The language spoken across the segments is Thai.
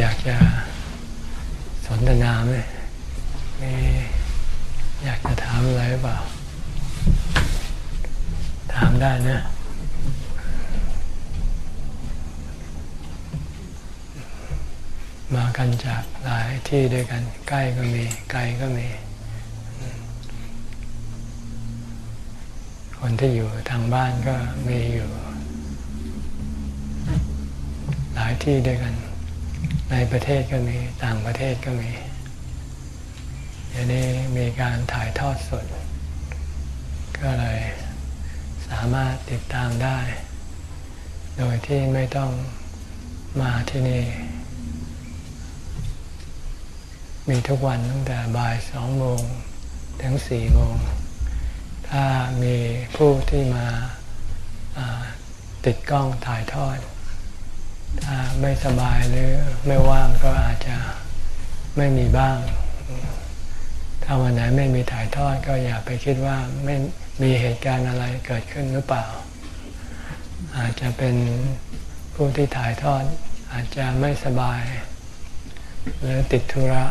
อยากจะสนทนาไหมมีอยากจะถามอะไรเปล่า ถามได้นะมากันจากหลายที่ด้วยกัน ใกล้ก็มี ไกลก็มี คนที่อยู่ทางบ้านก็มีอยู่ หลายที่ด้วยกัน ในประเทศก็มีต่างประเทศก็มีเดี๋ยวนี้มีการถ่ายทอดสด ก็เลยสามารถติดตามได้ โดยที่ไม่ต้องมาที่นี่ มีทุกวันตั้งแต่บ่ายสองโมงถึงสี่โมง ถ้ามีผู้ที่มาติดกล้องถ่ายทอด ไม่สบายหรือไม่ว่างก็อาจจะไม่มีบ้าง ถ้าวันไหนไม่มีถ่ายทอดก็อย่าไปคิดว่าไม่มีเหตุการณ์อะไรเกิดขึ้นหรือเปล่า อาจจะเป็นผู้ที่ถ่ายทอดอาจจะไม่สบาย หรือติดธุระ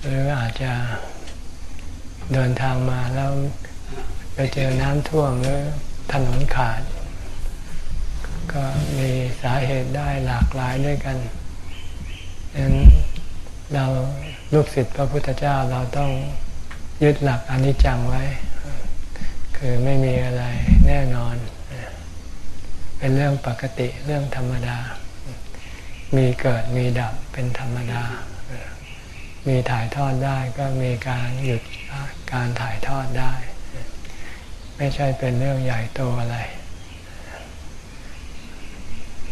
หรืออาจจะเดินทางมาแล้วไปเจอน้ำท่วมหรือถนนขาด ก็มีสาเหตุได้หลากหลายด้วยกันดังนั้นเราลูกศิษย์พระพุทธเจ้าเราต้องยึดหลักอนิจจังไว้ คือไม่มีอะไรแน่นอน เป็นเรื่องปกติเรื่องธรรมดา มีเกิดมีดับเป็นธรรมดา มีถ่ายทอดได้ก็มีการหยุดการถ่ายทอดได้ ไม่ใช่เป็นเรื่องใหญ่โตอะไร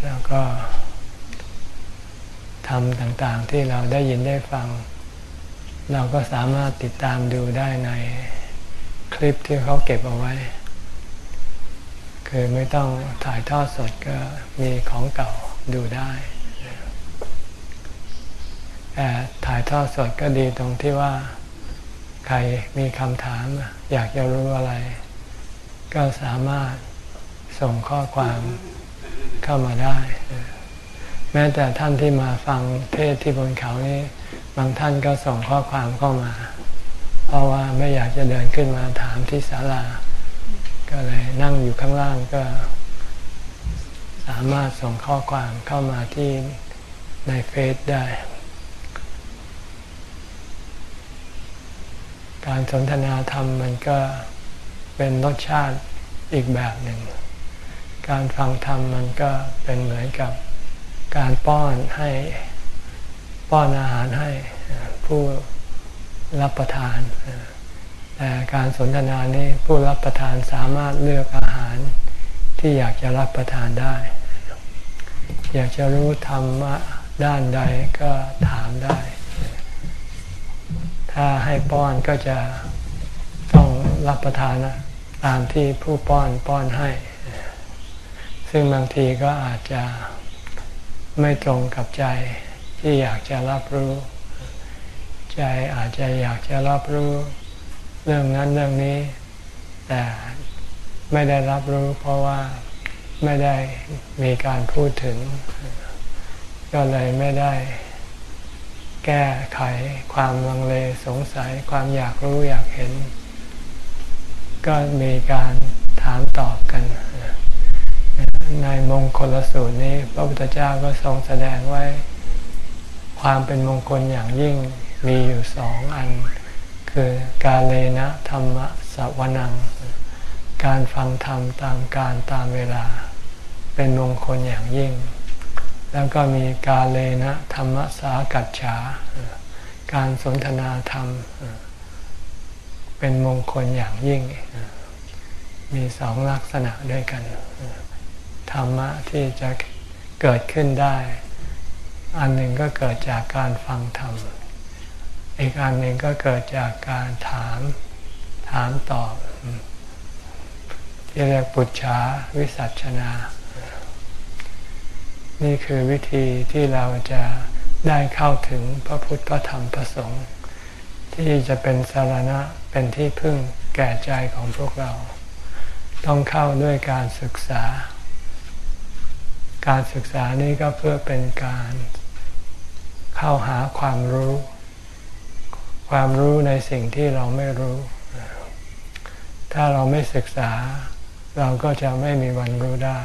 แล้วก็ทำต่างๆที่เราได้ยินได้ฟัง เราก็สามารถติดตามดูได้ในคลิปที่เขาเก็บเอาไว้ คือไม่ต้องถ่ายทอดสดก็มีของเก่าดูได้แต่ถ่ายทอดสดก็ดีตรงที่ว่า ใครมีคำถาม อยากจะรู้อะไร ก็สามารถส่งข้อความ เข้ามาได้ แม้แต่ท่านที่มาฟังเทศที่บนเขานี้บางท่านก็ส่งข้อความเข้ามา เพราะว่าไม่อยากจะเดินขึ้นมาถามที่ศาลา ก็เลยนั่งอยู่ข้างล่างก็ สามารถส่งข้อความเข้ามาที่ในเฟซได้ การสนทนาธรรมมันก็เป็นรสชาติอีกแบบหนึ่ง การฟังธรรมมันก็เป็นเหมือนกับการป้อนให้ป้อนอาหารให้ผู้รับประทาน แต่การสนทนานี้ผู้รับประทานสามารถเลือกอาหารที่อยากจะรับประทานได้ อยากจะรู้ธรรมะด้านใดก็ถามได้ ถ้าให้ป้อนก็จะต้องรับประทานนะตามที่ผู้ป้อนป้อนให้ ซึ่งบางทีก็อาจจะไม่ตรงกับใจที่อยากจะรับรู้ ใจอาจจะอยากจะรับรู้เรื่องนั้นเรื่องนี้ แต่ไม่ได้รับรู้ เพราะว่าไม่ได้มีการพูดถึง ก็เลยไม่ได้แก้ไขความลังเลสงสัยความอยากรู้อยากเห็น ก็มีการถามตอบกัน ในมงคลสูตรนี้ พระพุทธเจ้าก็ทรงแสดงไว้ ความเป็นมงคลอย่างยิ่งมีอยู่สองอัน คือกาเลนะธรรมะสวนัง การฟังธรรมตามการตามเวลา เป็นมงคลอย่างยิ่ง แล้วก็มีกาเลนะธรรมสากัจฉา การสนทนาธรรม เป็นมงคลอย่างยิ่ง มีสองลักษณะด้วยกัน ธรรมะที่จะเกิดขึ้นได้ อันหนึ่งก็เกิดจากการฟังธรรม อีกอันหนึ่งก็เกิดจากการถามถามตอบ ที่เรียกปุจฉาวิสัชนา นี่คือวิธีที่เราจะได้เข้าถึงพระพุทธพระธรรมพระสงฆ์ที่จะเป็นสารณะเป็นที่พึ่งแก่ใจของพวกเรา ต้องเข้าด้วยการศึกษา การศึกษานี้ก็เพื่อเป็นการเข้าหาความรู้ ความรู้ในสิ่งที่เราไม่รู้ ถ้าเราไม่ศึกษา เราก็จะไม่มีวันรู้ได้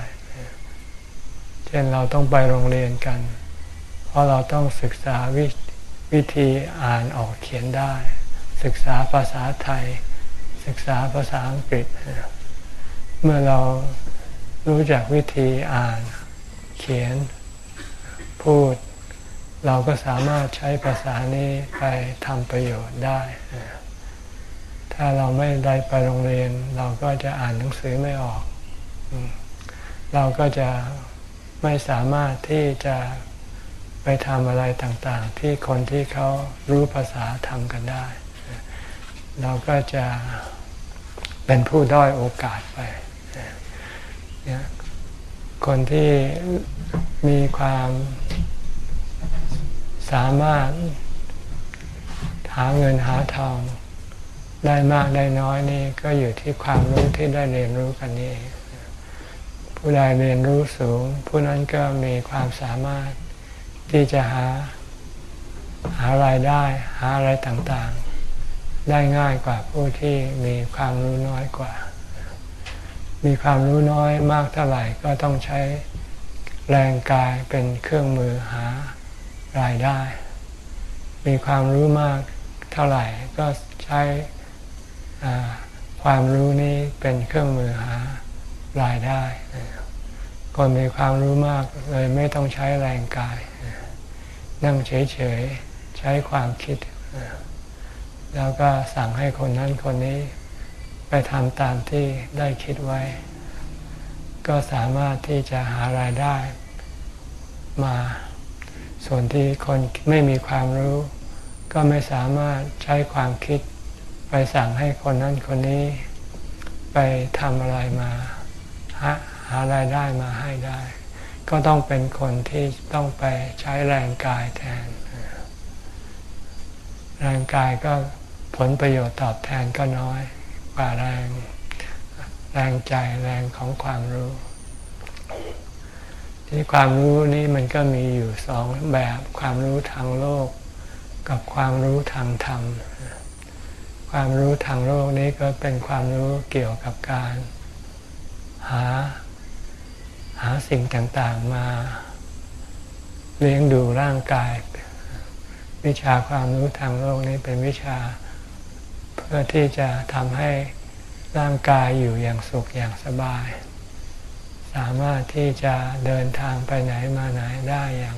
เช่นเราต้องไปโรงเรียนกัน เพราะเราต้องศึกษาวิวธีอ่านออกเขียนได้ ศึกษาภาษาไทย ศึกษาภาษาอังกฤษ เมื่อเรารู้จักวิธีอ่าน เขียน พูด เราก็สามารถใช้ภาษานี้ไปทำประโยชน์ได้ ถ้าเราไม่ได้ไปโรงเรียน เราก็จะอ่านหนังสือไม่ออก เราก็จะไม่สามารถที่จะไปทำอะไรต่างๆ ที่คนที่เขารู้ภาษาทำกันได้ เราก็จะเป็นผู้ด้อยโอกาสไป คนที่มีความสามารถหาเงินหาทองได้มากได้น้อยนี่ก็อยู่ที่ความรู้ที่ได้เรียนรู้กันนี่ ผู้ใดเรียนรู้สูง ผู้นั้นก็มีความสามารถที่จะหาหารายได้หาอะไรต่างๆ ได้ง่ายกว่าผู้ที่มีความรู้น้อยกว่า มีความรู้น้อยมากเท่าไหร่ก็ต้องใช้แรงกายเป็นเครื่องมือหารายได้ มีความรู้มากเท่าไหร่ก็ใช้ความรู้นี้เป็นเครื่องมือหารายได้ คนมีความรู้มากเลยไม่ต้องใช้แรงกาย นั่งเฉยๆ ใช้ความคิด แล้วก็สั่งให้คนนั้นคนนี้ ทำตามที่ได้คิดไว้ ก็สามารถที่จะหารายได้มา ส่วนที่คนไม่มีความรู้ ก็ไม่สามารถใช้ความคิด ไปสั่งให้คนนั้นคนนี้ ไปทำอะไรมาหาหารายได้มาให้ได้ ก็ต้องเป็นคนที่ต้องไปใช้แรงกายแทน แรงกายก็ผลประโยชน์ตอบแทนก็น้อย กว่าแรง แรงใจแรงของความรู้ ที่ความรู้นี้มันก็มีอยู่สองแบบความรู้ทางโลก กับความรู้ทางธรรม ความรู้ทางโลกนี้ก็เป็นความรู้เกี่ยวกับการ หา หาสิ่งต่างๆมา เลี้ยงดูร่างกาย วิชาความรู้ทางโลกนี้เป็นวิชา เพื่อที่จะทำให้ร่างกายอยู่อย่างสุขอย่างสบาย สามารถที่จะเดินทางไปไหนมาไหนได้อย่าง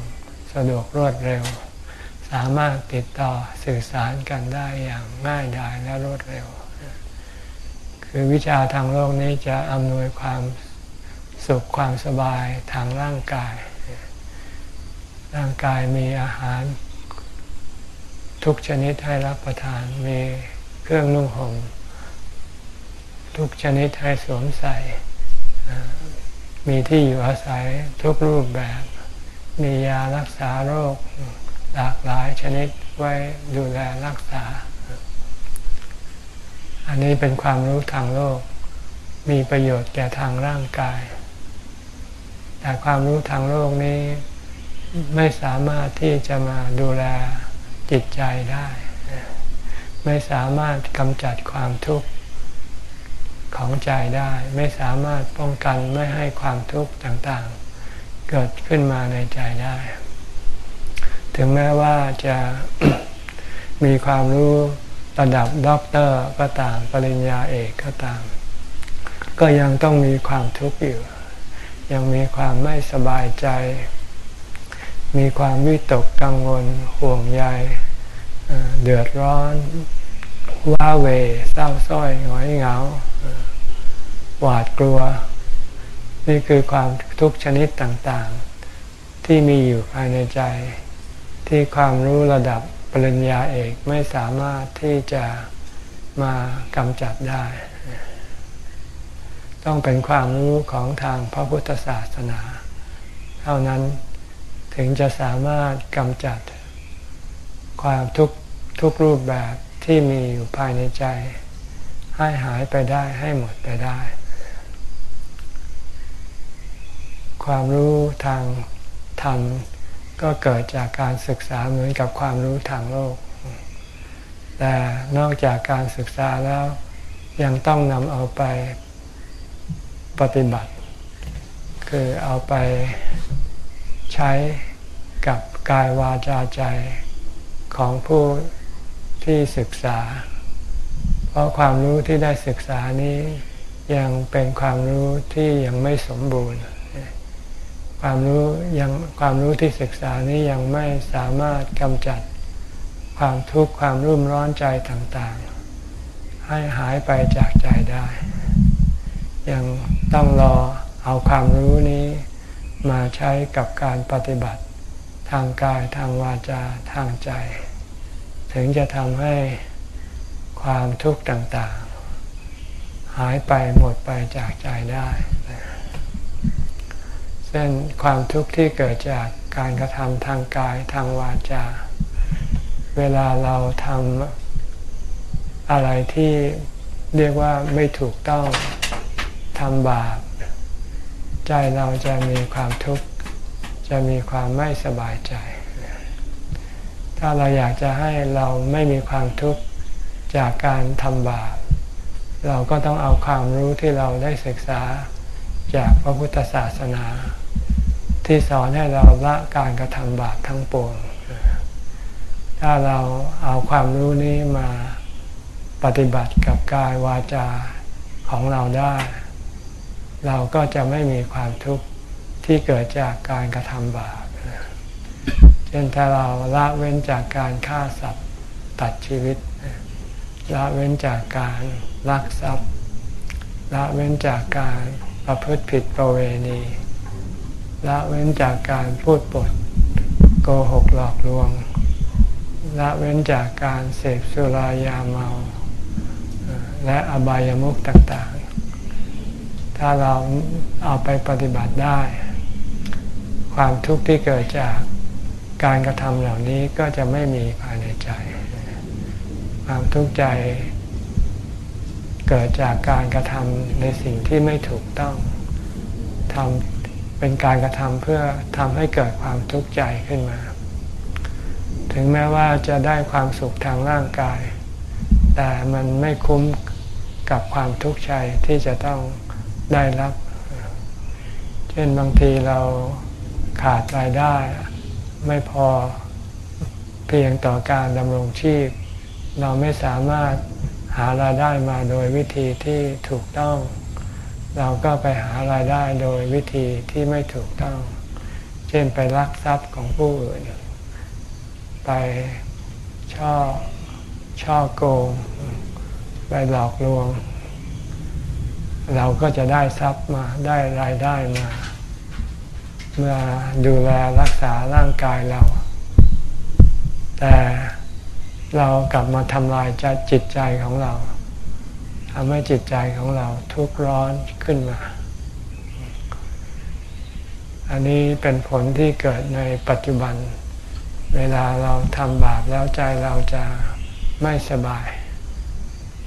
สะดวกรวดเร็ว สามารถติดต่อสื่อสารกันได้อย่างง่ายดายและรวดเร็ว คือวิชาทางโลกนี้จะอำนวยความสุขความสบายทางร่างกาย ร่างกายมีอาหารทุกชนิดให้รับประทานมี เครื่องนุ่งห่มทุกชนิดให้สวมใส่ มีที่อยู่อาศัยทุกรูปแบบ มียารักษาโรคหลากหลายชนิดไว้ดูแลรักษา อันนี้เป็นความรู้ทางโลก มีประโยชน์แก่ทางร่างกาย แต่ความรู้ทางโลกนี้ไม่สามารถที่จะมาดูแลจิตใจได้ ไม่สามารถกำจัดความทุกข์ของใจได้ ไม่สามารถป้องกันไม่ให้ความทุกข์ต่างๆ เกิดขึ้นมาในใจได้ ถึงแม้ว่าจะมีความรู้ระดับด็อกเตอร์ก็ตามปริญญาเอกก็ตาม ก็ยังต้องมีความทุกข์อยู่ ยังมีความไม่สบายใจ มีความวิตกกังวลห่วงใย เดือดร้อน ว้าเวเศร้าส้อยหงอยเหงา หวาดกลัว นี่คือความทุกข์ชนิดต่างๆ ที่มีอยู่ภายในใจ ที่ความรู้ระดับปริญญาเอกไม่สามารถที่จะมากำจัดได้ ต้องเป็นความรู้ของทางพระพุทธศาสนา เท่านั้นถึงจะสามารถกำจัด ความทุกทุกรูปแบบที่มีอยู่ภายในใจ ให้หายไปได้ให้หมดไปได้ ความรู้ทางธรรมก็เกิดจากการศึกษาเหมือนกับความรู้ทางโลก แต่นอกจากการศึกษาแล้วยังต้องนำเอาไปปฏิบัติ คือเอาไปใช้กับกายวาจาใจ ของผู้ที่ศึกษา เพราะความรู้ที่ได้ศึกษานี้ยังเป็นความรู้ที่ยังไม่สมบูรณ์ ความรู้ยังความรู้ที่ศึกษานี้ยังไม่สามารถกำจัดความทุกข์ความรุ่มร้อนใจต่างๆ ให้หายไปจากใจได้ ยังต้องรอเอาความรู้นี้มาใช้กับการปฏิบัติ ทางกายทางวาจาทางใจ ถึงจะทำให้ความทุกข์ต่างๆ หายไปหมดไปจากใจได้เช่นความทุกข์ที่เกิดจากการกระทำทางกายทางวาจา เวลาเราทำอะไรที่เรียกว่าไม่ถูกต้องทำบาป ใจเราจะมีความทุกข์ จะมีความไม่สบายใจ ถ้าเราอยากจะให้เราไม่มีความทุกข์จากการทำบาปเราก็ต้องเอาความรู้ที่เราได้ศึกษาจากพระพุทธศาสนา ที่สอนให้เราละการกระทำบาปทั้งปวง ถ้าเราเอาความรู้นี้มาปฏิบัติกับกายวาจาของเราได้ เราก็จะไม่มีความทุกข์ที่เกิดจากการกระทำบาป เช่นถ้าเราละเว้นจากการฆ่าสัตว์ตัดชีวิต ละเว้นจากการลักทรัพย์ ละเว้นจากการประพฤติผิดประเวณี ละเว้นจากการพูดปดโกหกหลอกลวง ละเว้นจากการเสพสุรายาเมา และอบายามุขต่างๆ ถ้าเราเอาไปปฏิบัติได้ ความทุกข์ที่เกิดจาก การกระทำเหล่านี้ก็จะไม่มีภายในใจ ความทุกข์ใจ เกิดจากการกระทำในสิ่งที่ไม่ถูกต้องทำเป็นการกระทำเพื่อทำให้เกิดความทุกข์ใจขึ้นมา ถึงแม้ว่าจะได้ความสุขทางร่างกาย แต่มันไม่คุ้มกับความทุกข์ใจที่จะต้องได้รับ เช่นบางทีเราขาดรายได้ ไม่พอเพียงต่อการดำรงชีพ เราไม่สามารถหารายได้มาโดยวิธีที่ถูกต้อง เราก็ไปหารายได้โดยวิธีที่ไม่ถูกต้อง เช่นไปลักทรัพย์ของผู้อื่น ไปช่อช่อโกง ไปหลอกลวง เราก็จะได้ทรัพย์มาได้รายได้มา มื่อดูแลรักษาร่างกายเรา แต่เรากลับมาทำลายจจิตใจของเราทำให้จิตใจของเราทุกข์ร้อนขึ้นมา อันนี้เป็นผลที่เกิดในปัจจุบัน เวลาเราทำบาปแล้วใจเราจะไม่สบาย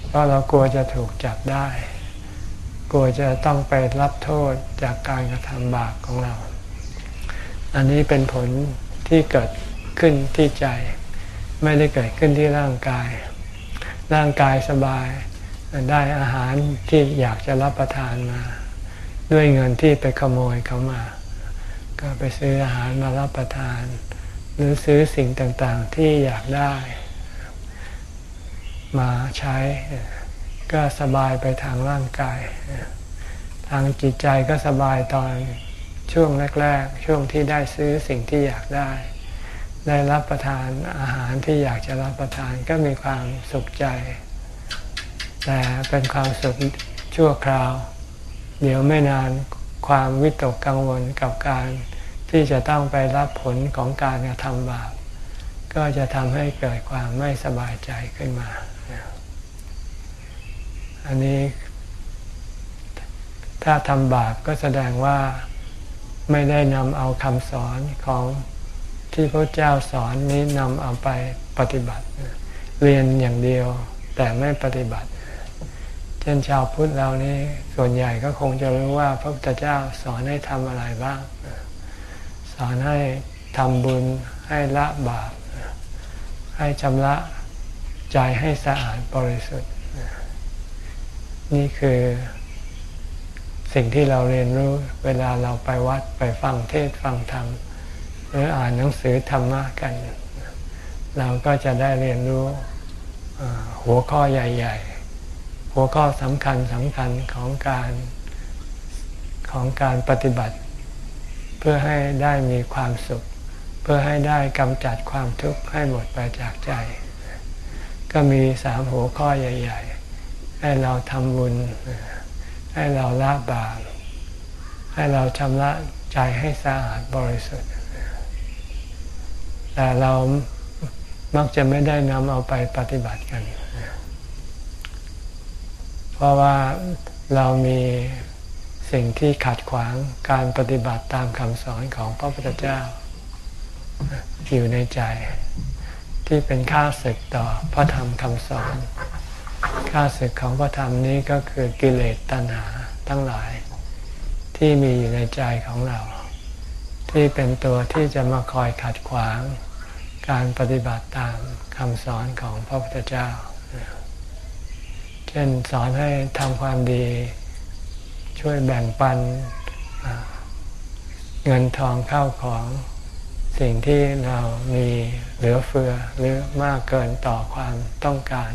เพราะเรากลัวจะถูกจับได้ กลัวจะต้องไปรับโทษจากการกระทำบาปของเรา อันนี้เป็นผลที่เกิดขึ้นที่ใจ ไม่ได้เกิดขึ้นที่ร่างกาย ร่างกายสบายได้อาหารที่อยากจะรับประทานมา ด้วยเงินที่ไปขโมยเขามา ก็ไปซื้ออาหารมารับประทาน หรือซื้อสิ่งต่างๆที่อยากได้ มาใช้ ก็สบายไปทางร่างกาย ทางจิตใจก็สบายตอน ช่วงแรกๆ ช่วงที่ได้ซื้อสิ่งที่อยากได้ ได้รับประทานอาหารที่อยากจะรับประทานก็มีความสุขใจ แต่เป็นความสุขชั่วคราว เดี๋ยวไม่นานความวิตกกังวลกับการที่จะต้องไปรับผลของการกระทำบาปก็จะทำให้เกิดความไม่สบายใจขึ้นมา อันนี้ถ้าทำบาปก็แสดงว่า ไม่ได้นำเอาคำสอนของที่พระเจ้าสอนนี้นำเอาไปปฏิบัติ เรียนอย่างเดียวแต่ไม่ปฏิบัติ เช่นชาวพุทธเรานี่ส่วนใหญ่ก็คงจะรู้ว่าพระพุทธเจ้าสอนให้ทำอะไรบ้าง สอนให้ทำบุญให้ละบาป ให้ชำระใจให้สะอาดบริสุทธิ์ นี่คือ สิ่งที่เราเรียนรู้เวลาเราไปวัดไปฟังเทศฟังธรรมหรืออ่านหนังสือธรรมะกัน เราก็จะได้เรียนรู้หัวข้อใหญ่ ๆ หัวข้อสำคัญสำคัญของการของการปฏิบัติ เพื่อให้ได้มีความสุข เพื่อให้ได้กำจัดความทุกข์ให้หมดไปจากใจ ก็มีสามหัวข้อใหญ่ ๆ ให้เราทำบุญ ให้เราละบาปให้เราชำระใจให้สะอาดบริสุทธิ์ แต่เรามักจะไม่ได้นำเอาไปปฏิบัติกัน เพราะว่าเรามีสิ่งที่ขัดขวางการปฏิบัติตามคำสอนของพระพุทธเจ้า อยู่ในใจ ที่เป็นข้าศึกต่อพระธรรมคำสอน ข้าศึกของพระธรรมนี้ก็คือกิเลสตัณหาทั้งหลาย ที่มีอยู่ในใจของเรา ที่เป็นตัวที่จะมาคอยขัดขวาง การปฏิบัติตามคำสอนของพระพุทธเจ้า เช่นสอนให้ทำความดี ช่วยแบ่งปันเงินทองเข้าของสิ่งที่เรามีเหลือเฟือหรือมากเกินต่อความต้องการ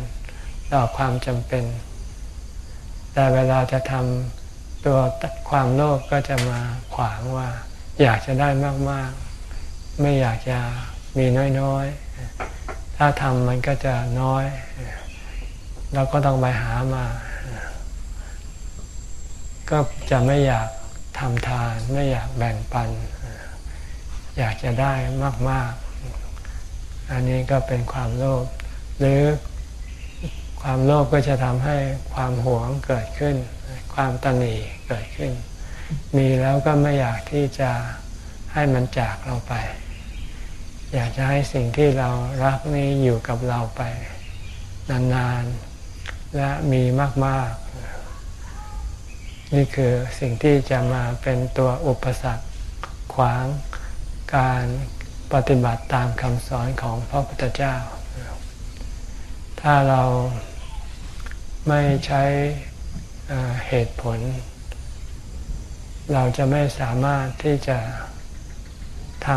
ต่อความจำเป็น แต่เวลาจะทำตัวความโลภกก็จะมาขวางว่า อยากจะได้มากๆ ไม่อยากจะมีน้อยๆ ถ้าทำมันก็จะน้อย เราก็ต้องไปหามา ก็จะไม่อยากทำทาน ไม่อยากแบ่งปัน อยากจะได้มาก ๆ อันนี้ก็เป็นความโลภหรือ ความโลภกก็จะทำให้ความหวงเกิดขึ้น ความตนีเกิดขึ้น มีแล้วก็ไม่อยากที่จะให้มันจากเราไป อยากจะให้สิ่งที่เรารักนี้อยู่กับเราไป นานๆ และมีมากๆ นี่คือสิ่งที่จะมาเป็นตัวอุปสรรคขวางการปฏิบัติตามคำสอนของพระพุทธเจ้า ถ้าเราไม่ใช้เหตุผล เราจะไม่สามารถที่จะท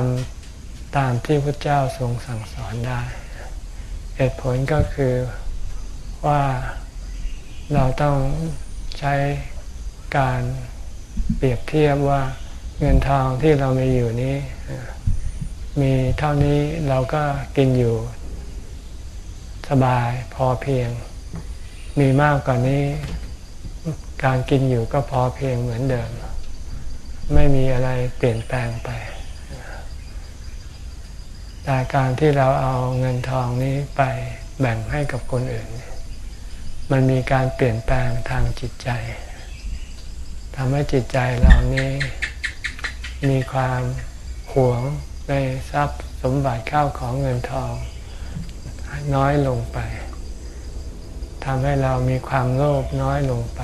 ำตามที่พระเจ้าทรงสั่งสอนได้ เหตุผลก็คือว่าเราต้องใช้การเปรียบเทียบว่าเงินทองที่เรามีอยู่นี้ มีเท่านี้เราก็กินอยู่ สบายพอเพียง มีมากกว่านี้ การกินอยู่ก็พอเพียงเหมือนเดิม ไม่มีอะไรเปลี่ยนแปลงไปแต่การที่เราเอาเงินทองนี้ไปแบ่งให้กับคนอื่น มันมีการเปลี่ยนแปลงทางจิตใจทำให้จิตใจเรานี้มีความหวงในทรัพย์สมบัติข้าวของเงินทอง น้อยลงไปทำให้เรามีความโลภน้อยลงไป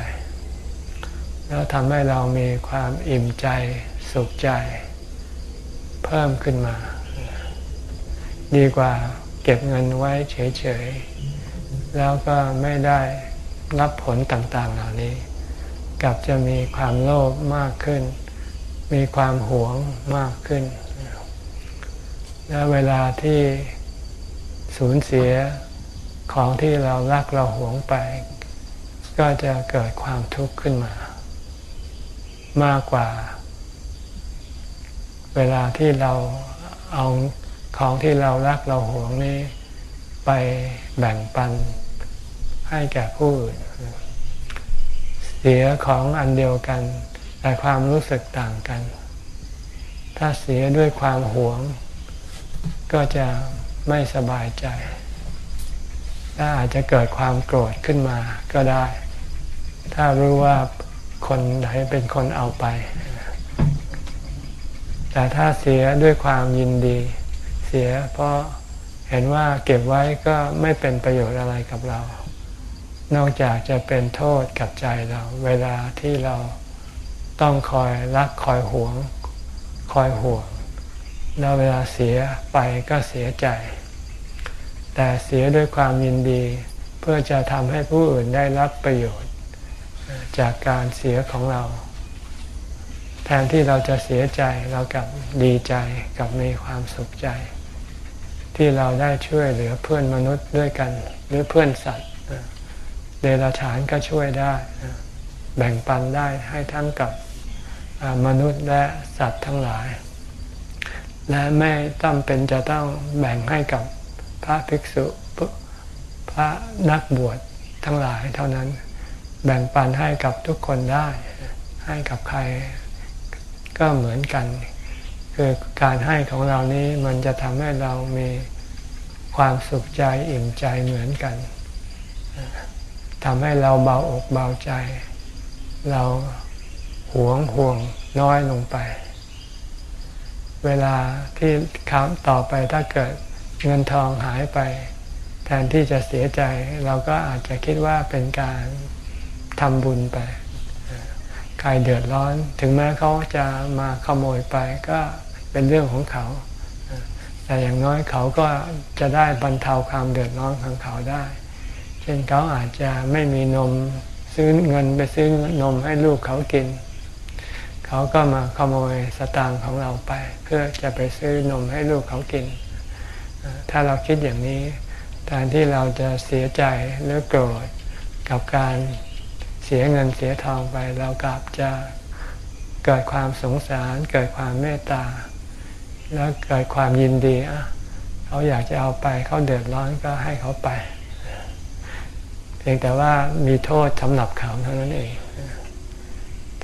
แล้วทำให้เรามีความอิ่มใจสุขใจ เพิ่มขึ้นมา ดีกว่าเก็บเงินไว้เฉยๆ แล้วก็ไม่ได้รับผลต่างๆเหล่านี้ กลับจะมีความโลภมากขึ้น มีความหวงมากขึ้น และเวลาที่ สูญเสียของที่เรารักเราหวงไป ก็จะเกิดความทุกข์ขึ้นมา มากกว่า เวลาที่เราเอาของที่เรารักเราหวงนี้ ไปแบ่งปันให้แก่ผู้อื่นเสียของอันเดียวกัน แต่ความรู้สึกต่างกัน ถ้าเสียด้วยความหวง ก็จะ ไม่สบายใจและอาจจะเกิดความโกรธขึ้นมาก็ได้ ถ้ารู้ว่าคนไหนเป็นคนเอาไป แต่ถ้าเสียด้วยความยินดี เสียเพราะเห็นว่าเก็บไว้ก็ไม่เป็นประโยชน์อะไรกับเรา นอกจากจะเป็นโทษกับใจเรา เวลาที่เราต้องคอยรักคอยหวง คอยห่วง แล้วเวลาเสียไปก็เสียใจ แต่เสียด้วยความยินดี เพื่อจะทำให้ผู้อื่นได้รับประโยชน์ จากการเสียของเรา แทนที่เราจะเสียใจเรากับดีใจกับมีความสุขใจ ที่เราได้ช่วยเหลือเพื่อนมนุษย์ด้วยกัน หรือเพื่อนสัตว์เดรัจฉานก็ช่วยได้ แบ่งปันได้ให้ทั้งกับมนุษย์และสัตว์ทั้งหลาย และไม่ต้องเป็นจะต้องแบ่งให้กับพระภิกษุพระนักบวชทั้งหลายเท่านั้น แบ่งปันให้กับทุกคนได้ ให้กับใครก็เหมือนกัน คือการให้ของเรานี้มันจะทำให้เรามีความสุขใจอิ่มใจเหมือนกันทำให้เราเบาอกเบาใจ เราหวงห่วงน้อยลงไป เวลาที่คำต่อไปถ้าเกิดเงินทองหายไป แทนที่จะเสียใจ เราก็อาจจะคิดว่าเป็นการทำบุญไป ใครเดือดร้อน ถึงแม้เขาจะมาขโมยไปก็เป็นเรื่องของเขา แต่อย่างน้อยเขาก็จะได้บรรเทาความเดือดร้อนของเขาได้ เช่นเขาอาจจะไม่มีนมซื้อเงินไปซื้อนมให้ลูกเขากินเขาก็มาขโมยสตางค์ของเราไป เพื่อจะไปซื้อนมให้ลูกเขากิน ถ้าเราคิดอย่างนี้แทนที่เราจะเสียใจหรือโกรธกับการเสียเงินเสียทองไป เรากลับจะเกิดความสงสารเกิดความเมตตา แล้วเกิดความยินดีอะเขาอยากจะเอาไปเขาเดือดร้อนก็ให้เขาไป เพียงแต่ว่ามีโทษสำหรับเขาเท่านั้นเอง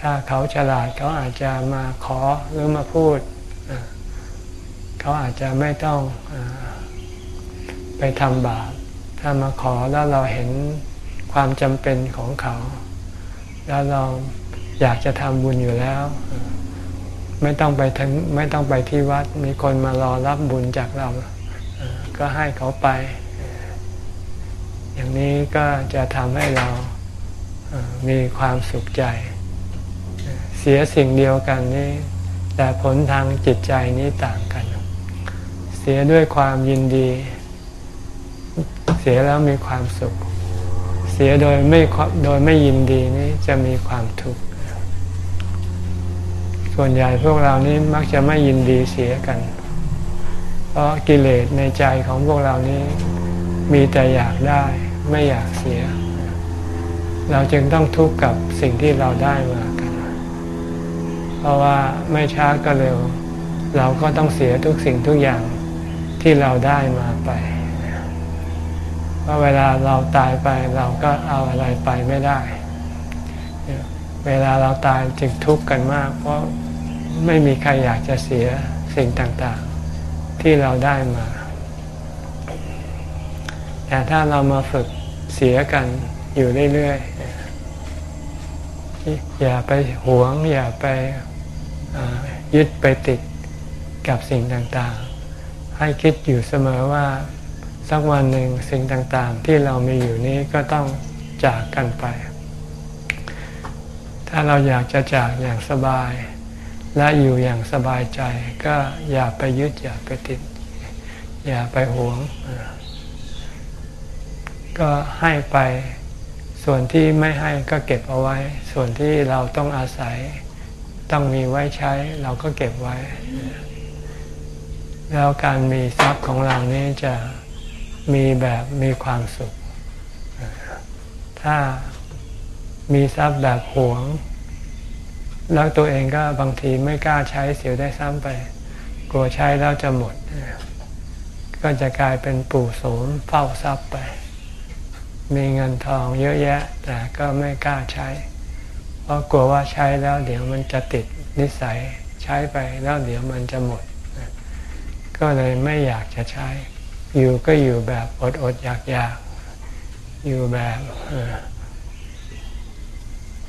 ถ้าเขาฉลาดเขาอาจจะมาขอหรือมาพูด เขาอาจจะไม่ต้องไปทำบาป ถ้ามาขอแล้วเราเห็นความจำเป็นของเขา แล้วเราอยากจะทำบุญอยู่แล้ว ไม่ต้องไปถึงไม่ต้องไปที่วัด มีคนมารอรับบุญจากเรา ก็ให้เขาไป อย่างนี้ก็จะทำให้เรามีความสุขใจ เสียสิ่งเดียวกันนี่แต่ผลทางจิตใจนี้ต่างกัน เสียด้วยความยินดี เสียแล้วมีความสุข เสียโดยไม่โดยไม่ยินดีนี่จะมีความทุกข์ส่วนใหญ่พวกเรานี้มักจะไม่ยินดีเสียกัน เพราะกิเลสในใจของพวกเรานี้มีแต่อยากได้ไม่อยากเสีย เราจึงต้องทุกข์กับสิ่งที่เราได้มา เพราะว่าไม่ช้าก็เร็ว เราก็ต้องเสียทุกสิ่งทุกอย่างที่เราได้มาไปเพราะเวลาเราตายไปเราก็เอาอะไรไปไม่ได้ เวลาเราตายจึงทุกข์กันมาก เพราะไม่มีใครอยากจะเสียสิ่งต่างๆ ที่เราได้มา แต่ถ้าเรามาฝึกเสียกันอยู่เรื่อยๆ อย่าไปหวง อย่าไปยึดไปติดกับสิ่งต่างๆ ให้คิดอยู่เสมอว่าสักวันหนึ่งสิ่งต่างๆ ที่เรามีอยู่นี้ก็ต้องจากกันไป ถ้าเราอยากจะจากอย่างสบาย และอยู่อย่างสบายใจ ก็อย่าไปยึดอย่าไปติด อย่าไปหวง ก็ให้ไป ส่วนที่ไม่ให้ก็เก็บเอาไว้ ส่วนที่เราต้องอาศัยต้องมีไว้ใช้เราก็เก็บไว้ แล้วการมีทรัพย์ของเรานี้จะมีแบบมีความสุข ถ้ามีทรัพย์แบบหวง แล้วตัวเองก็บางทีไม่กล้าใช้เสียได้ซ้ำไป กลัวใช้แล้วจะหมด ก็จะกลายเป็นปู่โสมเฝ้าทรัพย์ไป มีเงินทองเยอะแยะ แต่ก็ไม่กล้าใช้ เพราะกลัวว่าใช้แล้วเดี๋ยวมันจะติดนิสัยใช้ไปแล้วเดี๋ยวมันจะหมด ก็เลยไม่อยากจะใช้ อยู่ก็อยู่แบบอดอดอยากอยากอยู่แบบ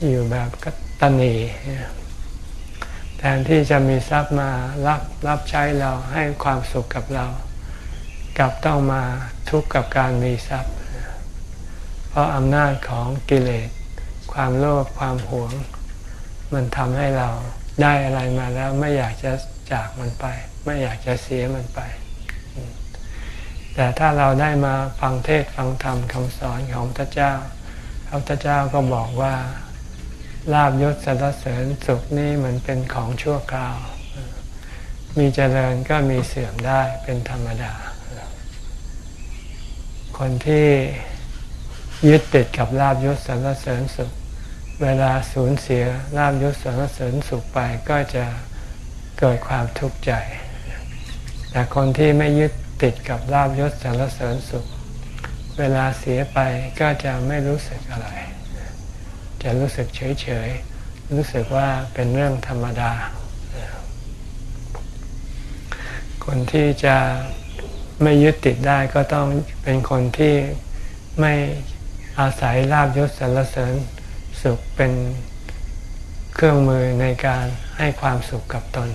อยู่แบบกตันีแทนที่จะมีทรัพย์มารับรับใช้เราให้ความสุขกับเรา กลับต้องมาทุกข์กับการมีทรัพย์ เพราะอำนาจของกิเลส ความโลภความหวง มันทำให้เราได้อะไรมาแล้วไม่อยากจะจากมันไป ไม่อยากจะเสียมันไป แต่ถ้าเราได้มาฟังเทศฟังธรรมคำสอนของพระเจ้า พระเจ้าก็บอกว่าลาบยศสรรเสริญสุขนี่มันเป็นของชั่วคราว มีเจริญก็มีเสื่อมได้เป็นธรรมดา คนที่ ยึดติดกับลาบยศสรรเสริญสุข เวลาสูญเสียลาบยศสรรเสริญสุขไปก็จะเกิดความทุกข์ใจ แต่คนที่ไม่ยึดติดกับลาบยศสรรเสริญสุข เวลาเสียไปก็จะไม่รู้สึกอะไร จะรู้สึกเฉยเฉยรู้สึกว่าเป็นเรื่องธรรมดา คนที่จะไม่ยึดติดได้ก็ต้องเป็นคนที่ไม่ อาศัยลาบยศสรรเสริญสุขเป็นเครื่องมือในการให้ความสุขกับตน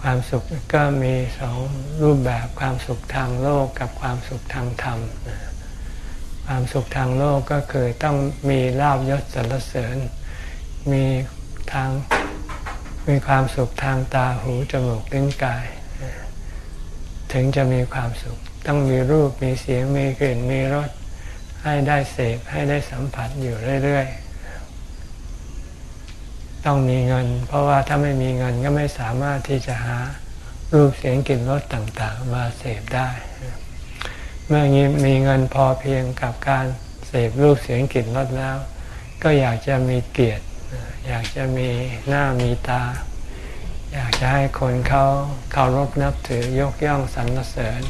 ความสุขก็มีสองรูปแบบความสุขทางโลกกับความสุขทางธรรม ความสุขทางโลกก็คือต้องมีลาบยศสรรเสริญ มีทางมีความสุขทางตาหูจมูกลิ้นกาย ถึงจะมีความสุข ต้องมีรูปมีเสียงมีกลิ่นมีรสให้ได้เสพให้ได้สัมผัสอยู่เรื่อยๆ ต้องมีเงิน เพราะว่าถ้าไม่มีเงินก็ไม่สามารถที่จะหารูปเสียงกลิ่นรสต่างๆ มาเสพได้ เมื่อมีเงินพอเพียงกับการเสพรูปเสียงกลิ่นรสแล้ว ก็อยากจะมีเกียรติ อยากจะมีหน้ามีตา อยากจะให้คนเขาเคารพนับถือยกย่องสรรเสริญ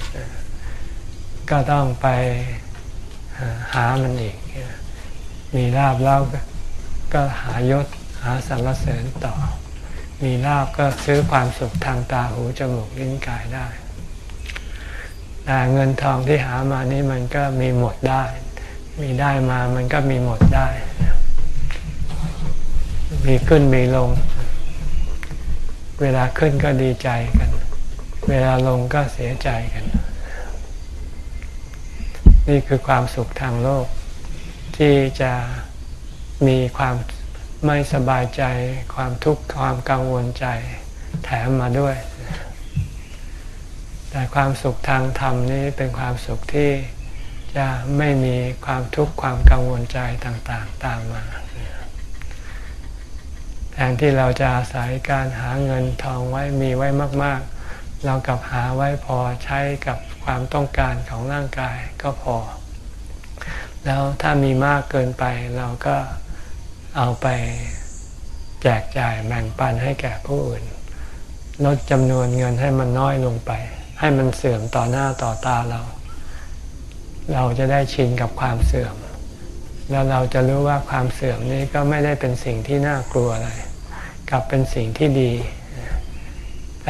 ก็ต้องไปหามันอีก มีลาบแล้วก็หายศหาสรรเสริญต่อ มีลาบก็ซื้อความสุขทางตาหูจมูกลิ้นกายได้ แต่เงินทองที่หามานี่มันก็มีหมดได้ มีได้มามันก็มีหมดได้ มีขึ้นมีลง เวลาขึ้นก็ดีใจกัน เวลาลงก็เสียใจกัน นี่คือความสุขทางโลก ที่จะมีความไม่สบายใจ ความทุกข์ความกังวลใจแถมมาด้วย แต่ความสุขทางธรรมนี้เป็นความสุขที่จะไม่มีความทุกข์ความกังวลใจต่างๆ ตามมาแทนที่เราจะอาศัยการหาเงินทองไว้มีไว้มาก ๆ เรากับหาไว้พอใช้กับ ความต้องการของร่างกายก็พอ แล้วถ้ามีมากเกินไปเราก็เอาไปแจกจ่ายแบ่งปันให้แก่ผู้อื่น ลดจำนวนเงินให้มันน้อยลงไป ให้มันเสื่อมต่อหน้าต่อตาเรา เราจะได้ชินกับความเสื่อม แล้วเราจะรู้ว่าความเสื่อมนี้ก็ไม่ได้เป็นสิ่งที่น่ากลัวอะไร กลับเป็นสิ่งที่ดี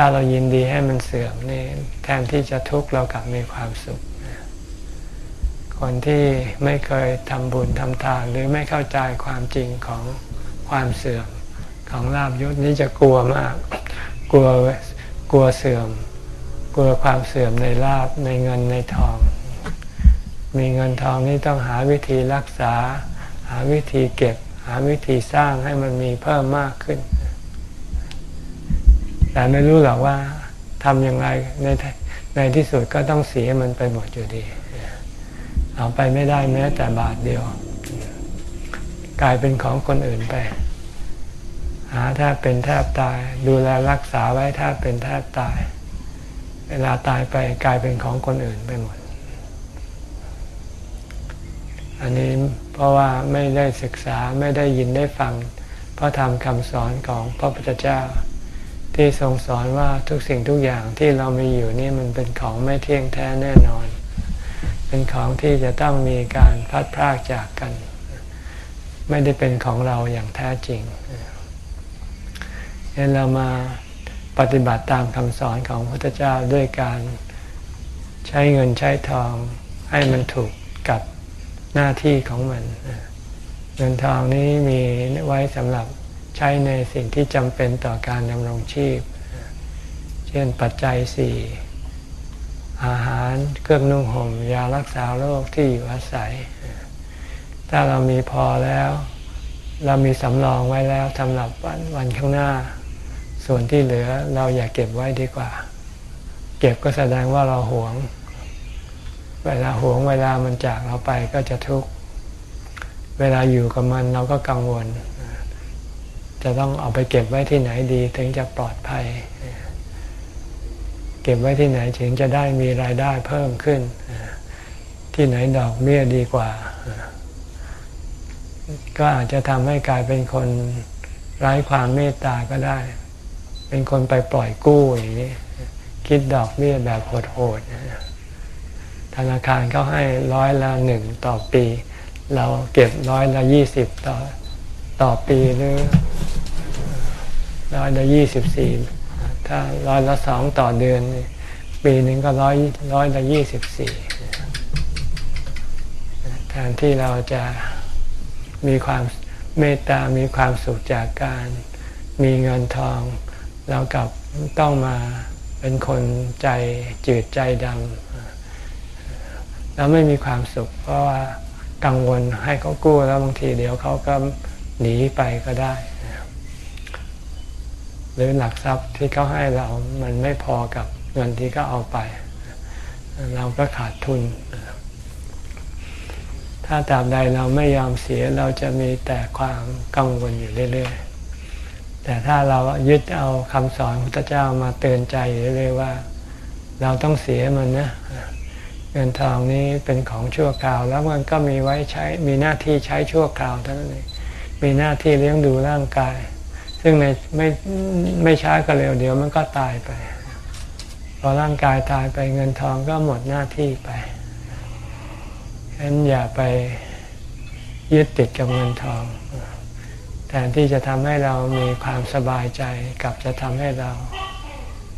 ถ้าเรายินดีให้มันเสื่อมนี่แทนที่จะทุกข์เรากลับมีความสุข คนที่ไม่เคยทำบุญทำทานหรือไม่เข้าใจความจริงของความเสื่อมของลาบยศนี่จะกลัวมาก กลัวกลัวเสื่อม กลัวความเสื่อมในลาบในเงินในทอง มีเงินทองนี่ต้องหาวิธีรักษา หาวิธีเก็บ หาวิธีสร้างให้มันมีเพิ่มมากขึ้น แต่ไม่รู้หรอกว่าทำอย่างไรในในที่สุดก็ต้องเสียมันไปหมดอยู่ดี เอาไปไม่ได้แม้แต่บาทเดียว กลายเป็นของคนอื่นไป หาแทบเป็นแทบตาย ดูแลรักษาไว้แทบเป็นแทบตาย เวลาตายไปกลายเป็นของคนอื่นไปหมด อันนี้เพราะว่าไม่ได้ศึกษาไม่ได้ยินได้ฟังพระธรรมคำสอนของพระพุทธเจ้า ที่ทรงสอนว่าทุกสิ่งทุกอย่างที่เรามีอยู่นี่มันเป็นของไม่เที่ยงแท้แน่นอน เป็นของที่จะต้องมีการพัดพรากจากกัน ไม่ได้เป็นของเราอย่างแท้จริงเเรามาปฏิบัติตามคำสอนของพระพุทธเจ้าด้วยการใช้เงินใช้ทองให้มันถูกกับหน้าที่ของมัน เงินทองนี้มีไว้สำหรับ ใช้ในสิ่งที่จำเป็นต่อการดำรงชีพ เช่นปัจจัยสี่อาหารเครื่องนุ่งห่มยารักษาโรคที่อยู่อาศัย ถ้าเรามีพอแล้ว เรามีสำรองไว้แล้วสำหรับวันวันข้างหน้า ส่วนที่เหลือเราอย่าเก็บไว้ดีกว่า เก็บก็แสดงว่าเราหวง เวลาหวงเวลามันจากเราไปก็จะทุกข์เวลาอยู่กับมันเราก็กังวล จะต้องเอาไปเก็บไว้ที่ไหนดีถึงจะปลอดภัย เก็บไว้ที่ไหนถึงจะได้มีรายได้เพิ่มขึ้น ที่ไหนดอกเบี้ยดีกว่า ก็อาจจะทำให้กลายเป็นคนไร้ความเมตตาก็ได้ เป็นคนไปปล่อยกู้อย่างนี้ คิดดอกเบี้ยแบบโหดๆธนาคารเขาให้ร้อยละหนึ่งต่อปี เราเก็บร้อยละยี่สิบต่อต่อปีหรือ ร้อยละยี่สิบสี่ถ้าร้อยละสองต่อเดือน ปีหนึ่งก็ร้อยร้อยละยี่สิบสี่แทนที่เราจะมีความเมตตา มีความสุขจากการมีเงินทอง เรากับต้องมาเป็นคนใจจืดใจดำแล้วไม่มีความสุข เพราะว่ากังวลให้เขากู้แล้วบางทีเดี๋ยวเขาก็หนีไปก็ได้ หรือหลักทรัพย์ที่เขาให้เรา มันไม่พอกับเงินที่เขาเอาไป เราก็ขาดทุน ถ้าตาบใดเราไม่ยอมเสียเราจะมีแต่ความกังวลอยู่เรื่อย ๆ แต่ถ้าเรายึดเอาคำสอนพระเจ้ามาเตือนใจอยู่เรื่อยๆว่า เราต้องเสียมันนะเงินทองนี้เป็นของชั่วคราว แล้วมันก็มีไว้ใช้มีหน้าที่ใช้ชั่วคราวเท่านั้นเองมีหน้าที่เลี้ยงดูร่างกาย ซึ่งในไม่ไม่ช้าก็เร็วเดี๋ยวมันก็ตายไป พอร่างกายตายไปเงินทองก็หมดหน้าที่ไปฉะนั้นอย่าไปยึดติดกับเงินทอง แทนที่จะทำให้เรามีความสบายใจกับจะทำให้เรา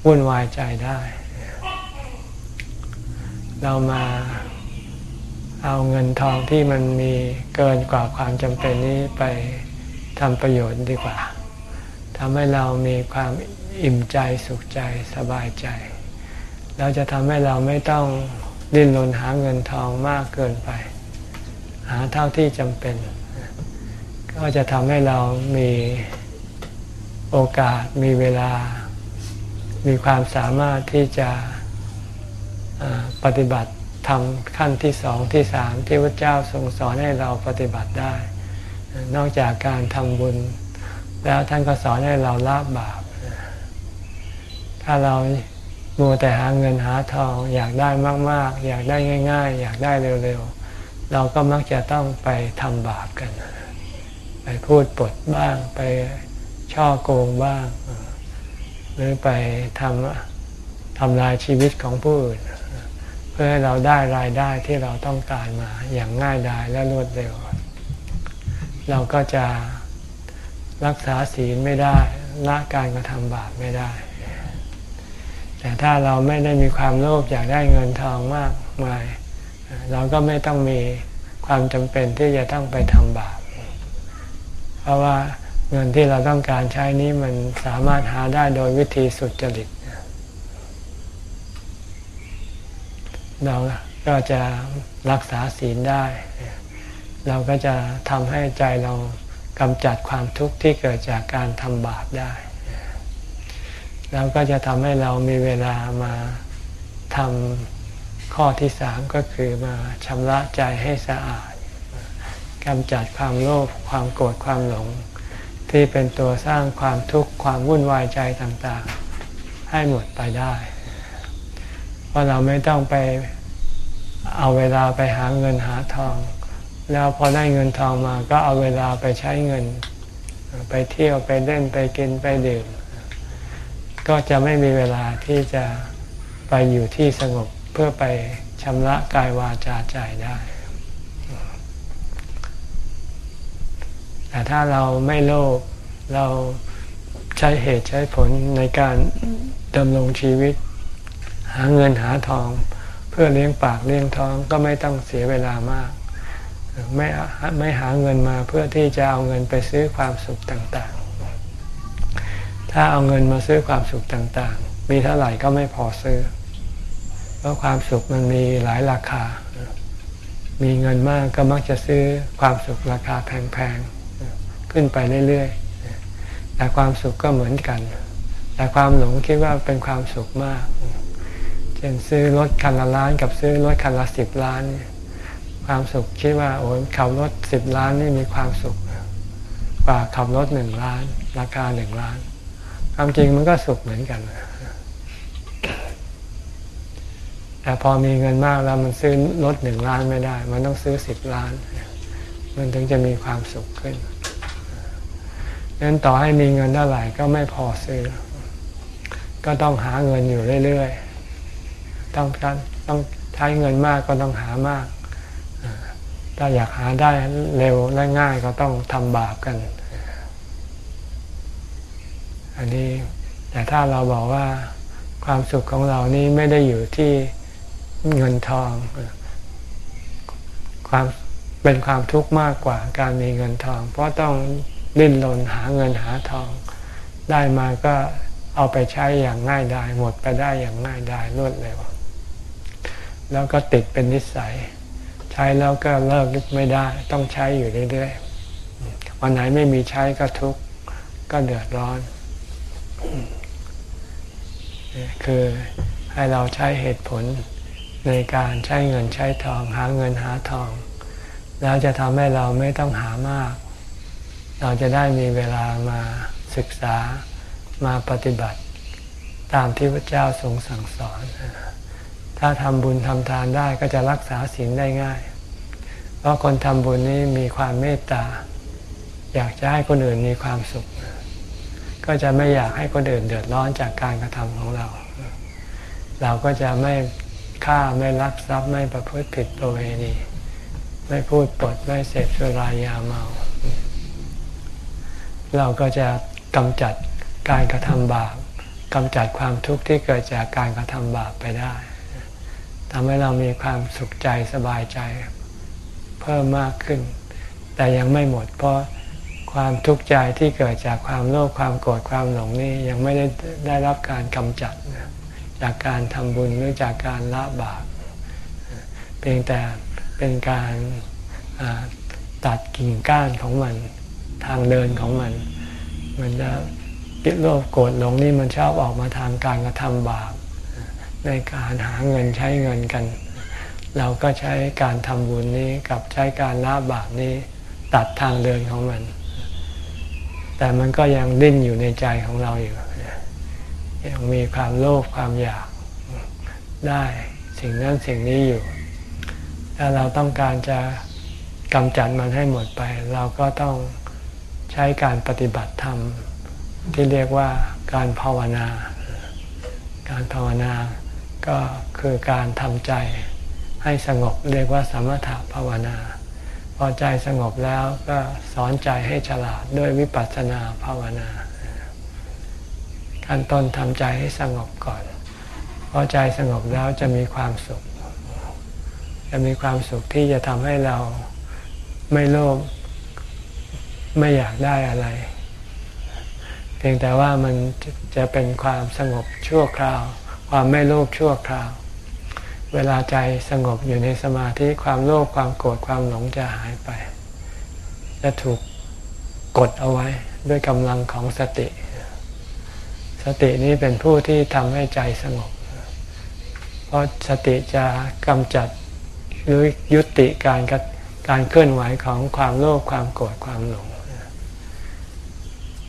วุ่นวายใจได้ เรามาเอาเงินทองที่มันมีเกินกว่าความจำเป็นนี้ไปทำประโยชน์ดีกว่า ทำให้เรามีความอิ่มใจสุขใจสบายใจเราจะทำให้เราไม่ต้องดิ้นรนหาเงินทองมากเกินไป หาเท่าที่จำเป็น ก็จะทำให้เรามีโอกาสมีเวลา มีความสามารถที่จะปฏิบัติทำขั้นที่สองที่สามที่พระเจ้าทรงสอนให้เราปฏิบัติได้ นอกจากการทำบุญ แล้วท่านก็สอนให้เราละบาป ถ้าเรามัวแต่หาเงินหาทอง อยากได้มาก ๆ อยากได้ง่าย ๆ อยากได้เร็ว ๆ เราก็มักจะต้องไปทำบาปกัน ไปพูดปดบ้าง ไปช่อโกงบ้าง หรือไปทำทำลายชีวิตของผู้อื่น เพื่อให้เราได้รายได้ที่เราต้องการมาอย่างง่ายดายและรวดเร็ว เราก็จะ รักษาศีลไม่ได้ละการกระทำบาปไม่ได้ แต่ถ้าเราไม่ได้มีความโลภอยากได้เงินทองมากมาย เราก็ไม่ต้องมีความจำเป็นที่จะต้องไปทำบาป เพราะว่าเงินที่เราต้องการใช้นี้มันสามารถหาได้โดยวิธีสุดจริตเราก็จะรักษาศีลได้ เราก็จะทำให้ใจเรา กำจัดความทุกข์ที่เกิดจากการทำบาปได้ แล้วก็จะทำให้เรามีเวลามาทำข้อที่สามก็คือมาชำระใจให้สะอาดกำจัดความโลภความโกรธความหลง ที่เป็นตัวสร้างความทุกข์ความวุ่นวายใจต่างๆ ให้หมดไปได้ เพราะเราไม่ต้องไปเอาเวลาไปหาเงินหาทอง แล้วพอได้เงินทองมาก็เอาเวลาไปใช้เงิน ไปเที่ยวไปเล่นไปกินไปดื่ม ก็จะไม่มีเวลาที่จะไปอยู่ที่สงบเพื่อไปชำระกายวาจาใจได้แต่ถ้าเราไม่โลภเราใช้เหตุใช้ผลในการดำรงชีวิต หาเงินหาทอง เพื่อเลี้ยงปากเลี้ยงท้องก็ไม่ต้องเสียเวลามาก ไม่ไม่หาเงินมาเพื่อที่จะเอาเงินไปซื้อความสุขต่างๆ ถ้าเอาเงินมาซื้อความสุขต่างๆ มีเท่าไหร่ก็ไม่พอซื้อ เพราะความสุขมันมีหลายราคา มีเงินมากก็มักจะซื้อความสุขราคาแพงๆ ขึ้นไปเรื่อยๆ แต่ความสุขก็เหมือนกัน แต่ความหลงคิดว่าเป็นความสุขมาก เช่นซื้อรถคันละล้านกับซื้อรถคันละสิบล้าน ความสุขคิดว่าโอ้ขับรถสิบล้านนี่มีความสุข กว่าขับรถหนึ่งล้าน ราคาหนึ่งล้าน ความจริงมันก็สุขเหมือนกัน แต่พอมีเงินมากแล้วมันซื้อรถหนึ่งล้านไม่ได้ มันต้องซื้อสิบล้าน มันถึงจะมีความสุขขึ้นดังนั้นต่อให้มีเงินเท่าไหร่ก็ไม่พอซื้อ ก็ต้องหาเงินอยู่เรื่อยๆ ต้องการต้องใช้เงินมากก็ต้องหามาก ถ้าอยากหาได้เร็วและง่ายก็ต้องทำบาปกัน อันนี้แต่ถ้าเราบอกว่าความสุขของเรานี้ไม่ได้อยู่ที่เงินทอง ความเป็นความทุกข์มากกว่าการมีเงินทอง เพราะต้องดิ้นรนหาเงินหาทอง ได้มาก็เอาไปใช้อย่างง่ายดายหมดไปได้อย่างง่ายดายรวดเร็ว แล้วก็ติดเป็นนิสัย ช้แล้วก็เลิกไม่ได้ ต้องใช้อยู่เรื่อยๆวันไหนไม่มีใช้ก็ทุกข์ก็เดือดร้อน คือให้เราใช้เหตุผลในการใช้เงินใช้ทอง หาเงินหาทอง แล้วจะทำให้เราไม่ต้องหามาก เราจะได้มีเวลามาศึกษามาปฏิบัติ ตามที่พระเจ้าทรงสั่งสอน ถ้าทำบุญทำทานได้ก็จะรักษาศีลได้ง่าย เพราะคนทำบุญนี้มีความเมตตา อยากจะให้คนอื่นมีความสุข ก็จะไม่อยากให้คนอื่นเดือดร้อนจากการกระทำของเรา เราก็จะไม่ฆ่าไม่ลักทรัพย์ไม่ประพฤติผิดประเวณีไม่พูดปดไม่เสพสุรายาเมา เราก็จะกำจัดการกระทำบาปกำจัดความทุกข์ที่เกิดจากการกระทำบาปไปได้ทำให้เรามีความสุขใจสบายใจ เพิ่มมากขึ้น แต่ยังไม่หมด เพราะความทุกข์ใจที่เกิดจากความโลภความโกรธความหลงนี่ยังไม่ได้ได้รับการกำจัดจากการทำบุญหรือจากการละบาปเพียงแต่เป็นการตัดกิ่งก้านของมันทางเดินของมัน มันจะติดโลภโกรธหลงนี่มันชอบออกมาทางการกระทำบาปในการหาเงินใช้เงินกัน เราก็ใช้การทำบุญนี้กับใช้การละบาปนี้ตัดทางเดินของมัน แต่มันก็ยังดิ้นอยู่ในใจของเราอยู่ ยังมีความโลภความอยากได้สิ่งนั้นสิ่งนี้อยู่ ถ้าเราต้องการจะกำจัดมันให้หมดไป เราก็ต้องใช้การปฏิบัติธรรมที่เรียกว่าการภาวนา การภาวนาก็คือการทำใจ ให้สงบเรียกว่าสมถะภาวนา พอใจสงบแล้วก็สอนใจให้ฉลาดด้วยวิปัสสนาภาวนาขั้นต้นทำใจให้สงบก่อนพอใจสงบแล้วจะมีความสุข จะมีความสุขที่จะทำให้เราไม่โลภไม่อยากได้อะไร เพียงแต่ว่ามันจะเป็นความสงบชั่วคราว ความไม่โลภชั่วคราว เวลาใจสงบอยู่ในสมาธิความโลภความโกรธความหลงจะหายไป จะถูกกดเอาไว้ด้วยกำลังของสติ สตินี้เป็นผู้ที่ทำให้ใจสงบ เพราะสติจะกำจัดหรือยุติการการเคลื่อนไหวของความโลภความโกรธความหลง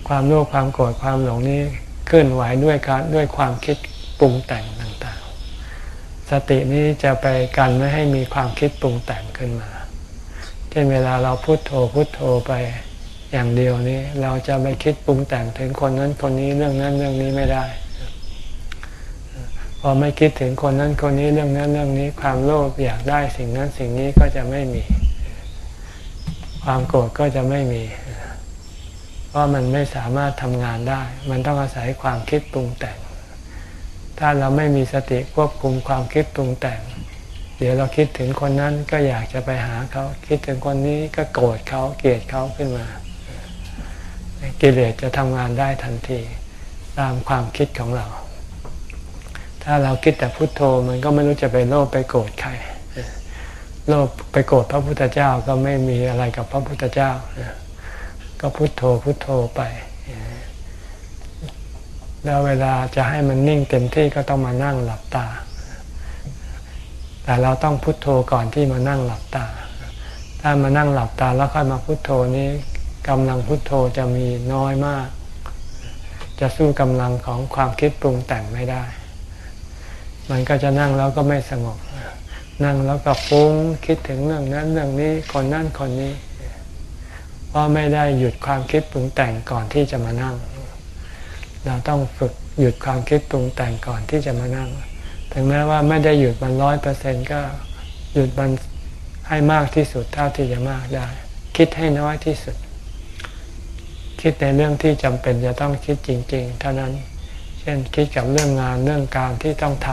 ความโลภความโกรธความหลงนี้เคลื่อนไหวด้วยการด้วยความคิดปรุงแต่งต่างๆ สตินี้จะไปกันไม่ให้มีความคิดปรุงแต่งขึ้นมา เช่นเวลาเราพุโทโธพุโทโธไปอย่างเดียวนี้ เราจะไปคิดปรุงแต่งถึงคนนั้นคนนี้เรื่องนั้นเรื่องนี้ไม่ได้ พอไม่คิดถึงคนนั้นคนนี้เรื่องนั้นเรื่องนี้ ความโลภอยากได้สิ่งนั้นสิ่งนี้ก็จะไม่มี ความโกรธก็จะไม่มี เพราะมันไม่สามารถทำงานได้ มันต้องอาศัยความคิดปรุงแต่ง ถ้าเราไม่มีสติควบคุมความคิดปรุงแต่ง เดี๋ยวเราคิดถึงคนนั้นก็อยากจะไปหาเขาคิดถึงคนนี้ก็โกรธเขาเกลียดเขาขึ้นมา กิเลสจะทำงานได้ทันทีตามความคิดของเรา ถ้าเราคิดแต่พุโทโธมันก็ไม่รู้จะไปโลภไปโกรธใครโลภไปโกรธพระพุทธเจ้าก็ไม่มีอะไรกับพระพุทธเจ้า ก็พุโทโธพุโทโธไป แล้วเวลาจะให้มันนิ่งเต็มที่ก็ต้องมานั่งหลับตา แต่เราต้องพุโทโธก่อนที่มานั่งหลับตา ถ้ามานั่งหลับตาแล้วค่อยมาพุโทโธนี้กำลังพุโทโธจะมีน้อยมาก จะสู้กำลังของความคิดปรุงแต่งไม่ได้ มันก็จะนั่งแล้วก็ไม่สงบ นั่งแล้วก็ฟุ้งคิดถึงเรื่องนั้นเรื่องนี้คนนั่นคนนี้ เพราะไม่ได้หยุดความคิดปรุงแต่งก่อนที่จะมานั่ง เราต้องฝึกหยุดความคิดปรุงแต่งก่อนที่จะมานั่ง ถึงแม้ว่าไม่ได้หยุดมันร้อยเปอร์เซ็นก็หยุดมันให้มากที่สุดเท่าที่จะมากได้ คิดให้น้อยที่สุด คิดในเรื่องที่จำเป็นจะต้องคิดจริง ๆ เท่านั้น เช่นคิดกับเรื่องงานเรื่องการที่ต้องท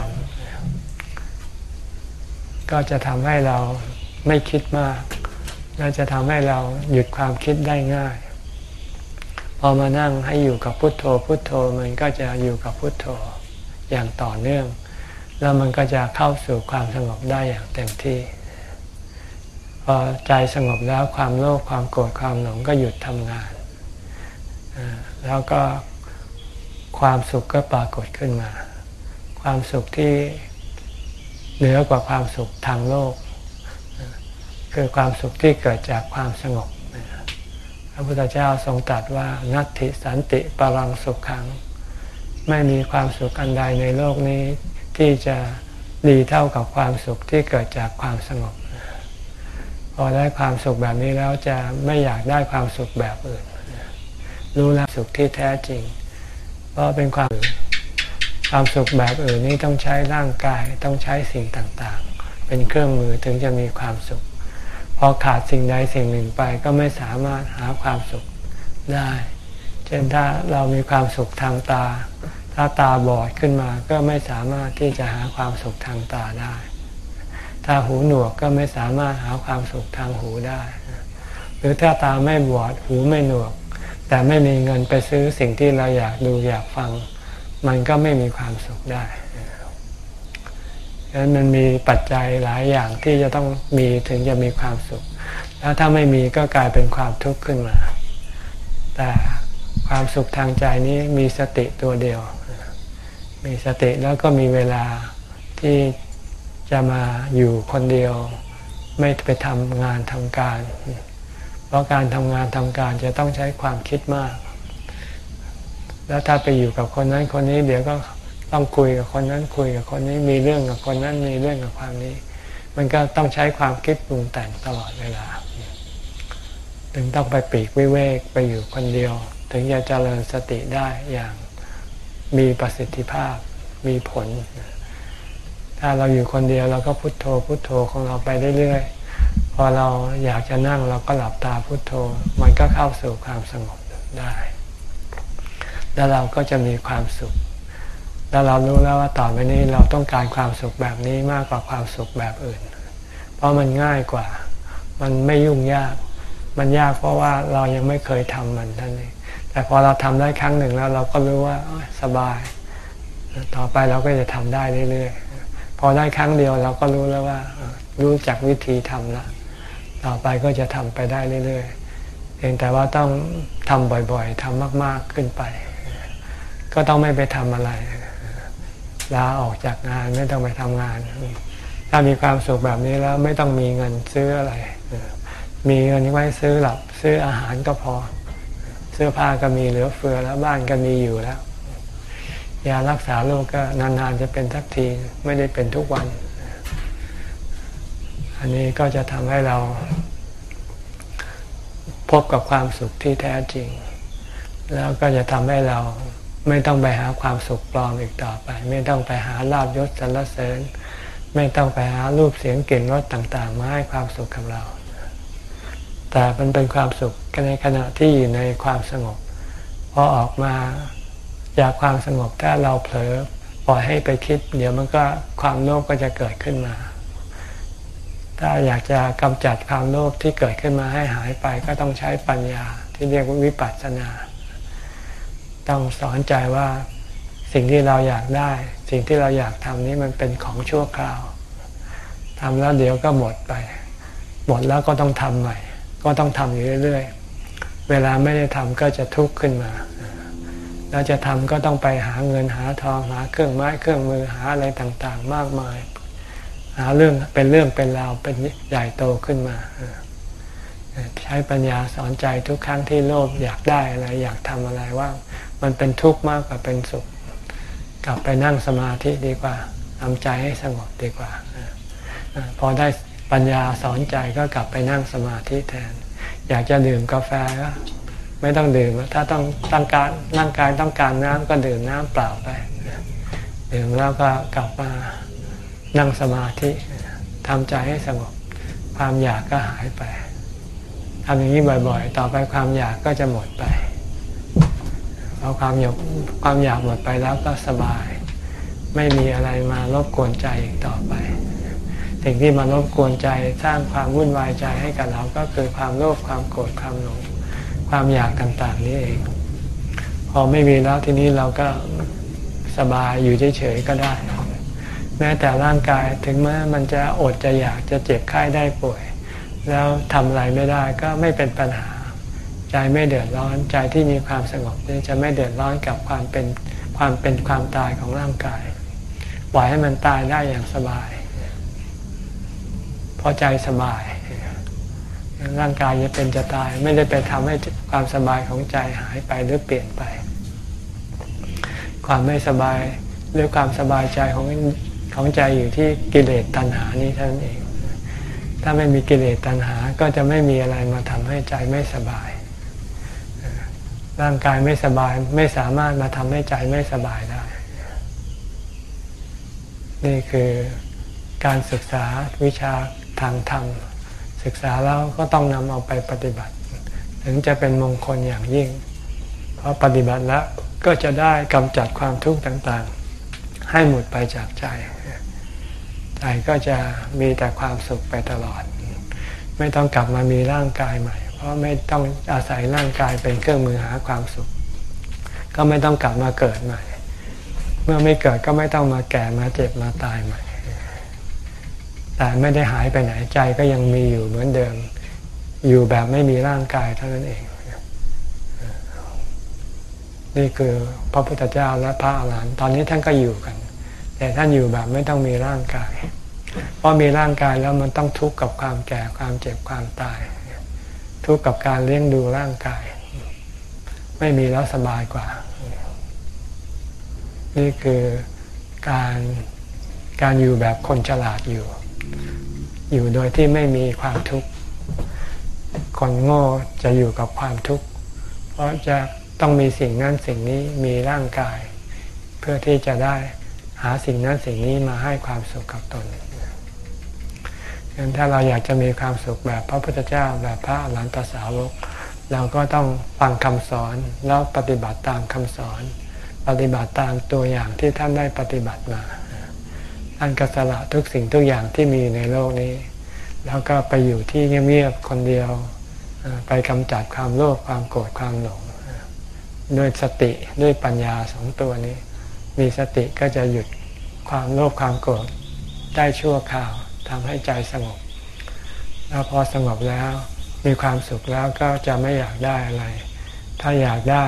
ำก็จะทำให้เราไม่คิดมาก และจะทำให้เราหยุดความคิดได้ง่าย พอมานั่งให้อยู่กับพุทโธ พุทโธมันก็จะอยู่กับพุทโธอย่างต่อเนื่อง แล้วมันก็จะเข้าสู่ความสงบได้อย่างเต็มที่ พอใจสงบแล้วความโลภความโกรธความหลงก็หยุดทำงาน แล้วก็ความสุขก็ปรากฏขึ้นมา ความสุขที่เหนือกว่าความสุขทางโลก คือความสุขที่เกิดจากความสงบ ระพุทธเจ้าทรงตรัสว่านัตติสันติปรังสุขขัง ไม่มีความสุขอันใดในโลกนี้ ที่จะดีเท่ากับความสุขที่เกิดจากความสงบ พอได้ความสุขแบบนี้แล้วจะไม่อยากได้ความสุขแบบอื่น รู้แล้วสุขที่แท้จริง เพราะเป็นความความสุขแบบอื่นนี้ต้องใช้ร่างกายต้องใช้สิ่งต่างๆ เป็นเครื่องมือถึงจะมีความสุข พอขาดสิ่งใดสิ่งหนึ่งไปก็ไม่สามารถหาความสุขได้ เช่นถ้าเรามีความสุขทางตา ถ้าตาบอดขึ้นมาก็ไม่สามารถที่จะหาความสุขทางตาได้ ถ้าหูหนวกก็ไม่สามารถหาความสุขทางหูได้ หรือถ้าตาไม่บอดหูไม่หนวก แต่ไม่มีเงินไปซื้อสิ่งที่เราอยากดูอยากฟัง มันก็ไม่มีความสุขได้ ฉะนั้นมันมีปัจจัยหลายอย่างที่จะต้องมีถึงจะมีความสุข แล้วถ้าไม่มีก็กลายเป็นความทุกข์ขึ้นมา แต่ความสุขทางใจนี้มีสติตัวเดียว มีสติแล้วก็มีเวลาที่จะมาอยู่คนเดียว ไม่ไปทำงานทำการ เพราะการทำงานทำการจะต้องใช้ความคิดมาก แล้วถ้าไปอยู่กับคนนั้นคนนี้เดี๋ยวก็ ต้องคุยกับคนนั้นคุยกับคนนี้มีเรื่องกับคนนั้นมีเรื่องกับความนี้ มันก็ต้องใช้ความคิดปรุงแต่งตลอดเวลาถึงต้องไปปีกวิเวกไปอยู่คนเดียว ถึงจะเจริญสติได้อย่างมีประสิทธิภาพมีผล ถ้าเราอยู่คนเดียวเราก็พุโทโธพุโทโธของเราไปเรื่อยๆพอเราอยากจะนั่งเราก็หลับตาพุโทโธ มันก็เข้าสู่ความสงบได้ แล้วเราก็จะมีความสุข แล้วเรารู้แล้วว่าต่อไปนี้เราต้องการความสุขแบบนี้มากกว่าความสุขแบบอื่น เพราะมันง่ายกว่า มันไม่ยุ่งยาก มันยากเพราะว่าเรายังไม่เคยทำมันท่านเองแต่พอเราทำได้ครั้งหนึ่งแล้วเราก็รู้ว่าสบาย ต่อไปเราก็จะทำได้เรื่อยๆ พอได้ครั้งเดียวเราก็รู้แล้วว่า รู้จักวิธีทำละ ต่อไปก็จะทำไปได้เรื่อยๆเพียงแต่ว่าต้องทำบ่อยๆทำมากๆขึ้นไป ก็ต้องไม่ไปทำอะไร ลาออกจากงานไม่ต้องไปทำงาน ถ้ามีความสุขแบบนี้แล้วไม่ต้องมีเงินซื้ออะไร มีเงินไว้ซื้อหลับ ซื้ออาหารก็พอ เสื้อผ้าก็มีเหลือเฟือแล้วบ้านก็มีอยู่แล้วยารักษาโรคก็นานๆจะเป็นทักทีไม่ได้เป็นทุกวัน อันนี้ก็จะทำให้เรา พบกับความสุขที่แท้จริง แล้วก็จะทำให้เรา ไม่ต้องไปหาความสุขปลอมอีกต่อไป ไม่ต้องไปหาลาบยศสรรเสริญ ไม่ต้องไปหารูปเสียงกลิ่นรสต่างๆ มาให้ความสุขกับเรา แต่มันเป็นความสุขในขณะที่อยู่ในความสงบพอออกมาจากความสงบถ้าเราเผลอปล่อยให้ไปคิด เดี๋ยวมันก็ความโลภกก็จะเกิดขึ้นมา ถ้าอยากจะกำจัดความโลภที่เกิดขึ้นมาให้หายไปก็ต้องใช้ปัญญาที่เรียกว่าวิปัสสนา ต้องสอนใจว่าสิ่งที่เราอยากได้ สิ่งที่เราอยากทำนี้มันเป็นของชั่วคราวทำแล้วเดี๋ยวก็หมดไป หมดแล้วก็ต้องทำใหม่ ก็ต้องทำอยู่เรื่อยๆ เวลาไม่ได้ทำก็จะทุกข์ขึ้นมาเราจะทำก็ต้องไปหาเงินหาทองหาเครื่องไม้เครื่องมือหาอะไรต่างๆ มากมาย หาเรื่องเป็นเรื่องเป็นราวเป็นใหญ่โตขึ้นมา ใช้ปัญญาสอนใจทุกครั้งที่โลภอยากได้อะไรอยากทำอะไรว่า มันเป็นทุกข์มากกว่าเป็นสุข กลับไปนั่งสมาธิดีกว่าทำใจให้สงบดีกว่า พอได้ปัญญาสอนใจก็กลับไปนั่งสมาธิแทน อยากจะดื่มกาแฟก็ไม่ต้องดื่ม ถ้าต้องต้องการร่างกายต้องการน้ำก็ดื่มน้ำเปล่าไปดื่มแล้วก็กลับมานั่งสมาธิทำใจให้สงบ ความอยากก็หายไปทำอย่างนี้บ่อยๆ ต่อไปความอยากก็จะหมดไป พอความอยากความอยากหมดไปแล้วก็สบาย ไม่มีอะไรมารบกวนใจอีกต่อไป สิ่งที่มารบกวนใจสร้างความวุ่นวายใจให้กับเราก็คือความโลภความโกรธความหลงความอยากต่างๆนี่เอง พอไม่มีแล้วทีนี้เราก็สบายอยู่เฉยๆก็ได้ แม้แต่ร่างกายถึงแม้มันจะอดจะอยากจะเจ็บไข้ได้ป่วย แล้วทำอะไรไม่ได้ก็ไม่เป็นปัญหา ใจไม่เดือดร้อนใจที่มีความสงบนี่จะไม่เดือดร้อนกับความเป็นความเป็นความตายของร่างกาย ปล่อยให้มันตายได้อย่างสบายพอใจสบาย ร่างกายจะเป็นจะตายไม่ได้ไปทำให้ความสบายของใจหายไปหรือเปลี่ยนไป ความไม่สบายหรือความสบายใจของของใจอยู่ที่กิเลสตัณหานี้เท่านั้นเอง ถ้าไม่มีกิเลสตัณหาก็จะไม่มีอะไรมาทำให้ใจไม่สบาย ร่างกายไม่สบายไม่สามารถมาทำให้ใจไม่สบายได้ นี่คือการศึกษาวิชาทางธรรม ศึกษาแล้วก็ต้องนำเอาไปปฏิบัติ ถึงจะเป็นมงคลอย่างยิ่ง เพราะปฏิบัติแล้วก็จะได้กำจัดความทุกข์ต่างๆ ให้หมดไปจากใจ ใจก็จะมีแต่ความสุขไปตลอด ไม่ต้องกลับมามีร่างกายใหม่ เพราะไม่ต้องอาศัยร่างกายเป็นเครื่องมือหาความสุข ก็ไม่ต้องกลับมาเกิดใหม่ เมื่อไม่เกิดก็ไม่ต้องมาแก่มาเจ็บมาตายใหม่ แต่ไม่ได้หายไปไหนใจก็ยังมีอยู่เหมือนเดิม อยู่แบบไม่มีร่างกายเท่านั้นเอง นี่คือพระพุทธเจ้าและพระอาหารหันต์ตอนนี้ท่านก็อยู่กัน แต่ท่านอยู่แบบไม่ต้องมีร่างกาย เพราะมีร่างกายแล้วมันต้องทุกข์กับความแก่ความเจ็บความตาย ทุกข์กับการเลี้ยงดูร่างกาย ไม่มีแล้วสบายกว่า นี่คือการการอยู่แบบคนฉลาดอยู่ อยู่โดยที่ไม่มีความทุกข์ คนโง่จะอยู่กับความทุกข์ เพราะจะต้องมีสิ่งนั้นสิ่งนี้มีร่างกาย เพื่อที่จะได้หาสิ่งนั้นสิ่งนี้มาให้ความสุขกับตน งั้นถ้าเราอยากจะมีความสุขแบบพระพุทธเจ้าแบบพระอรหันตสาวก เราก็ต้องฟังคำสอนแล้วปฏิบัติตามคำสอน ปฏิบัติตามตัวอย่างที่ท่านได้ปฏิบัติมาท่านก็สละทุกสิ่งทุกอย่างที่มีในโลกนี้ แล้วก็ไปอยู่ที่เงียบๆคนเดียวไปกำจัดความโลภความโกรธความหลงด้วยสติด้วยปัญญาสองตัวนี้ มีสติก็จะหยุดความโลภความโกรธได้ชั่วคราว ทำให้ใจสงบ แล้วพอสงบแล้วมีความสุขแล้วก็จะไม่อยากได้อะไร ถ้าอยากได้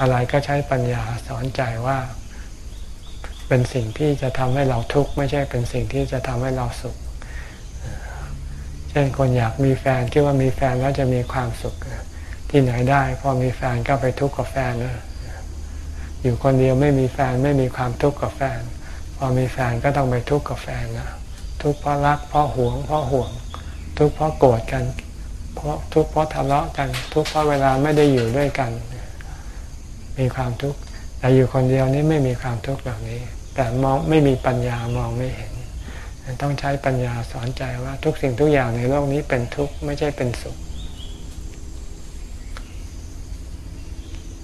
อะไรก็ใช้ปัญญาสอนใจว่า เป็นสิ่งที่จะทำให้เราทุกข์ไม่ใช่เป็นสิ่งที่จะทำให้เราสุข เช่นคนอยากมีแฟนคิดว่ามีแฟนแล้วจะมีความสุข ที่ไหนได้ พอมีแฟนก็ไปทุกข์กับแฟนอยู่คนเดียวไม่มีแฟนไม่มีความทุกข์กับแฟน พอมีแฟนก็ต้องไปทุกข์กับแฟนนะ ทุกข์เพราะรักเพราะหวงเพราะห่วง ทุกข์เพราะโกรธกัน เพราะทุกข์เพราะทะเลาะกัน ทุกข์เพราะเวลาไม่ได้อยู่ด้วยกัน มีความทุกข์แต่อยู่คนเดียวนี้ไม่มีความทุกข์เหล่านี้ แต่มองไม่มีปัญญามองไม่เห็น ต้องใช้ปัญญาสอนใจว่าทุกสิ่งทุกอย่างในโลกนี้เป็นทุกข์ไม่ใช่เป็นสุข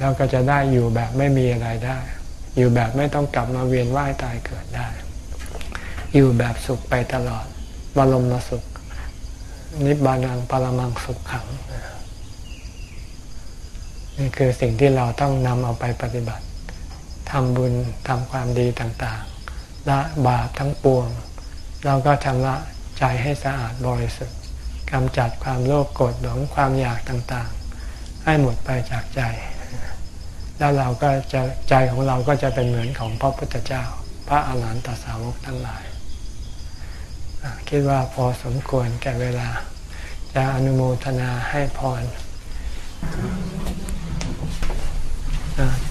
เราก็จะได้อยู่แบบไม่มีอะไรได้ อยู่แบบไม่ต้องกลับมาเวียนว่ายตายเกิดได้ อยู่แบบสุขไปตลอดบรมสุข นิบานังปรมังสุขขัง นี่คือสิ่งที่เราต้องนำเอาไปปฏิบัติทำบุญทำความดีต่างๆละบาปทั้งปวง เราก็ชำระใจให้สะอาดบริสุทธิ์กำจัดความโลภโกรธหลงความอยากต่างๆ ให้หมดไปจากใจ แล้วเราก็จะใจของเราก็จะเป็นเหมือนของพระพุทธเจ้า พระอาหารหันตสาวกทั้งหลาย คิดว่าพอสมควรแก่เวลา จะอนุโมทนาให้พร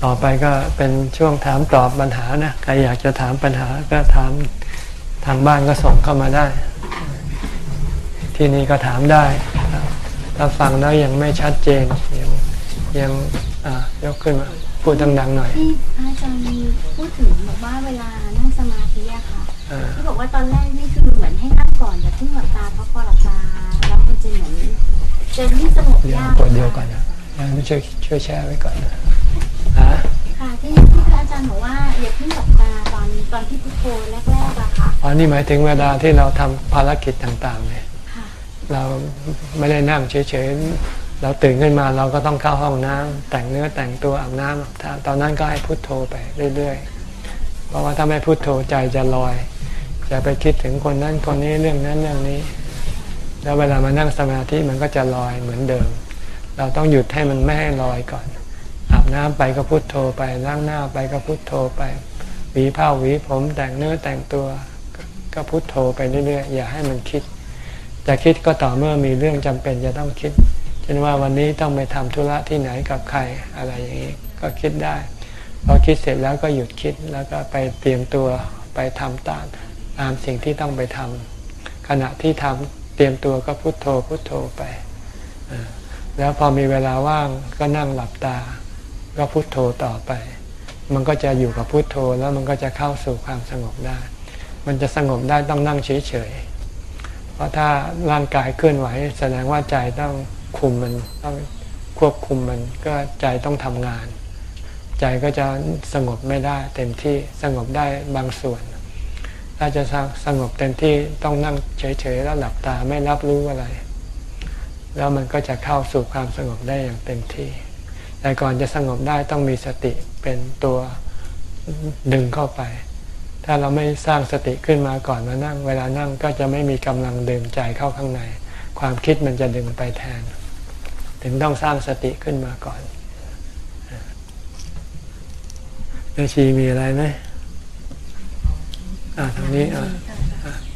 ต่อไปก็เป็นช่วงถามตอบปัญหานะ ใครอยากจะถามปัญหาก็ถามทางบ้านก็ส่งเข้ามาได้ ที่นี่ก็ถามได้ ถ้าฟังแล้วยังไม่ชัดเจน ยังยังยกขึ้นมาพูดดังๆหน่อยที่พระอาจารย์พูดถึงบอกว่าเวลานั่งสมาธิอะค่ะ ที่บอกว่าตอนแรกนี่คือเหมือนให้นั่งก่อนแต่ที่หลับตาเพราะพอหลับตาแล้วมันจะเหมือนจะนิ่งสงบยากกดเดียวก่อนนะไม่ช่วยช่วยแชร์ไว้ก่อนนะค่ะที่ที่พระอาจารย์บอกว่าอย่าเพิ่งหลับตาตอนตอนที่พุทโธแรกๆอะค่ะอ๋อนี่หมายถึงเวลาที่เราทำภารกิจต่างๆเนี่ยเราไม่ได้นั่งเฉยๆ เราตื่นขึ้นมาเราก็ต้องเข้าห้องน้ำแต่งเนื้อแต่งตัวอาบน้ำตอนนั้นก็ให้พุทโธไปเรื่อยๆ เพราะว่าถ้าไม่พุทโธใจจะลอย จะไปคิดถึงคนนั้นคนนี้เรื่องนั้นเรื่องนี้ แล้วเวลามานั่งสมาธิมันก็จะลอยเหมือนเดิม เราต้องหยุดให้มันไม่ให้ลอยก่อน อาบน้ำไปก็พุโทโธไปล้างหน้าไปก็พุโทโธไปหวีผ้าหวีผมแต่งเนื้อแต่งตัวก็พุโทโธไปเรื่อยๆอย่าให้มันคิด จะคิดก็ต่อเมื่อมีเรื่องจำเป็นจะต้องคิดเช่นว่าวันนี้ต้องไปทำธุระที่ไหนกับใครอะไรอย่างนี้ก็คิดได้พอคิดเสร็จแล้วก็หยุดคิดแล้วก็ไปเตรียมตัวไปทำตาม ตามสิ่งที่ต้องไปทำขณะที่ทำเตรียมตัวก็พุโทโธพุโทโธไป แล้วพอมีเวลาว่างก็นั่งหลับตา ก็พุโทโธต่อไป มันก็จะอยู่กับพุโทโธแล้วมันก็จะเข้าสู่ความสงบได้ มันจะสงบได้ต้องนั่งเฉยๆ เพราะถ้าร่างกายเคลื่อนไหว แสดงว่าใจต้องคุมมันต้องควบคุมมันก็ใจต้องทำงาน ใจก็จะสงบไม่ได้เต็มที่สงบได้บางส่วน ถ้าจะสงบเต็มที่ต้องนั่งเฉยๆแล้วหลับตาไม่รับรู้อะไร แล้วมันก็จะเข้าสู่ความสงบได้อย่างเต็มที่ แต่ก่อนจะสงบได้ต้องมีสติเป็นตัวดึงเข้าไป ถ้าเราไม่สร้างสติขึ้นมาก่อนมานั่ง เวลานั่งก็จะไม่มีกำลังดึงใจเข้าข้างใน ความคิดมันจะดึงไปแทน ถึงต้องสร้างสติขึ้นมาก่อนแม่ชีมีอะไรไหม อ่าทางนี้อ่า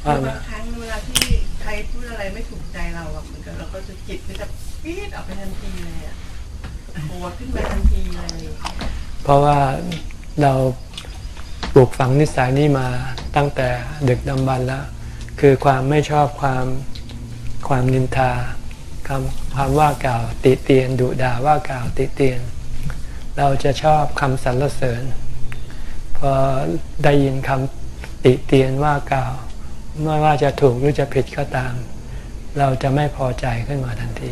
ว่าบางครั้งเวลาที่ใครพูดอะไรไม่ถูกใจเราอะเหมือนกับเราก็จะจิตมันจะปี๊ดออกไปทันทีเลยอะโหดขึ้นมาทันทีเลย เพราะว่าเราปลูกฝังนิสัยนี้มาตั้งแต่ดึกดำบรรแล้ว คือความไม่ชอบความความนินทาคำความว่ากล่าวติเตียนดุด่าว่ากล่าวติเตียน เราจะชอบคำสรรเสริญ พอได้ยินคำ ติเตียนว่ากล่าวไม่ว่าจะถูกหรือจะผิดก็ตาม เราจะไม่พอใจขึ้นมาทันที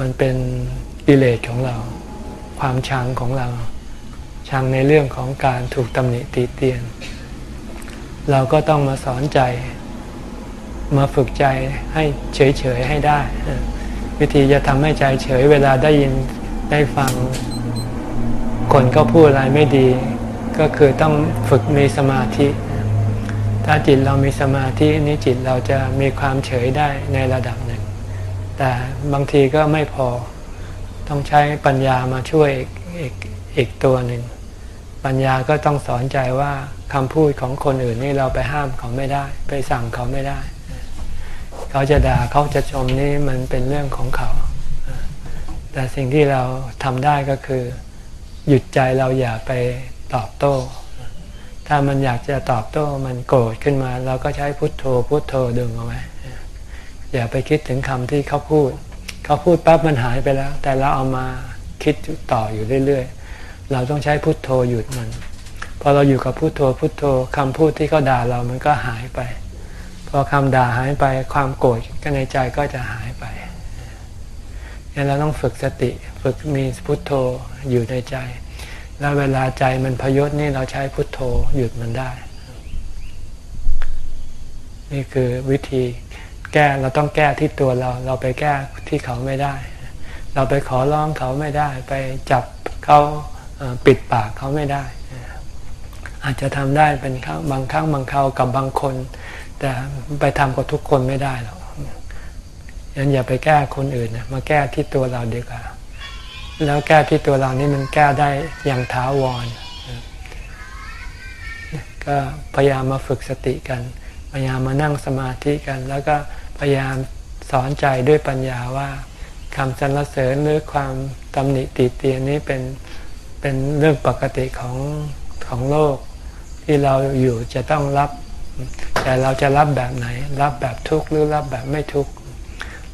มันเป็นกิเลสของเรา ความชังของเรา ชังในเรื่องของการถูกตำหนิตีเตียน เราก็ต้องมาสอนใจ มาฝึกใจให้เฉยๆให้ได้ วิธีจะทำให้ใจเฉยเวลาได้ยินได้ฟัง คนก็พูดอะไรไม่ดี ก็คือต้องฝึกมีสมาธิ ถ้าจิตเรามีสมาธินี้จิตเราจะมีความเฉยได้ในระดับหนึ่ง แต่บางทีก็ไม่พอต้องใช้ปัญญามาช่วยอีกอีกอีกตัวหนึ่ง ปัญญาก็ต้องสอนใจว่าคำพูดของคนอื่นนี่เราไปห้ามเขาไม่ได้ ไปสั่งเขาไม่ได้ เขาจะด่าเขาจะชมนี่มันเป็นเรื่องของเขา แต่สิ่งที่เราทำได้ก็คือ หยุดใจเราอย่าไป ตอบโต้ ถ้ามันอยากจะตอบโต้มันโกรธขึ้นมา เราก็ใช้พุทโธ พุทโธดึงเอาไว้ อย่าไปคิดถึงคำที่เขาพูด เขาพูดปั๊บมันหายไปแล้ว แต่เราเอามาคิดต่ออยู่เรื่อยๆ เราต้องใช้พุทโธหยุดมัน พอเราอยู่กับพุทโธ พุทโธคำพูดที่เขาด่าเรามันก็หายไป พอคำด่าหายไปความโกรธก็ในใจก็จะหายไปงั้นเราต้องฝึกสติ ฝึกมีพุทโธอยู่ในใจ แล้วเวลาใจมันพยศนี่เราใช้พุทโธหยุดมันได้ นี่คือวิธีแก้เราต้องแก้ที่ตัวเรา เราไปแก้ที่เขาไม่ได้ เราไปขอร้องเขาไม่ได้ ไปจับเขาปิดปากเขาไม่ได้ อาจจะทำได้เป็นครั้งบางครั้งบางคราวกับบางคน แต่ไปทำกับทุกคนไม่ได้หรอกยันอย่าไปแก้คนอื่นนะมาแก้ที่ตัวเราดีกว่า แล้วแก้ที่ตัวเรานี่มันแก้ได้อย่างถาวร ก็พยายามมาฝึกสติกัน พยายามมานั่งสมาธิกัน แล้วก็พยายามสอนใจด้วยปัญญาว่าคำสรรเสริญหรือความตำหนิติเตียนนี้เป็นเป็นเรื่องปกติของของโลก ที่เราอยู่จะต้องรับ แต่เราจะรับแบบไหน รับแบบทุกข์หรือรับแบบไม่ทุกข์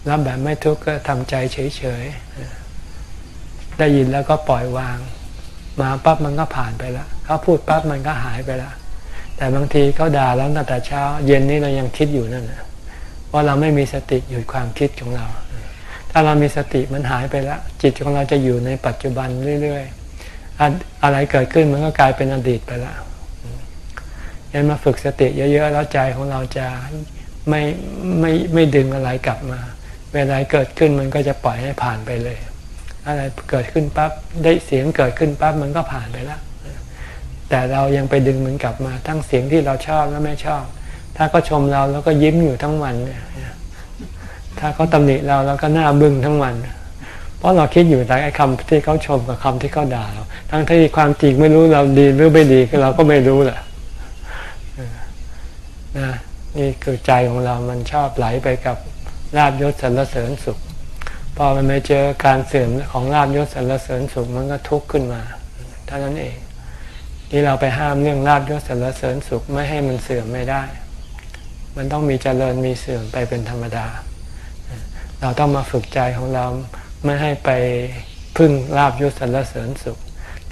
รับแบบไม่ทุกข์ก็ทำใจเฉยๆ ได้ยินแล้วก็ปล่อยวาง มาปั๊บมันก็ผ่านไปแล้วเขาพูดปั๊บมันก็หายไปแล้วแต่บางทีเขาด่าแล้วตั้งแต่เช้า เย็นนี้เรายังคิดอยู่นั่นนะเพราเราไม่มีสติหยุดความคิดของเรา ถ้าเรามีสติมันหายไปแล้วจิตของเราจะอยู่ในปัจจุบันเรื่อยๆอะไรเกิดขึ้นมันก็กลายเป็นอดีตไปแล้วยันมาฝึกสติเยอะๆแล้วใจของเราจะไม่ไม่ไม่ดึงอะไรกลับมา เวลาเกิดขึ้นมันก็จะปล่อยให้ผ่านไปเลย อะไรเกิดขึ้นปั๊บได้เสียงเกิดขึ้นปั๊บมันก็ผ่านไปแล้วแต่เรายังไปดึงมันกลับมาทั้งเสียงที่เราชอบและไม่ชอบ ถ้าก็ชมเราแล้วก็ยิ้มอยู่ทั้งวันถ้าเขาตำหนิเราแล้วก็หน้าบึ้งทั้งวัน เพราะเราคิดอยู่แต่ไอ้คำที่เขาชมกับคำที่เขาด่าเรา ทั้งที่ความจริงไม่รู้เราดีหรือไม่ดีเราก็ไม่รู้แหละนะนี่คือใจของเรามันชอบไหลไปกับลาบยศสรรเสริญสุข พอมันไม่เจอการเสื่อมของลาบยศสรรเสริญสุขมันก็ทุกข์ขึ้นมาเท่านั้นเองที่เราไปห้ามเรื่องลาบยศสรรเสริญสุขไม่ให้มันเสื่อมไม่ได้ มันต้องมีเจริญมีเสื่อมไปเป็นธรรมดา เราต้องมาฝึกใจของเราไม่ให้ไปพึ่งลาบยศสรรเสริญสุข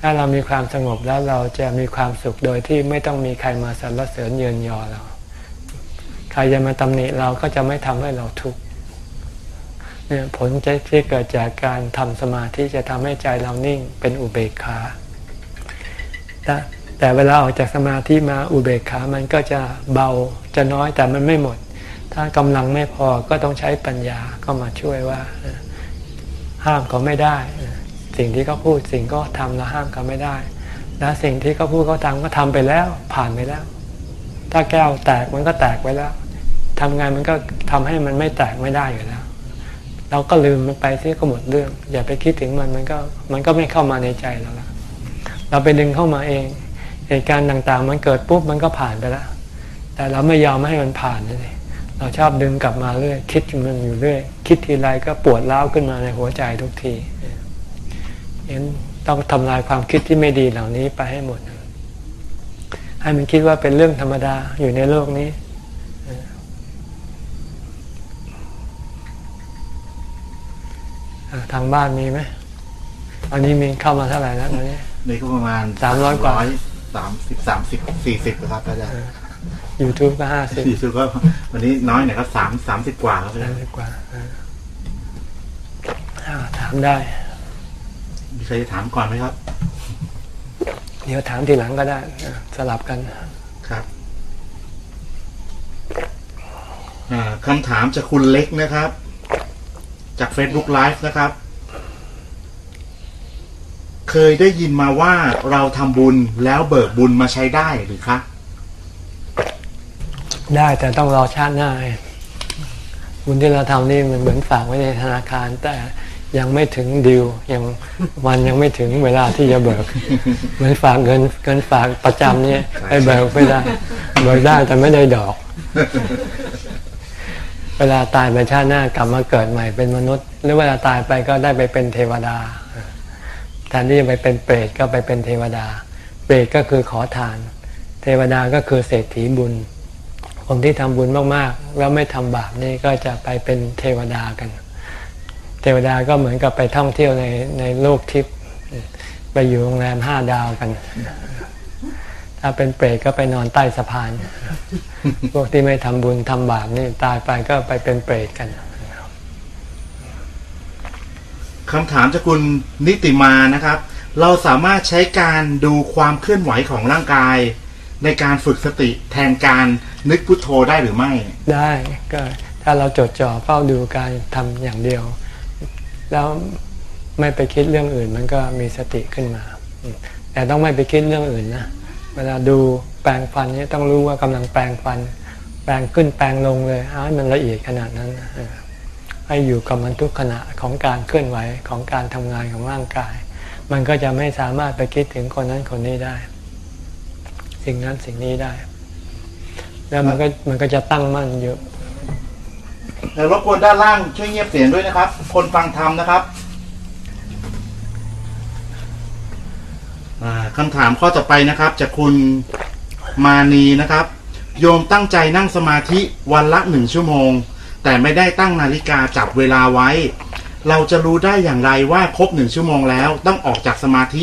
ถ้าเรามีความสงบแล้วเราจะมีความสุขโดยที่ไม่ต้องมีใครมาสรรเสริญเยินยอเรา ใครจะมาตำหนิเราก็จะไม่ทำให้เราทุกข์ เนี่ยผลที่เกิดจากการทำสมาธิจะทำให้ใจเรานิ่งเป็นอุเบกขาแต่แต่เวลาออกจากสมาธิมาอุเบกขามันก็จะเบาจะน้อยแต่มันไม่หมด ถ้ากำลังไม่พอก็ต้องใช้ปัญญาก็มาช่วยว่า ห้ามเขาไม่ได้ สิ่งที่เขาพูดสิ่งก็ทำแล้วห้ามเขาไม่ได้แล้วสิ่งที่เขาพูดเขาทำก็ทำไปแล้ว ผ่านไปแล้ว ถ้าแก้วแตกมันก็แตกไปแล้วทำงานมันก็ทำให้มันไม่แตกไม่ได้อยู่แล้ว เราก็ลืมมันไปซิก็หมดเรื่อง อย่าไปคิดถึงมันมันก็มันก็ไม่เข้ามาในใจเราละเราไปดึงเข้ามาเอง เหตุการณ์ต่างๆ มันเกิดปุ๊บมันก็ผ่านไปแล้วแต่เราไม่ยอมให้มันผ่านเลยเราชอบดึงกลับมาเรื่อยคิดมันอยู่เรื่อยคิดทีไรก็ปวดร้าวขึ้นมาในหัวใจทุกทีเห็นต้องทำลายความคิดที่ไม่ดีเหล่านี้ไปให้หมด ให้มันคิดว่าเป็นเรื่องธรรมดาอยู่ในโลกนี้ ทางบ้านมีไหมอันนี้มีเข้ามาเท่าไหร่แล้วตอนนี้นี่ก็ประมาณสามร้อยกว่าสามสิบสามสิบสี่สิบครับอาจารย์ยูทูบก็ห้าสิบสี่สิบก็วันนี้น้อยหน่อยครับสามสามสิบกว่าครับอาจารห้าย์สิบกว่าอ่าถามได้ มีใครจะถามก่อนไหมครับ เดี๋ยวถามทีหลังก็ได้อะสลับกันครับอ่าคำถามจากคุณเล็กนะครับ จาก Facebook Live นะครับ เคยได้ยินมาว่าเราทำบุญแล้วเบิกบุญมาใช้ได้หรือคะได้แต่ต้องรอชาติหน้าบุญที่เราทำนี่มันเหมือนฝากไว้ในธนาคาร แต่ยังไม่ถึงดิวยังวันยังไม่ถึงเวลาที่จะเบิก เหมือนฝากเงินเงินฝากประจำเนี่ยไปเบิกไม่ได้เบิกได้แต่ไม่ได้ดอก เวลาตายไปชาติหน้ากลับมาเกิดใหม่เป็นมนุษย์ หรือเวลาตายไปก็ได้ไปเป็นเทวดาแทนที่จะไปเป็นเปรตก็ไปเป็นเทวดา เปรตก็คือขอทาน เทวดาก็คือเศรษฐีบุญ คนที่ทำบุญมากๆ แล้วไม่ทำบาปนี่ก็จะไปเป็นเทวดากัน เทวดาก็เหมือนกับไปท่องเที่ยวในในโลกทิพย์ไปอยู่โรงแรมห้าดาวกัน ถ้าเป็นเปรตก็ไปนอนใต้สะพาน พวกที่ไม่ทำบุญทำบาปนี่ตายไปก็ไปเป็นเปรตกันคำถามจากคุณนิติมานะครับ เราสามารถใช้การดูความเคลื่อนไหวของร่างกาย ในการฝึกสติแทนการนึกพุทโธได้หรือไม่ ได้ก็ถ้าเราจดจ่อเฝ้าดูการทำอย่างเดียว แล้วไม่ไปคิดเรื่องอื่นมันก็มีสติขึ้นมาอืมแต่ต้องไม่ไปคิดเรื่องอื่นนะ เวลาดูแปลงฟันนี่ต้องรู้ว่ากำลังแปลงฟัน แปลงขึ้นแปลงลงเลยเอาให้มันละเอียดขนาดนั้นให้อยู่กับมันทุกขณะของการเคลื่อนไหวของการทำงานของร่างกาย มันก็จะไม่สามารถไปคิดถึงคนนั้นคนนี้ได้ สิ่งนั้นสิ่งนี้ได้ แล้วมันก็มันก็จะตั้งมั่นอยู่เดี๋ยวรบกวนด้านล่างช่วยเงียบเสียงด้วยนะครับ คนฟังธรรมนะครับ อ่าคำถามข้อต่อไปนะครับ จากคุณมานีนะครับ โยมตั้งใจนั่งสมาธิวันละหนึ่งชั่วโมง แต่ไม่ได้ตั้งนาฬิกาจับเวลาไว้ เราจะรู้ได้อย่างไรว่าครบหนึ่งชั่วโมงแล้วต้องออกจากสมาธิ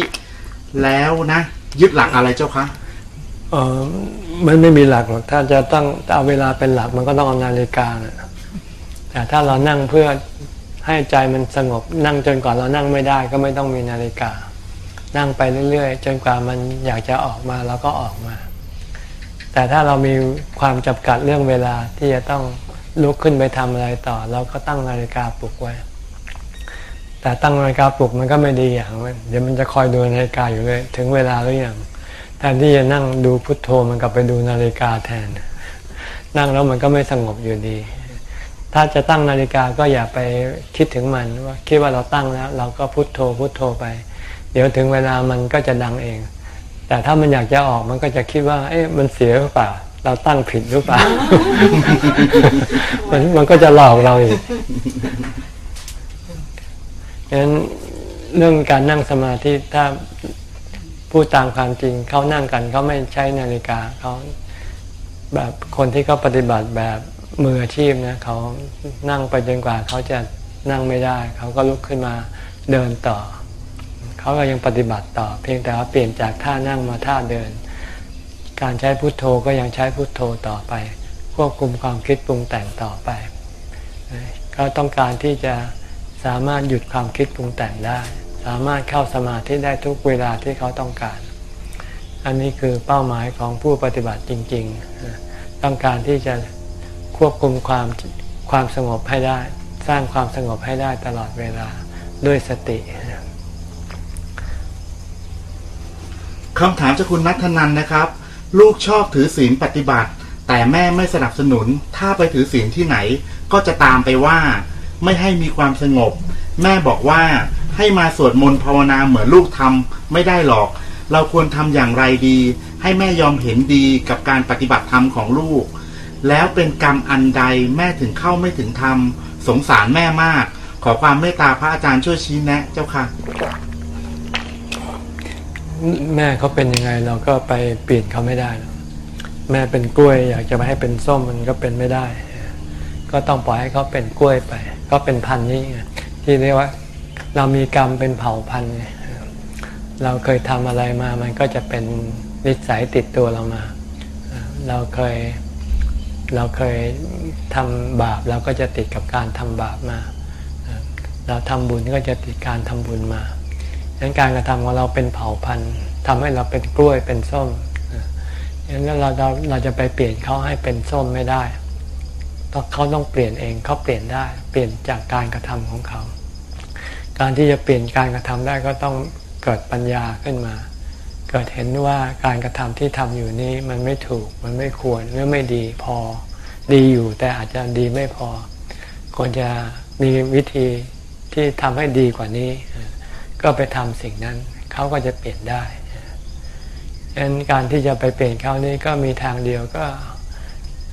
แล้วนะ ยึดหลักอะไรเจ้าคะเออมันไม่มีหลักหรอกถ้าจะต้องเอาเวลาเป็นหลักมันก็ต้องเอานาฬิกานะแต่ถ้าเรานั่งเพื่อให้ใจมันสงบนั่งจนกว่าเรานั่งไม่ได้ก็ไม่ต้องมีนาฬิกา นั่งไปเรื่อยๆ จนกว่ามันอยากจะออกมาเราก็ออกมา แต่ถ้าเรามีความจำกัดเรื่องเวลาที่จะต้องลุกขึ้นไปทำอะไรต่อ เราก็ตั้งนาฬิกาปลุกไว้ แต่ตั้งนาฬิกาปลุกมันก็ไม่ดีอย่างเดี๋ยวมันจะคอยดูนาฬิกาอยู่เลยถึงเวลาหรือยังแทนที่จะนั่งดูพุทโธมันกลับไปดูนาฬิกาแทน นั่งแล้วมันก็ไม่สงบอยู่ดี ถ้าจะตั้งนาฬิกาก็อย่าไปคิดถึงมันว่าคิดว่าเราตั้งแล้ว เราก็พุทโธพุทโธไป เดี๋ยวถึงเวลามันก็จะดังเอง แต่ถ้ามันอยากจะออกมันก็จะคิดว่า เอ๊ะมันเสียหรือเปล่า เราตั้งผิดหรือเปล่า มันมันก็จะหลอกเราอีกฉะนั้นเรื่องการนั่งสมาธิถ้าพูดตามความจริงเขานั่งกันเขาไม่ใช้นาฬิกาเขาแบบคนที่เขาปฏิบัติแบบมืออาชีพนะเขานั่งไปจนกว่าเขาจะนั่งไม่ได้ เขาก็ลุกขึ้นมาเดินต่อ เขาก็ยังปฏิบัติต่อ เพียงแต่ว่าเปลี่ยนจากท่านั่งมาท่าเดิน การใช้พุทโธก็ยังใช้พุทโธต่อไป ควบคุมความคิดปรุงแต่งต่อไปก็ต้องการที่จะสามารถหยุดความคิดปรุงแต่งได้ สามารถเข้าสมาธิได้ทุกเวลาที่เขาต้องการ อันนี้คือเป้าหมายของผู้ปฏิบัติจริง ๆ ต้องการที่จะควบคุมความความสงบให้ได้ สร้างความสงบให้ได้ตลอดเวลาด้วยสติ คำถามจากคุณนัทนันนะครับ ลูกชอบถือศีลปฏิบัติ แต่แม่ไม่สนับสนุน ถ้าไปถือศีลที่ไหน ก็จะตามไปว่า ไม่ให้มีความสงบ แม่บอกว่าให้มาสวดมนต์ภาวนาเหมือนลูกทำไม่ได้หรอก เราควรทำอย่างไรดี ให้แม่ยอมเห็นดีกับการปฏิบัติธรรมของลูก แล้วเป็นกรรมอันใดแม่ถึงเข้าไม่ถึงธรรมสงสารแม่มาก ขอความเมตตาพระอาจารย์ช่วยชี้แนะเจ้าค่ะ แม่เขาเป็นยังไงเราก็ไปเปลี่ยนเขาไม่ได้ แม่เป็นกล้วย อยากจะไปให้เป็นส้มมันก็เป็นไม่ได้ ก็ต้องปล่อยให้เขาเป็นกล้วยไป ก็เป็นพันธุ์นี้ไงที่เรียกว่าเรามีกรรมเป็นเผ่าพันธุ์ไงเราเคยทำอะไรมา มันก็จะเป็นนิสัยติดตัวเรามา เราเคยเราเคยทำบาปเราก็จะติดกับการทำบาปมา เราทำบุญก็จะติดการทำบุญมา ดังนั้นการกระทำของเราเป็นเผ่าพันธุ์ทำให้เราเป็นกล้วยเป็นส้มดังนั้นเราเราเราจะไปเปลี่ยนเขาให้เป็นส้มไม่ได้ต้องเขาต้องเปลี่ยนเองเขาเปลี่ยนได้ เปลี่ยนจากการกระทำของเขา การที่จะเปลี่ยนการกระทำได้ก็ต้องเกิดปัญญาขึ้นมา เกิดเห็นว่าการกระทำที่ทำอยู่นี้มันไม่ถูกมันไม่ควรหรือไม่ดีพอดีอยู่แต่อาจจะดีไม่พอควรจะมีวิธีที่ทำให้ดีกว่านี้ ก็ไปทำสิ่งนั้นเขาก็จะเปลี่ยนได้ดังนั้นการที่จะไปเปลี่ยนเขานี่ก็มีทางเดียวก็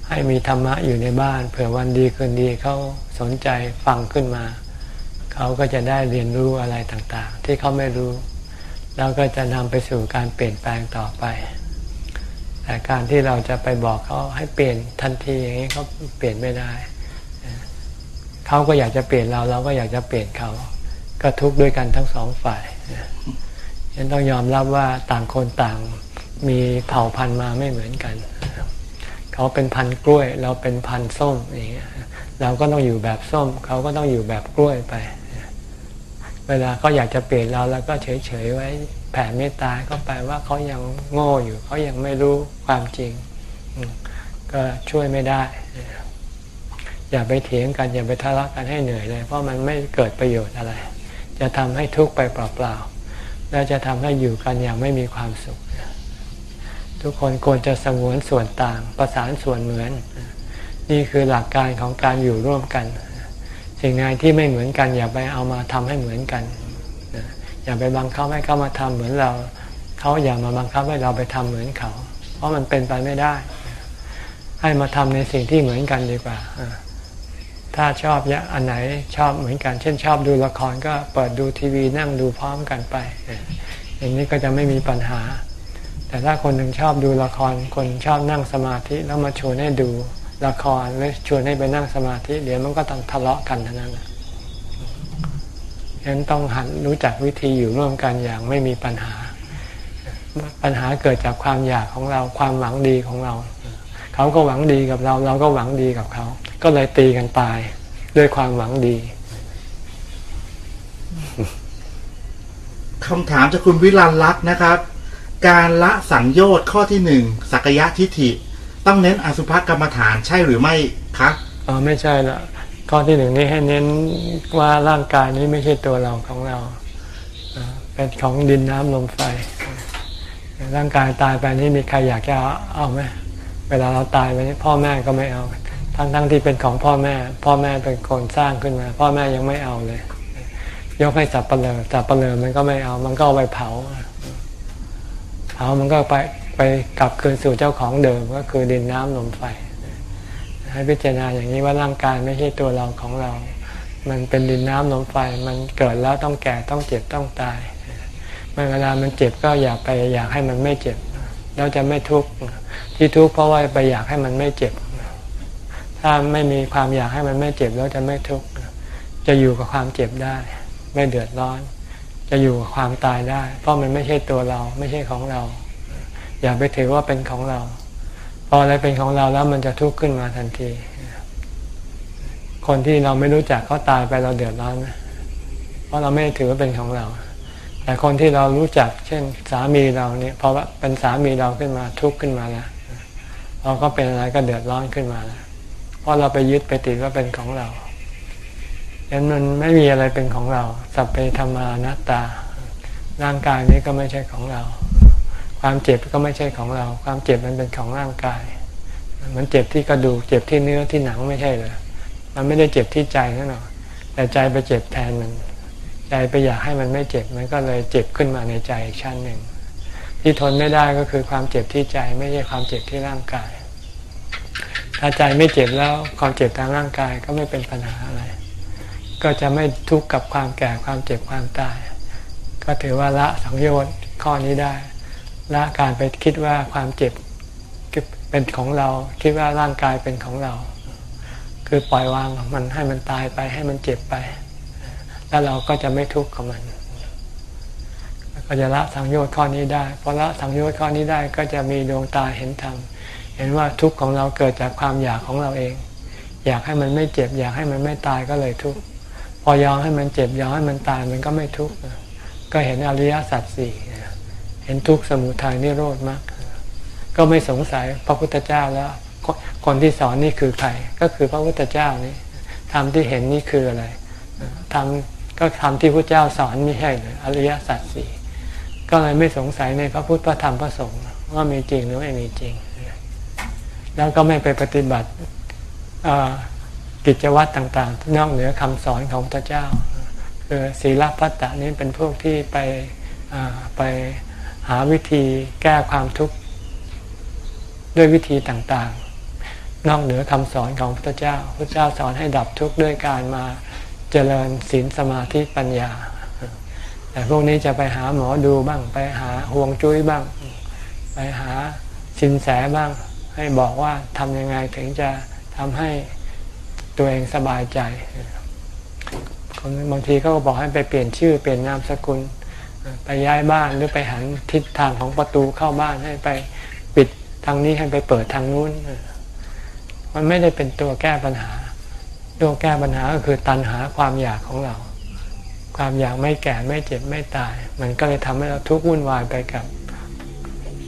ให้มีธรรมะอยู่ในบ้าน เผื่อวันดีคืนดีเขาสนใจฟังขึ้นมา เขาก็จะได้เรียนรู้อะไรต่างๆ ที่เขาไม่รู้ แล้วก็จะนำไปสู่การเปลี่ยนแปลงต่อไป แต่การที่เราจะไปบอกเขาให้เปลี่ยนทันทีอย่างนี้เขาเปลี่ยนไม่ได้ เขาก็อยากจะเปลี่ยนเราเราก็อยากจะเปลี่ยนเขา ก็ทุกข์ด้วยกันทั้งสองฝ่ายฉันต้องยอมรับว่าต่างคนต่างมีเผ่าพันธุ์มาไม่เหมือนกัน เขาเป็นพันธุ์กล้วย เราเป็นพันธุ์ส้มอย่างเงี้ยเราก็ต้องอยู่แบบส้ม เขาก็ต้องอยู่แบบกล้วยไป เวลาเขาอยากจะเปลี่ยนเราแล้วก็เฉยๆไว้แผ่เมตตาเข้าไปว่าเขายังโง่อยู่ เขายังไม่รู้ความจริง ก็ช่วยไม่ได้ อย่าไปเถียงกันอย่าไปทะเลาะกันให้เหนื่อยเลย เพราะมันไม่เกิดประโยชน์อะไร จะทำให้ทุกข์ไปเปล่าๆ และจะทำให้อยู่กันอย่างไม่มีความสุข ทุกคนควรจะสงวนส่วนต่างประสานส่วนเหมือน นี่คือหลักการของการอยู่ร่วมกัน สิ่งไหนที่ไม่เหมือนกัน อย่าไปเอามาทำให้เหมือนกัน อย่าไปบังคับให้เขามาทำเหมือนเรา เขาอย่ามาบังคับให้เราไปทำเหมือนเขา เพราะมันเป็นไปไม่ได้ ให้มาทำในสิ่งที่เหมือนกันดีกว่า ถ้าชอบยอันไหนชอบเหมือนกัน เช่นชอบดูละครก็เปิดดูทีวีนั่งดูพร้อมกันไป อย่างนี้ก็จะไม่มีปัญหา แต่ถ้าคนหนึ่งชอบดูละคร คนชอบนั่งสมาธิแล้วมาชวนให้ดูละครหรือชวนให้ไปนั่งสมาธิเดี๋ยวมันก็ต้องทะเลาะกันเท่านั้นฉะนั้นต้องหันรู้จักวิธีอยู่ร่วมกันอย่างไม่มีปัญหา ปัญหาเกิดจากความอยากของเราความหวังดีของเรา เขาก็หวังดีกับเรา เราก็หวังดีกับเขา ก็เลยตีกันตาย ด้วยความหวังดีคำถามจากคุณวิรันลักษ์นะครับ การละสังโยชน์ข้อที่หนึ่งสักยะทิฏฐิ ต้องเน้นอสุภกรรมฐานใช่หรือไม่ครับอ๋อไม่ใช่ละข้อที่หนึ่งนี้ให้เน้นว่าร่างกายนี้ไม่ใช่ตัวเราของเราเป็นของดินน้ำลมไฟ ร่างกายตายไปนี่มีใครอยากจะเอาไหมเวลาเราตายไปนี่พ่อแม่ก็ไม่เอา ทั้งทั้งที่เป็นของพ่อแม่ พ่อแม่เป็นคนสร้างขึ้นมา พ่อแม่ยังไม่เอาเลย ยกให้สับปะเลอสับปะเลอมันก็ไม่เอา มันก็เอาไปเผา เผามันก็ไปไปกลับคืนสู่เจ้าของเดิมก็คือดินน้ำลมไฟ ให้พิจารณาอย่างนี้ว่าร่างกายไม่ใช่ตัวเราของเรา มันเป็นดินน้ำลมไฟ มันเกิดแล้วต้องแก่ต้องเจ็บต้องตายเมื่อเวลามันเจ็บก็อยากไปอยากให้มันไม่เจ็บ เราจะไม่ทุกข์ที่ทุกข์เพราะว่าไปอยากให้มันไม่เจ็บ ถ้าไม่มีความอยากให้มันไม่เจ็บแล้วจะไม่ทุกข์จะอยู่กับความเจ็บได้ ไม่เดือดร้อน จะอยู่กับความตายได้ เพราะมันไม่ใช่ตัวเราไม่ใช่ของเรา อย่าไปถือว่าเป็นของเรา พออะไรเป็นของเราแล้วมันจะทุกข์ขึ้นมาทันที คนที่เราไม่รู้จักเขาตายไปเราเดือดร้อนไหมเพราะเราไม่ถือว่าเป็นของเรา แต่คนที่เรารู้จัก เช่น สามีเราเนี่ยพอเป็นสามีเราขึ้นมาทุกข์ขึ้นมาแล้วเราก็เป็นอะไรก็เดือดร้อนขึ้นมาแล้ว เพราะเราไปยึดไปติดว่าเป็นของเราฉะนั้นมันไม่มีอะไรเป็นของเรา สัพเพธรรมานัตตา ร่างกายนี้ก็ไม่ใช่ของเรา ความเจ็บก็ไม่ใช่ของเรา ความเจ็บมันเป็นของร่างกาย มันเจ็บที่กระดูกเจ็บที่เนื้อที่หนังไม่ใช่เลยมันไม่ได้เจ็บที่ใจนั่นหรอกแต่ใจไปเจ็บแทนมันใจไปอยากให้มันไม่เจ็บมันก็เลยเจ็บขึ้นมาในใจอีกชั้นหนึ่งที่ทนไม่ได้ก็คือความเจ็บที่ใจไม่ใช่ความเจ็บที่ร่างกาย ถ้าใจไม่เจ็บแล้วความเจ็บทางร่างกายก็ไม่เป็นปัญหาอะไร ก็จะไม่ทุกข์กับความแก่ความเจ็บความตาย ก็ถือว่าละสังโยชน์ข้อนี้ได้ ละการไปคิดว่าความเจ็บเป็นของเราคิดว่าร่างกายเป็นของเรา คือปล่อยวางมันให้มันตายไปให้มันเจ็บไป แล้วเราก็จะไม่ทุกข์กับมันก็จะละสังโยชน์ข้อนี้ได้พอละสังโยชน์ข้อนี้ได้ก็จะมีดวงตาเห็นธรรม เห็นว่าทุกข์ของเราเกิดจากความอยากของเราเอง อยากให้มันไม่เจ็บ อยากให้มันไม่ตายก็เลยทุกข์พอยอมให้มันเจ็บยอมให้มันตายมันก็ไม่ทุกข์ก็เห็นอริยสัจสี่เห็นทุกข์สมุทัยนิโรธมากก็ไม่สงสัยพระพุทธเจ้าแล้วคนที่สอนนี่คือใครก็คือพระพุทธเจ้านี่ทำที่เห็นนี่คืออะไรทำก็ทำที่พระเจ้าสอนไม่ใช่เลยอริยสัจสี่ก็เลยไม่สงสัยในพระพุทธพระธรรมพระสงฆ์ว่ามีจริงหรือไม่มีจริง แล้วก็ไม่ไปปฏิบัติกิจวัตรต่างๆ นอกเหนือคำสอนของพระเจ้าคือศีลพัตตนี้เป็นพวกที่ไปไปหาวิธีแก้ความทุกข์ด้วยวิธีต่างๆ นอกเหนือคำสอนของพระเจ้า พระเจ้าสอนให้ดับทุกข์ด้วยการมาเจริญศีลสมาธิปัญญา แต่พวกนี้จะไปหาหมอดูบ้าง ไปหาห่วงจุ้ยบ้าง ไปหาสินแสบ้าง ให้บอกว่าทำยังไงถึงจะทำให้ตัวเองสบายใจบางทีเขาก็บอกให้ไปเปลี่ยนชื่อเปลี่ยนนามสกุล ไปย้ายบ้านหรือไปหันทิศทางของประตูเข้าบ้านให้ไปปิดทางนี้ให้ไปเปิดทางนู้น มันไม่ได้เป็นตัวแก้ปัญหา ตัวแก้ปัญหาก็คือตันหาความอยากของเรา ความอยากไม่แก่ไม่เจ็บไม่ตาย มันก็เลยทำให้เราทุกข์วุ่นวายไปกับ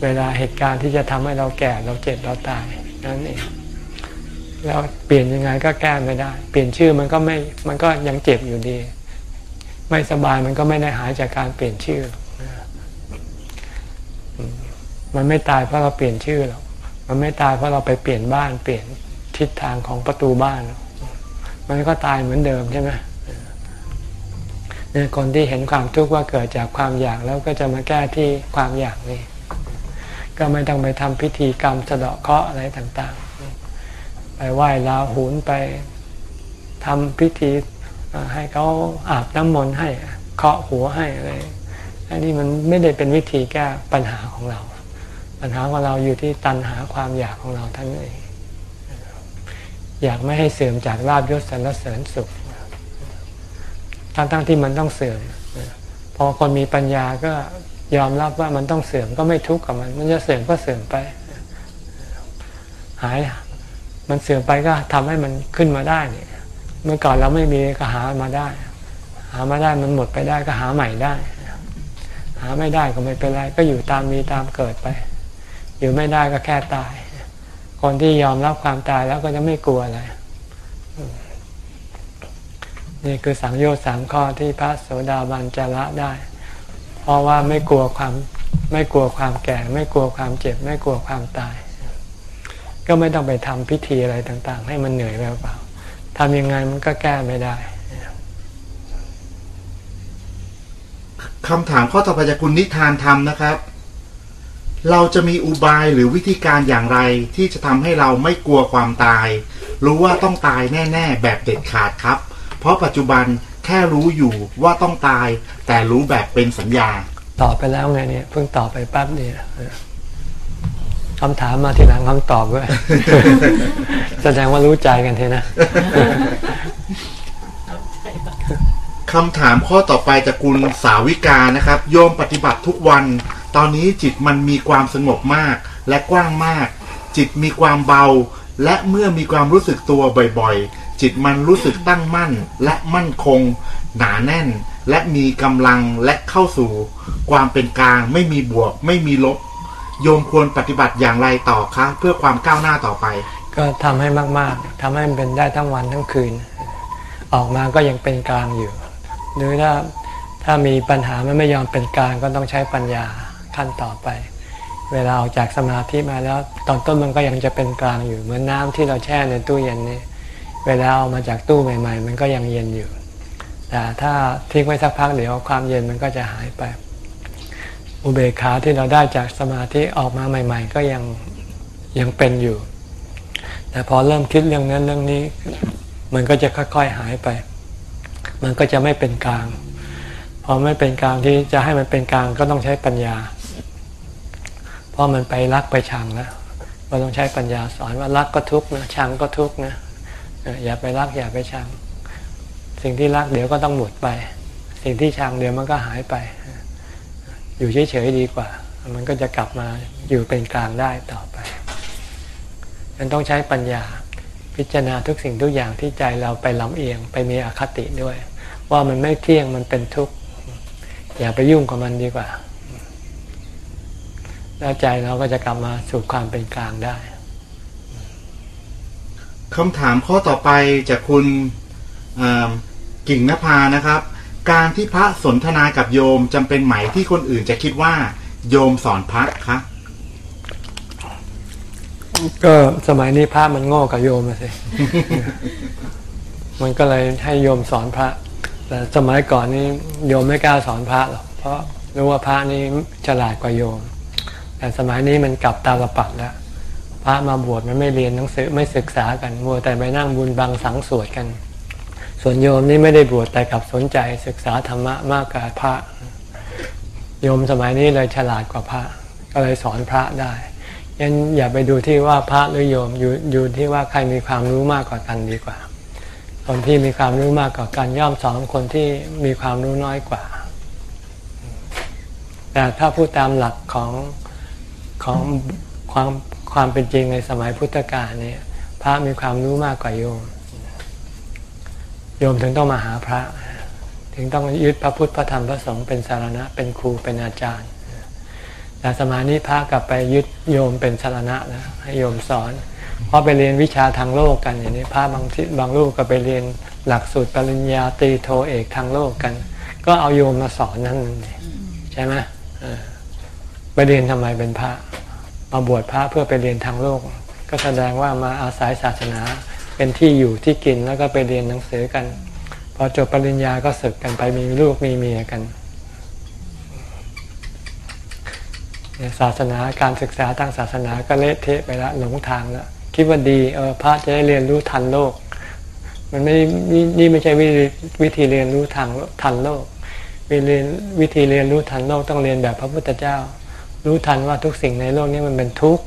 เวลาเหตุการณ์ที่จะทำให้เราแก่เราเจ็บเราตายนั่นเองแล้วเปลี่ยนยังไงก็แก้ไม่ได้ เปลี่ยนชื่อมันก็ไม่มันก็ยังเจ็บอยู่ดี ไม่สบายมันก็ไม่ได้หายจากการเปลี่ยนชื่อ มันไม่ตายเพราะเราเปลี่ยนชื่อหรอกมันไม่ตายเพราะเราไปเปลี่ยนบ้านเปลี่ยนทิศทางของประตูบ้าน มันก็ตายเหมือนเดิมใช่ไหมเนี่ยคนที่เห็นความทุกข์ว่าเกิดจากความอยากแล้วก็จะมาแก้ที่ความอยากนี่ ก็ไม่ต้องไปทำพิธีกรรมสะเดาะเคราะห์อะไรต่างๆ ไปไหว้ลาหุนไปทำพิธีให้เขาอาบน้ำมนต์ให้เคาะหัวให้อะไรอันนี้มันไม่ได้เป็นวิธีแก้ปัญหาของเรา ปัญหาของเราอยู่ที่ตัณหาความอยากของเราท่านเองอยากไม่ให้เสื่อมจากลาบยศสรรเสริญสุขทั้งๆทที่มันต้องเสื่อมพอคนมีปัญญาก็ ยอมรับว่ามันต้องเสื่อมก็ไม่ทุกข์กับมัน มันจะเสื่อมก็เสื่อมไป หาย มันเสื่อมไปก็ทำให้มันขึ้นมาได้เนี่ยเมื่อก่อนเราไม่มีก็หามาได้ หามาได้มันหมดไปได้ก็หาใหม่ได้ หาไม่ได้ก็ไม่เป็นไร ก็อยู่ตามมีตามเกิดไป อยู่ไม่ได้ก็แค่ตาย คนที่ยอมรับความตายแล้วก็จะไม่กลัวอะไรนี่คือสังโยชน์สามข้อที่พระโสดาบันจะละได้ เพราะว่าไม่กลัวความไม่กลัวความแก่ ไม่กลัวความเจ็บ ไม่กลัวความตาย ก็ไม่ต้องไปทำพิธีอะไรต่าง ๆ ให้มันเหนื่อยเปล่าทำยังไงมันก็แก้ไม่ได้คำถามข้อต่อไปจากคุณนิทานธรรมนะครับ เราจะมีอุบายหรือวิธีการอย่างไรที่จะทำให้เราไม่กลัวความตาย รู้ว่าต้องตายแน่ ๆ แบบเด็ดขาดครับ เพราะปัจจุบัน แค่รู้อยู่ว่าต้องตาย แต่รู้แบบเป็นสัญญา ตอบไปแล้วไงเนี่ยเพิ่งตอบไปแป๊บเดียวคำถามมาทีหลังคำตอบด้วยแสดงว่ารู้ใจกันทีนะคำถามข้อต่อไปจากคุณสาวิกานะครับ โยมปฏิบัติทุกวัน ตอนนี้จิตมันมีความสงบมากและกว้างมาก จิตมีความเบา และเมื่อมีความรู้สึกตัวบ่อยๆ จิตมันรู้สึกตั้งมั่นและมั่นคง หนาแน่น และมีกำลังและเข้าสู่ ความเป็นกลางไม่มีบวก ไม่มีลบ โยมควรปฏิบัติอย่างไรต่อคะเพื่อความก้าวหน้าต่อไป ก็ทำให้มากๆทำให้มันเป็นได้ทั้งวันทั้งคืน ออกมาก็ยังเป็นกลางอยู่ หรือถ้าถ้ามีปัญหามันไม่ยอมเป็นกลางก็ต้องใช้ปัญญาขั้นต่อไป เวลาออกจากสมาธิมาแล้ว ตอนต้นมันก็ยังจะเป็นกลางอยู่เหมือนน้ำที่เราแช่ในตู้เย็นนี่ เวลาเอามาจากตู้ใหม่ ๆ มันก็ยังเย็นอยู่ แต่ถ้าทิ้งไว้สักพักเดี๋ยวความเย็นมันก็จะหายไป อุเบกขาที่เราได้จากสมาธิออกมาใหม่ ๆ ก็ยังยังเป็นอยู่ แต่พอเริ่มคิดเรื่องนั้นเรื่องนี้ มันก็จะค่อยๆหายไป มันก็จะไม่เป็นกลาง พอไม่เป็นกลางที่จะให้มันเป็นกลางก็ต้องใช้ปัญญา เพราะมันไปรักไปชังแล้วเราต้องใช้ปัญญาสอนว่ารักก็ทุกข์นะชังก็ทุกข์นะ อย่าไปรักอย่าไปชัง สิ่งที่รักเดี๋ยวก็ต้องหมดไป สิ่งที่ชังเดี๋ยวมันก็หายไป อยู่เฉยๆดีกว่า มันก็จะกลับมาอยู่เป็นกลางได้ต่อไปมันต้องใช้ปัญญาพิจารณาทุกสิ่งทุกอย่างที่ใจเราไปลำเอียงไปมีอคติด้วย ว่ามันไม่เที่ยงมันเป็นทุกข์อย่าไปยุ่งกับมันดีกว่า แล้วใจเราก็จะกลับมาสู่ความเป็นกลางได้ คำถามข้อต่อไปจากคุณกิ่งนภานะครับ การที่พระสนทนากับโยมจำเป็นไหมที่คนอื่นจะคิดว่า โยมสอนพระคะก็สมัยนี้พระมันโง่กับโยมมาสิ มันก็เลยให้โยมสอนพระ แต่สมัยก่อนนี้โยมไม่กล้าสอนพระหรอก เพราะรู้ว่าพระนี่ฉลาดกว่าโยม แต่สมัยนี้มันกลับตาลปัดแล้ว พระมาบวชมันไม่เรียนหนังสือไม่ศึกษากันมัวแต่ไปนั่งบุญบังสังสวดกัน ส่วนโยมนี่ไม่ได้บวชแต่กลับสนใจศึกษาธรรมะมากกว่าพระ โยมสมัยนี้เลยฉลาดกว่าพระ ก็เลยสอนพระได้ยันอย่าไปดูที่ว่าพระหรือโยมอยู่อยู่ที่ว่าใครมีความรู้มากกว่ากันดีกว่า คนที่มีความรู้มากกว่ากันย่อมสอนคนที่มีความรู้น้อยกว่า แต่ถ้าพูดตามหลักของของความ ความเป็นจริงในสมัยพุทธกาลเนี่ย พระมีความรู้มากกว่าโยม โยมถึงต้องมาหาพระ ถึงต้องยึดพระพุทธพระธรรมพระสงฆ์เป็นสารณะ เป็นครูเป็นอาจารย์ แต่สมัยนี้พระกลับไปยึดโยมเป็นสารณะแล้วให้โยมสอนเพราะไปเรียนวิชาทางโลกกันอย่างนี้พระบางที่บางรูปก็ไปเรียนหลักสูตรปริญญาตรีโทเอกทางโลกกัน ก็เอาโยมมาสอนนั่นใช่ไหมไปเรียนทำไมเป็นพระ มาบวชพระเพื่อไปเรียนทางโลก ก็แสดงว่ามาอาศัยศาสนาเป็นที่อยู่ที่กินแล้วก็ไปเรียนหนังสือกันพอจบปริญญาก็ศึกกันไปมีลูกมีเมียกันศาสนาการศึกษาทางศาสนาก็เละเทะไปละหลงทางล้วคิดว่าดีเออพระจะได้เรียนรู้ทันโลก มันไม่นี่นี่ไม่ใช่วิธีวิธีเรียนรู้ทางทันโลกวิธีวิธีเรียนรู้ทันโลกต้องเรียนแบบพระพุทธเจ้า รู้ทันว่าทุกสิ่งในโลกนี้มันเป็นทุกข์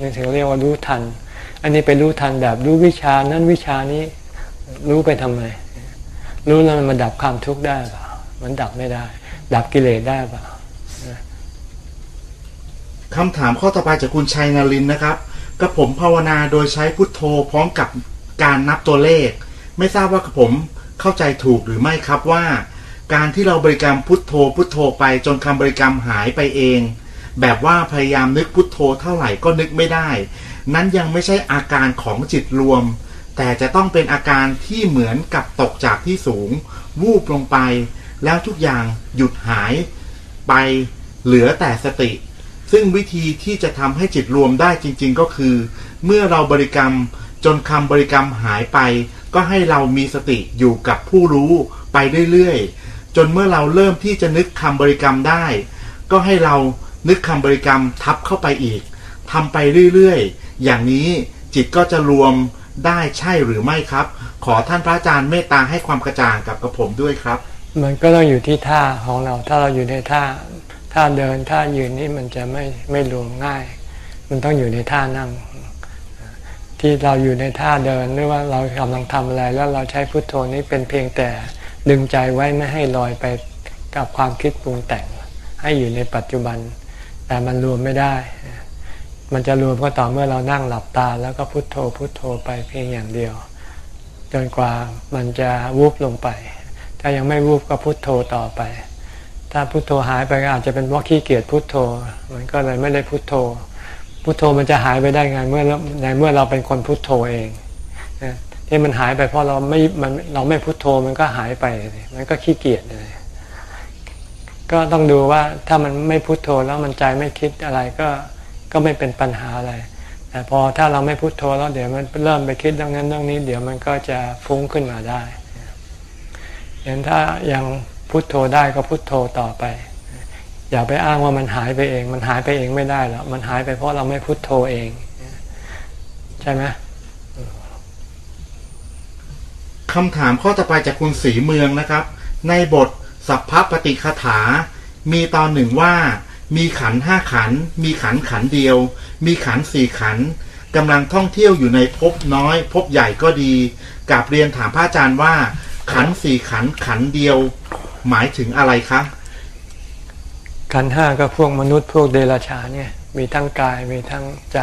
นี่ถึงเรียกว่ารู้ทัน อันนี้ไปรู้ทันแบบรู้วิชานั้นวิชานี้รู้ไปทำไม รู้แล้วมันดับความทุกข์ได้เปล่ามันดับไม่ได้ ดับกิเลสได้เปล่าคำถามข้อต่อไปจากคุณชัยนารินนะครับกระผมภาวนาโดยใช้พุทโธพร้อมกับการนับตัวเลข ไม่ทราบว่ากระผมเข้าใจถูกหรือไม่ครับว่า การที่เราบริกรรมพุทโธพุทโธไปจนคำบริกรรมหายไปเอง แบบว่าพยายามนึกพุทโธเท่าไหร่ก็นึกไม่ได้ นั้นยังไม่ใช่อาการของจิตรวม แต่จะต้องเป็นอาการที่เหมือนกับตกจากที่สูง วูบลงไป แล้วทุกอย่างหยุดหายไปเหลือแต่สติ ซึ่งวิธีที่จะทำให้จิตรวมได้จริง ๆ ก็คือ เมื่อเราบริกรรมจนคำบริกรรมหายไป ก็ให้เรามีสติอยู่กับผู้รู้ไปเรื่อยๆจนเมื่อเราเริ่มที่จะนึกคำบริกรรมได้ ก็ให้เรา นึกคำบริกรรมทับเข้าไปอีกทำไปเรื่อยๆ อย่างนี้จิตก็จะรวมได้ใช่หรือไม่ครับ ขอท่านพระอาจารย์เมตตาให้ความกระจ่างกับกระผมด้วยครับ มันก็ต้องอยู่ที่ท่าของเรา ถ้าเราอยู่ในท่าท่าเดินท่ายืนนี่มันจะไม่ไม่รวมง่าย มันต้องอยู่ในท่านั่ง ที่เราอยู่ในท่าเดินหรือว่าเรากำลังทำอะไร แล้วเราใช้พุทโธนี้เป็นเพียงแต่ดึงใจไว้ไม่ให้ลอยไปกับความคิดปรุงแต่ง ให้อยู่ในปัจจุบัน แต่มันรวมไม่ได้ มันจะรวมก็ต่อเมื่อเรานั่งหลับตา แล้วก็พุทโธพุทโธไปเพียงอย่างเดียว จนกว่ามันจะวูบลงไป ถ้ายังไม่วูบก็พุทโธต่อไป ถ้าพุทโธหายไปก็อาจจะเป็นเพราะขี้เกียจพุทโธ มันก็เลยไม่ได้พุทโธ พุทโธมันจะหายไปได้ไงเมื่อในเมื่อเราเป็นคนพุทโธเองที่มันหายไปเพราะเราไม่มันเราไม่พุทโธมันก็หายไป มันก็ขี้เกียจเลย ก็ต้องดูว่าถ้ามันไม่พุทโธแล้วมันใจไม่คิดอะไรก็ก็ไม่เป็นปัญหาอะไร แต่พอถ้าเราไม่พุทโธแล้วเดี๋ยวมันเริ่มไปคิดเรื่องนั้นเรื่องนี้ เดี๋ยวมันก็จะฟุ้งขึ้นมาได้อย่างถ้ายังพุทโธได้ก็พุทโธต่อไป อย่าไปอ้างว่ามันหายไปเอง มันหายไปเองไม่ได้หรอกมันหายไปเพราะเราไม่พุทโธเอง ใช่ไหมคำถามข้อต่อไปจากคุณศรีเมืองนะครับ ในบท สัพพปฏิคถา มีตอนหนึ่งว่า มีขันห้าขัน มีขันขันเดียว มีขันสี่ขันกำลังท่องเที่ยวอยู่ในภพน้อยภพใหญ่ก็ดีกราบเรียนถามพระอาจารย์ว่า ขันสี่ขันขันเดียว หมายถึงอะไรคะ ขันห้าก็พวกมนุษย์พวกเดรัจฉานเนี่ย มีทั้งกายมีทั้งใจ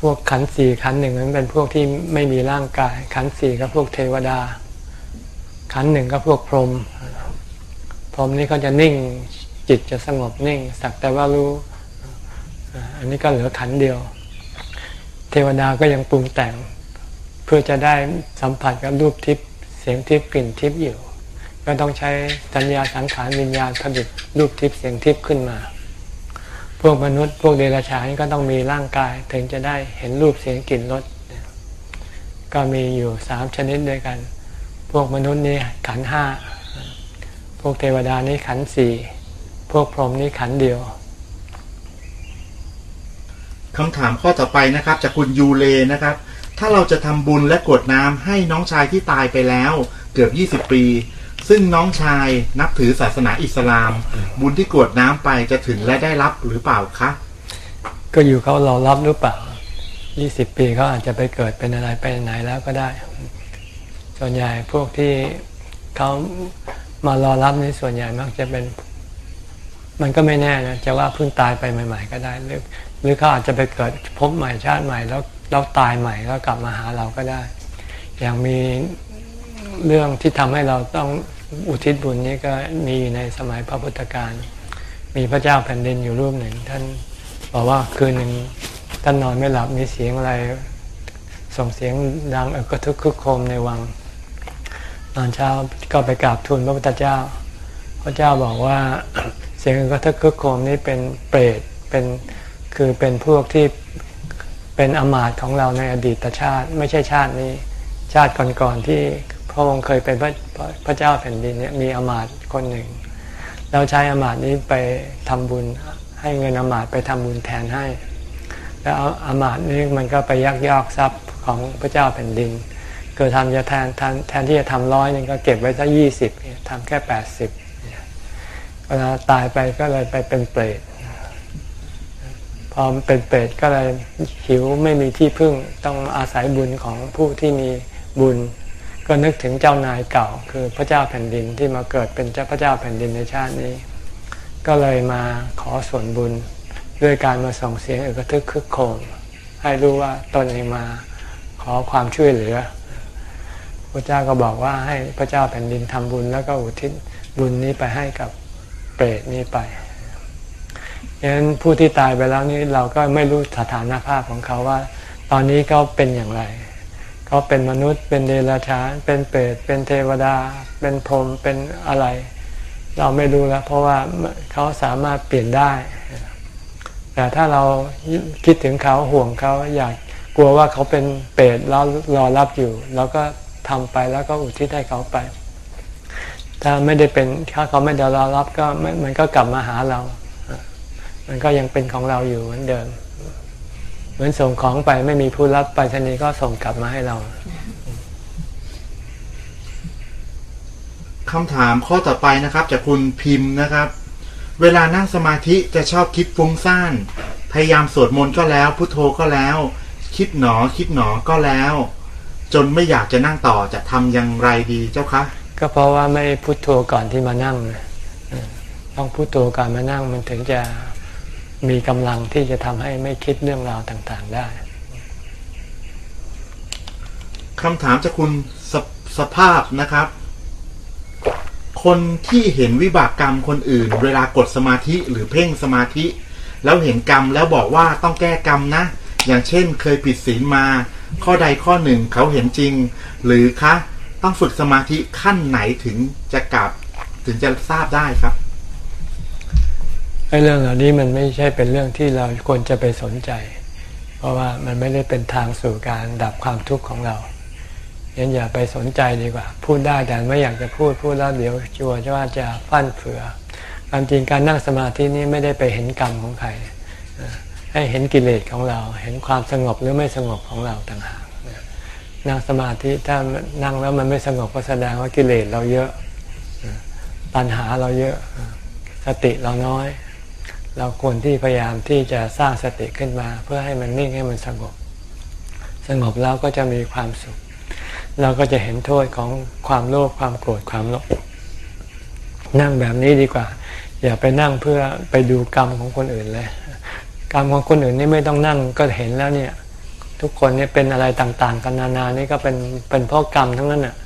พวกขันสี่ขันหนึ่งนั้นเป็นพวกที่ไม่มีร่างกาย ขันสี่ก็พวกเทวดา ขันหนึ่งก็พวกพรหม รมนี่เขาจะนิ่งจิตจะสงบนิ่ง สักแต่ว่ารู้ อันนี้ก็เหลือขันเดียว เทวดาก็ยังปรุงแต่ง เพื่อจะได้สัมผัสกับรูปทิพย์เสียงทิพย์กลิ่นทิพย์อยู่ ก็ต้องใช้สัญญาสังขารวิญญาณผลิตรูปทิพย์เสียงทิพย์ขึ้นมา พวกมนุษย์พวกเดรัจฉานก็ต้องมีร่างกายถึงจะได้เห็นรูปเสียงกลิ่นรสก็มีอยู่สามชนิดด้วยกัน พวกมนุษย์นี่ขันห้า พวกเทวดานี่ขันธ์สี่พวกพรหมนี่ขันธ์เดียวคำถามข้อต่อไปนะครับ จากคุณยูเลนะครับ ถ้าเราจะทำบุญและกรวดน้ำให้น้องชายที่ตายไปแล้ว เกือบ 20 ปี ซึ่งน้องชายนับถือศาสนาอิสลาม บุญที่กรวดน้ำไปจะถึงและได้รับหรือเปล่าคะ ก็อยู่เขาเรารับหรือเปล่า 20 ปีเขาอาจจะไปเกิดเป็นอะไรไปไหนแล้วก็ได้ ส่วนใหญ่พวกที่เขา มารอรับนี่ส่วนใหญ่มักจะเป็น มันก็ไม่แน่นะจะว่าเพิ่งตายไปใหม่ ๆ ก็ได้ หรือหรือเขาอาจจะไปเกิดพบใหม่ชาติใหม่แล้วแล้วตายใหม่แล้วกลับมาหาเราก็ได้ อย่างมีเรื่องที่ทำให้เราต้องอุทิศบุญนี้ก็มีอยู่ในสมัยพระพุทธการมีพระเจ้าแผ่นดินอยู่รูปหนึ่ง ท่านบอกว่าคืนหนึ่งท่านนอนไม่หลับมีเสียงอะไร ส่งเสียงดังเอกระทึกคึกโคมในวัง ตอนเช้าก็ไปกราบทูลพระพุทธเจ้า พระเจ้าบอกว่าเสียงเออกระทึกคึกโครมนี้เป็นเปรตเป็นคือเป็นพวกที่เป็นอมาตของเราในอดีตชาติ ไม่ใช่ชาตินี้ ชาติก่อนๆที่พระองค์เคยเป็นพระพระเจ้าแผ่นดินเนี่ยมีอมาตคนหนึ่ง เราใช้อมาตนี้ไปทำบุญให้เงินอมาตไปทำบุญแทนให้ แล้วอมาตนี้มันก็ไปยักยอกทรัพย์ของพระเจ้าแผ่นดิน เกิดทำจะแทนแทนแทนที่จะทำร้อยนึงก็เก็บไว้สักยี่สิบทำแค่แปดสิบเวลาตายไปก็เลยไปเป็นเปรตพอเป็นเปรตก็เลยหิวไม่มีที่พึ่งต้องอาศัยบุญของผู้ที่มีบุญ ก็นึกถึงเจ้านายเก่า คือพระเจ้าแผ่นดินที่มาเกิดเป็นเจ้าพระเจ้าแผ่นดินในชาตินี้ ก็เลยมาขอส่วนบุญด้วยการมาส่งเสียงเอกทึกคึกโคมให้รู้ว่าตนเองมาขอความช่วยเหลือ พระเจ้าก็บอกว่าให้พระเจ้าแผ่นดินทำบุญ แล้วก็อุทิศบุญนี้ไปให้กับเปรตนี้ไปดังนั้นผู้ที่ตายไปแล้วนี้เราก็ไม่รู้สถานภาพของเขาว่า ตอนนี้เขาเป็นอย่างไรเขาเป็นมนุษย์เป็นเดรัจฉาน เป็นเปรตเป็นเทวดา เป็นพรหมเป็นอะไร เราไม่รู้แล้ว เพราะว่าเขาสามารถเปลี่ยนได้ แต่ถ้าเราคิดถึงเขาห่วงเขาอยากกลัวว่าเขาเป็นเปรตแล้วรอรับอยู่เราก็ ทำไปแล้วก็อุทิศให้เขาไป ถ้าไม่ได้เป็นถ้าเขาไม่ได้รอรับก็มันก็กลับมาหาเรา มันก็ยังเป็นของเราอยู่เหมือนเดิม เหมือนส่งของไปไม่มีผู้รับไปทีนี้ก็ส่งกลับมาให้เราคำถามข้อต่อไปนะครับ จากคุณพิมพ์นะครับ เวลานั่งสมาธิจะชอบคิดฟุ้งซ่านพยายามสวดมนต์ก็แล้วพุทโธก็แล้ว คิดหนอคิดหนอก็แล้ว จนไม่อยากจะนั่งต่อจะทำอย่างไรดีเจ้าคะ ก็เพราะว่าไม่พุโทโธก่อนที่มานั่งนะต้องพุโทโธก่อนมานั่งมันถึงจะมีกำลังที่จะทำให้ไม่คิดเรื่องราวต่างๆได้คำถามจากคุณสสภาพนะครับ คนที่เห็นวิบากกรรมคนอื่น เวลากดสมาธิหรือเพ่งสมาธิ แล้วเห็นกรรมแล้วบอกว่าต้องแก้กรรมนะ อย่างเช่น เคยผิดศีลมา ข้อใดข้อหนึ่งเขาเห็นจริง หรือคะต้องฝึกสมาธิขั้นไหนถึงจะกลับถึงจะทราบได้ครับไอ้เรื่องเหล่านี้มันไม่ใช่เป็นเรื่องที่เราควรจะไปสนใจ เพราะว่ามันไม่ได้เป็นทางสู่การดับความทุกข์ของเรายันอย่าไปสนใจดีกว่า พูดได้แต่ไม่อยากจะพูดพูดแล้วเดี๋ยวจัวว่าจะฟั่นเฟือความจริงการนั่งสมาธินี้ไม่ได้ไปเห็นกรรมของใคร ให้เห็นกิเลสของเรา เห็นความสงบหรือไม่สงบของเราต่างหากนั่งสมาธิถ้านั่งแล้วมันไม่สงบก็แสดงว่ากิเลสเราเยอะปัญหาเราเยอะสติเราน้อย เราควรที่พยายามที่จะสร้างสติขึ้นมา เพื่อให้มันนิ่งให้มันสงบ สงบแล้วก็จะมีความสุข เราก็จะเห็นโทษของความโลภความโกรธความหลงนั่งแบบนี้ดีกว่า อย่าไปนั่งเพื่อไปดูกรรมของคนอื่นเลย กรรมของคนอื่นนี่ไม่ต้องนั่งก็เห็นแล้วเนี่ย ทุกคนเนี่ยเป็นอะไรต่างๆ กันนานานี่ก็เป็นเป็นเพราะกรรมทั้งนั้นน่ะ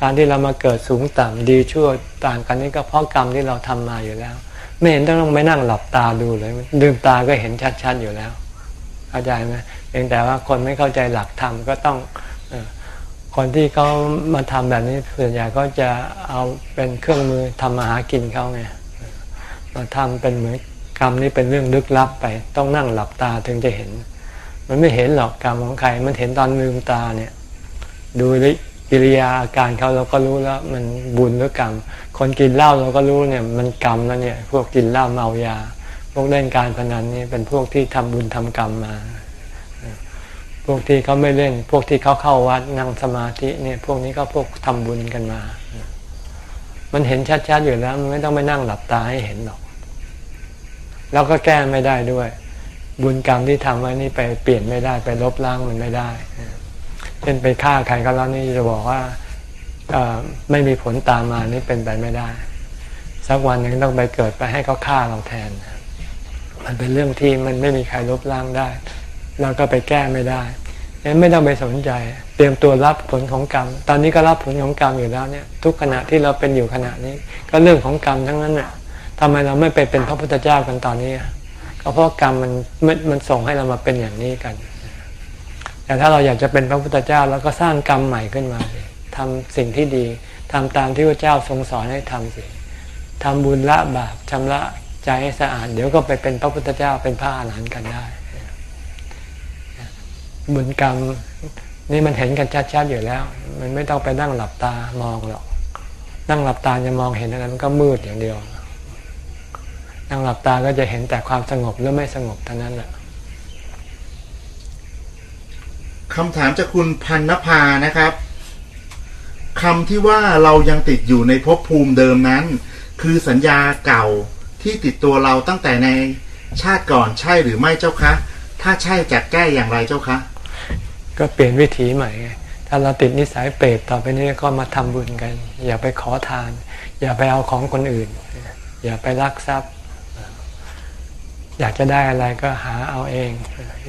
การที่เรามาเกิดสูงต่ำดีชั่วต่างกันนี่ก็เพราะกรรมที่เราทำมาอยู่แล้ว ไม่เห็นต้องไปนั่งหลับตาดูเลยลืมตาก็เห็นชัดๆอยู่แล้วเข้าใจไหมเพียงแต่ว่าคนไม่เข้าใจหลักธรรมก็ต้องคนที่เขามาทำแบบนี้ส่วนใหญ่ก็จะเอาเป็นเครื่องมือทำมาหากินเขาไงมาทำเป็นเหมือน รรมนี่เป็นเรื่องลึกลับไป ต้องนั่งหลับตาถึงจะเห็น มันไม่เห็นหรอกกรรมของใคร มันเห็นตอนลืมตาเนี่ย ดูกิริยาอาการเขาเราก็รู้แล้ว มันบุญหรือกรรม คนกินเหล้าเราก็รู้เนี่ย มันกรรมแล้วเนี่ย พวกกินเหล้าเมายา พวกเล่นการพนันนี่เป็นพวกที่ทำบุญทำกรรมมา พวกที่เขาไม่เล่น พวกที่เขาเข้าวัดนั่งสมาธิเนี่ย พวกนี้ก็พวกทำบุญกันมา มันเห็นชัดๆอยู่แล้ว มันไม่ต้องไปนั่งหลับตาให้เห็นหรอก แล้วก็แก้ไม่ได้ด้วย บุญกรรมที่ทำไว้นี่ไปเปลี่ยนไม่ได้ไปลบล้างมันไม่ได้เช่นไปฆ่าใครก็แล้วนี่จะบอกว่าไม่มีผลตามมานี่เป็นไปไม่ได้ สักวันหนึ่งต้องไปเกิดไปให้เขาฆ่าเราแทน มันเป็นเรื่องที่มันไม่มีใครลบล้างได้เราก็ไปแก้ไม่ได้ยังไม่ต้องไปสนใจ เตรียมตัวรับผลของกรรม ตอนนี้ก็รับผลของกรรมอยู่แล้วเนี่ย ทุกขณะที่เราเป็นอยู่ขณะนี้ ก็เรื่องของกรรมทั้งนั้นน่ะ ทำไมเราไม่ไปเป็นพระพุทธเจ้ากันตอนนี้ก็เพราะกรรมมันมันส่งให้เรามาเป็นอย่างนี้กัน แต่ถ้าเราอยากจะเป็นพระพุทธเจ้าเราก็สร้างกรรมใหม่ขึ้นมาทำสิ่งที่ดีทำตามที่พระเจ้าทรงสอนให้ทำสิทำบุญละบาปชำระใจให้สะอาด เดี๋ยวก็ไปเป็นพระพุทธเจ้าเป็นพระอรหันต์กันได้ บุญกรรมนี่มันเห็นกันชัดๆอยู่แล้ว มันไม่ต้องไปนั่งหลับตามองหรอกนั่งหลับตาจะมองเห็นอะไรมันก็มืดอย่างเดียว นั่งหลับตาก็จะเห็นแต่ความสงบหรือไม่สงบเท่านั้นแหละคำถามจากคุณพันนภานะครับคำที่ว่าเรายังติดอยู่ในภพภูมิเดิมนั้น คือสัญญาเก่าที่ติดตัวเราตั้งแต่ในชาติก่อนใช่หรือไม่เจ้าคะ ถ้าใช่จะแก้อย่างไรเจ้าคะ ก็เปลี่ยนวิถีใหม่ไงถ้าเราติดนิสัยเปรตต่อไปนี้ก็มาทำบุญกัน อย่าไปขอทาน อย่าไปเอาของคนอื่น อย่าไปลักทรัพย์ อยากจะได้อะไรก็หาเอาเอง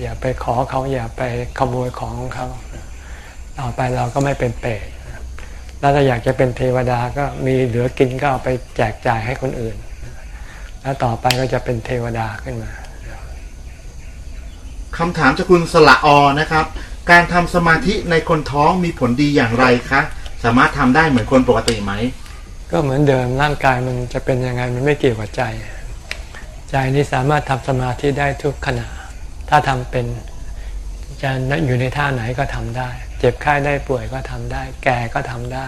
อย่าไปขอเขาอย่าไปขโมยของของเขาต่อไปเราก็ไม่เป็นเปรตแล้วถ้าอยากจะเป็นเทวดาก็มีเหลือกินก็เอาไปแจกจ่ายให้คนอื่น แล้วต่อไปก็จะเป็นเทวดาขึ้นมาคำถามจากคุณสละออนะครับ การทำสมาธิในคนท้องมีผลดีอย่างไรคะ สามารถทำได้เหมือนคนปกติไหม ก็เหมือนเดิมร่างกายมันจะเป็นยังไงมันไม่เกี่ยวกับใจ ใจนี้สามารถทำสมาธิได้ทุกขณะ ถ้าทำเป็นจะอยู่ในท่าไหนก็ทำได้ เจ็บไข้ได้ป่วยก็ทำได้ แก่ก็ทำได้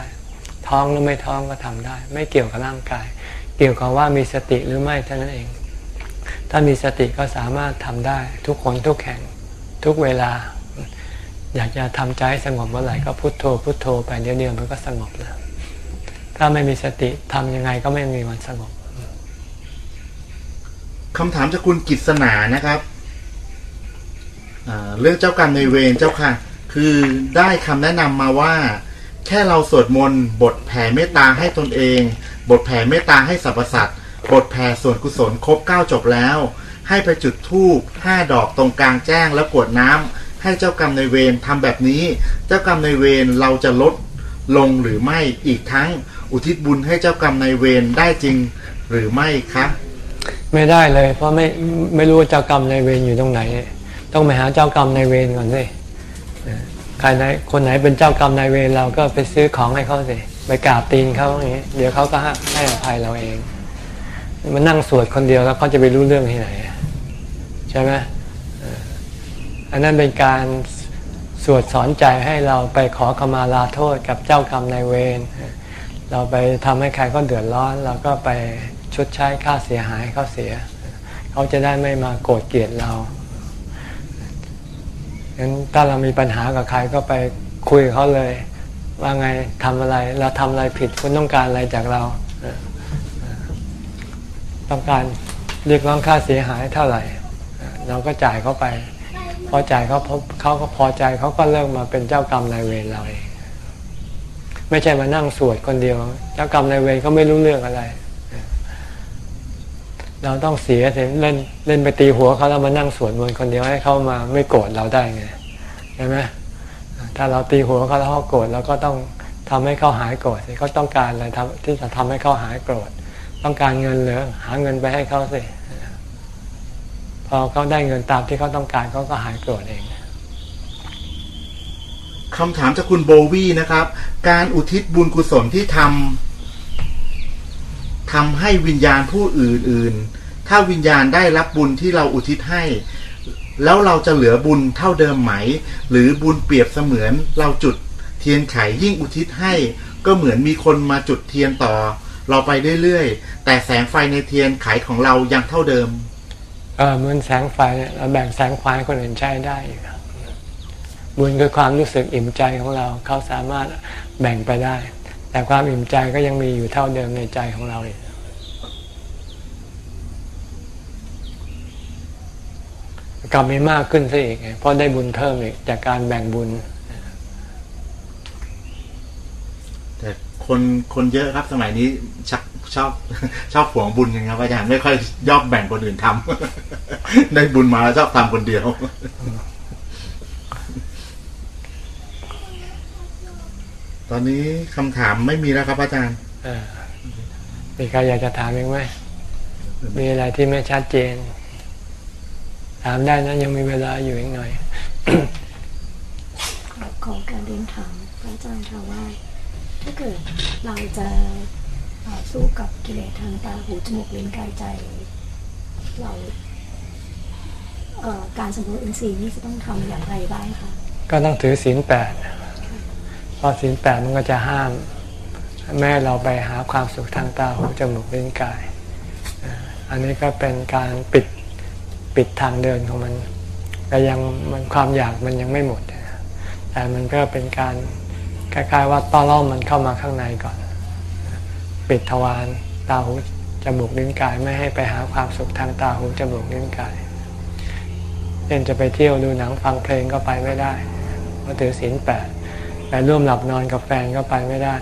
ท้องหรือไม่ท้องก็ทำได้ ไม่เกี่ยวกับร่างกาย เกี่ยวกับว่ามีสติหรือไม่เท่านั้นเอง ถ้ามีสติก็สามารถทำได้ ทุกคนทุกแห่งทุกเวลา อยากจะทำใจสงบเมื่อไหร่ก็พุโทโธพุโทโธไปเดี๋ยวเดียวมันก็สงบแล้วถ้าไม่มีสติทำยังไงก็ไม่มีวันสงบ คำถามจากคุณกิษณานะครับเรื่องเจ้ากรรมในเวรเจ้าค่ะ คือได้คำแนะนำมาว่า แค่เราสวดมนต์บทแผ่เมตตาให้ตนเอง บทแผ่เมตตาให้สรรพสัตว์บทแผ่ส่วนกุศลครบเก้าจบแล้ว ให้ไปจุดธูปห้าดอกตรงกลางแจ้งแล้วกวดน้ำให้เจ้ากรรมในเวรทำแบบนี้ เจ้ากรรมในเวรเราจะลดลงหรือไม่อีกทั้งอุทิศบุญให้เจ้ากรรมในเวรได้จริงหรือไม่คะ ไม่ได้เลย เพราะไม่ไม่รู้ว่าเจ้ากรรมนายเวรอยู่ตรงไหน ต้องไปหาเจ้ากรรมนายเวรก่อนสิใครไหนคนไหนเป็นเจ้ากรรมนายเวรเราก็ไปซื้อของให้เขาสิไปกราบตีนเขาอย่างนี้เดี๋ยวเขาก็ให้อภัยเราเองมันนั่งสวดคนเดียวแล้วเขาจะไปรู้เรื่องที่ไหนใช่ไหมอันนั้นเป็นการสวดสอนใจให้เราไปขอขมาลาโทษกับเจ้ากรรมนายเวรเราไปทำให้ใครก็เดือดร้อน เราก็ไป ชดใช้ค่าเสียหายเขาเสีย เขาจะได้ไม่มาโกรธเกลียดเรางั้นถ้าเรามีปัญหากับใครก็ไปคุยกับเขาเลย ว่าไงทำอะไรเราทำอะไรผิดคุณต้องการอะไรจากเรา ต้องการเรียกร้องค่าเสียหายเท่าไหร่ เราก็จ่ายเขาไป พอจ่ายเขาพอเขาก็พอใจเขาก็เริ่มมาเป็นเจ้ากรรมนายเวรเราเองไม่ใช่มานั่งสวดคนเดียว เจ้ากรรมนายเวรก็ไม่รู้เรื่องอะไร เราต้องเสียเสียเล่นเล่นไปตีหัวเขาแล้วมานั่งสวดมนต์คนเดียวให้เขามาไม่โกรธเราได้ไงใช่ไหมถ้าเราตีหัวเขาแล้วเขาโกรธเราก็ต้องทำให้เขาหายโกรธสิเขาต้องการอะไรทำที่จะทำให้เขาหายโกรธต้องการเงินเหรือหาเงินไปให้เขาสิพอเขาได้เงินตามที่เขาต้องการเขาก็หายโกรธเองคำถามจากคุณโบวี่นะครับ การอุทิศบุญกุศลที่ทำทำให้วิญญาณผู้อื่นๆ ถ้าวิญญาณได้รับบุญที่เราอุทิศให้ แล้วเราจะเหลือบุญเท่าเดิมไหม หรือบุญเปรียบเสมือนเราจุดเทียนไขยิ่งอุทิศให้ ก็เหมือนมีคนมาจุดเทียนต่อ เราไปเรื่อยๆ แต่แสงไฟในเทียนไขของเรายังเท่าเดิมเออเหมือนแสงไฟเนี่ยเราแบ่งแสงไฟคนอื่นใช้ได้อยู่ครับบุญคือความรู้สึกอิ่มใจของเราเขาสามารถแบ่งไปได้ แต่ความอิ่มใจก็ยังมีอยู่เท่าเดิมในใจของเราอยู่ กลับมีมากขึ้นซะอีกไงเพราะได้บุญเพิ่มอีกจากการแบ่งบุญ แต่คนคนเยอะครับสมัยนี้ชักชอบชอบหวงบุญกันครับอาจารย์ไม่ค่อยยอบแบ่งคนอื่นทำได้บุญมาแล้วชอบทำคนเดียว ตอนนี้คำถามไม่มีแล้วครับอาจารย์เออมีใครอยากจะถามอีกไหมมีอะไรที่ไม่ชัดเจน ถามได้นะยังมีเวลาอยู่อีกหน่อยขอขอการเรียนถามพระอาจารย์ค่ะว่าถ้าเกิดเราจะต่อสู้กับกิเลสทางตาหูจมูกลิ้นกายใจ เราเเอ่อการสำรวจอินทรีย์นี่จะต้องทำอย่างไรบ้างคะก็ต้องถือศีลแปดเพราะศีลแปดมันก็จะห้าม แม่ให้เราไปหาความสุขทางตาหูจมูกลิ้นกายอ่าอันนี้ก็เป็นการปิด ปิดทางเดินของมันแต่ยังมันความอยากมันยังไม่หมด แต่มันก็เป็นการคล้ายๆว่าต้อนล่อมันเข้ามาข้างในก่อน ปิดทวารตาหูจมูกลิ้นกายไม่ให้ไปหาความสุขทางตาหูจมูกลิ้นกายเช่นจะไปเที่ยวดูหนังฟังเพลงก็ไปไม่ได้เพราะถือศีลแปดไปร่วมหลับนอนกับแฟนก็ไปไม่ได้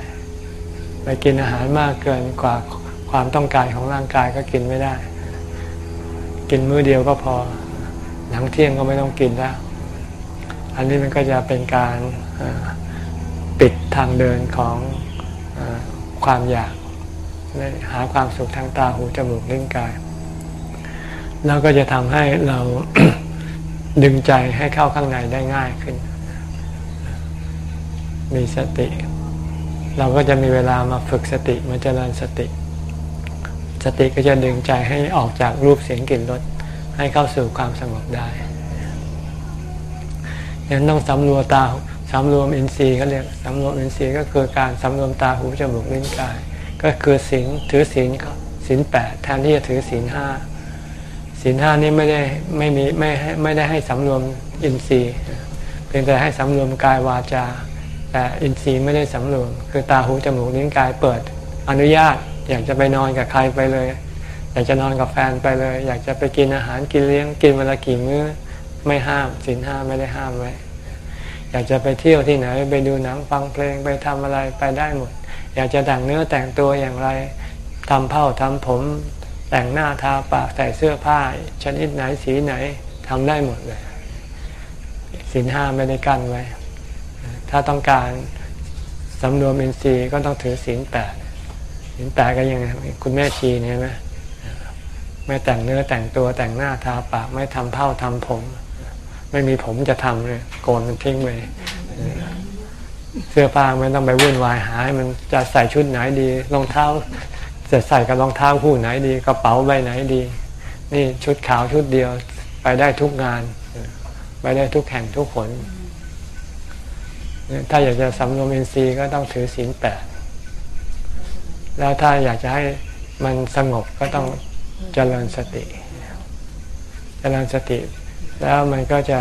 ไปกินอาหารมากเกินกว่าความต้องการของร่างกายก็กินไม่ได้ กินมื้อเดียวก็พอ หลังเที่ยงก็ไม่ต้องกินแล้ว อันนี้มันก็จะเป็นการปิดทางเดินของอความอยากหาความสุขทางตาหูจมูกลิ้นกาย แล้วก็จะทำให้เราดึงใจให้เข้าข้างในได้ง่ายขึ้น มีสติ เราก็จะมีเวลามาฝึกสติมาเจริญสติ สติก็จะดึงใจให้ออกจากรูปเสียงกลิ่นรสให้เข้าสู่ความสงบได้ยังต้องสำรวมตาสำรวมอินทรีย์เขาเรียกสำรวมอินทรีย์ก็คือการสำรวมตาหูจมูกลิ้นกาย ก็คือศีลถือศีลศีลแปดแทนที่จะถือศีลห้าศีลห้านี่ไม่ได้ไม่มีไม่ให้ไม่ได้ให้สำรวมอินทรีย์เพียงแต่ให้สำรวมกายวาจาแต่อินทรีย์ไม่ได้สำรวม คือตาหูจมูกลิ้นกายเปิดอนุญาต อยากจะไปนอนกับใครไปเลย อยากจะนอนกับแฟนไปเลย อยากจะไปกินอาหารกินเลี้ยงกินเวละกี่มื้อไม่ห้ามศีลห้าไม่ได้ห้ามไว้ อยากจะไปเที่ยวที่ไหนไปดูหนังฟังเพลงไปทำอะไรไปได้หมด อยากจะแต่งเนื้อแต่งตัวอย่างไรทำเผ้าทำผม แต่งหน้าทาปากใส่เสื้อผ้า ชนิดไหนสีไหนทำได้หมดเลยศีลห้าไม่ได้กั้นไว้ ถ้าต้องการสำรวมอินทรีย์ก็ต้องถือศีลแปด ศีลแปดก็ยังคุณแม่ชีเนี่ยไหมไม่แต่งเนื้อแต่งตัวแต่งหน้าทาปากไม่ทำเผ้าทำผม ไม่มีผมจะทำเลยโกนมันทิ้งไปเสื้อผ้าไม่ต้องไปวุ่นวายหาให้มันจะใส่ชุดไหนดีรองเท้าจะใส่กับรองเท้าคู่ไหนดีกระเป๋าใบไหนดี นี่ชุดขาวชุดเดียวไปได้ทุกงาน ไปได้ทุกแห่งทุกผลถ้าอยากจะสำรวมอินทรีย์ก็ต้องถือศีลแปด แล้วถ้าอยากจะให้มันสงบก็ต้องเจริญสติ เจริญสติ แล้วมันก็จะ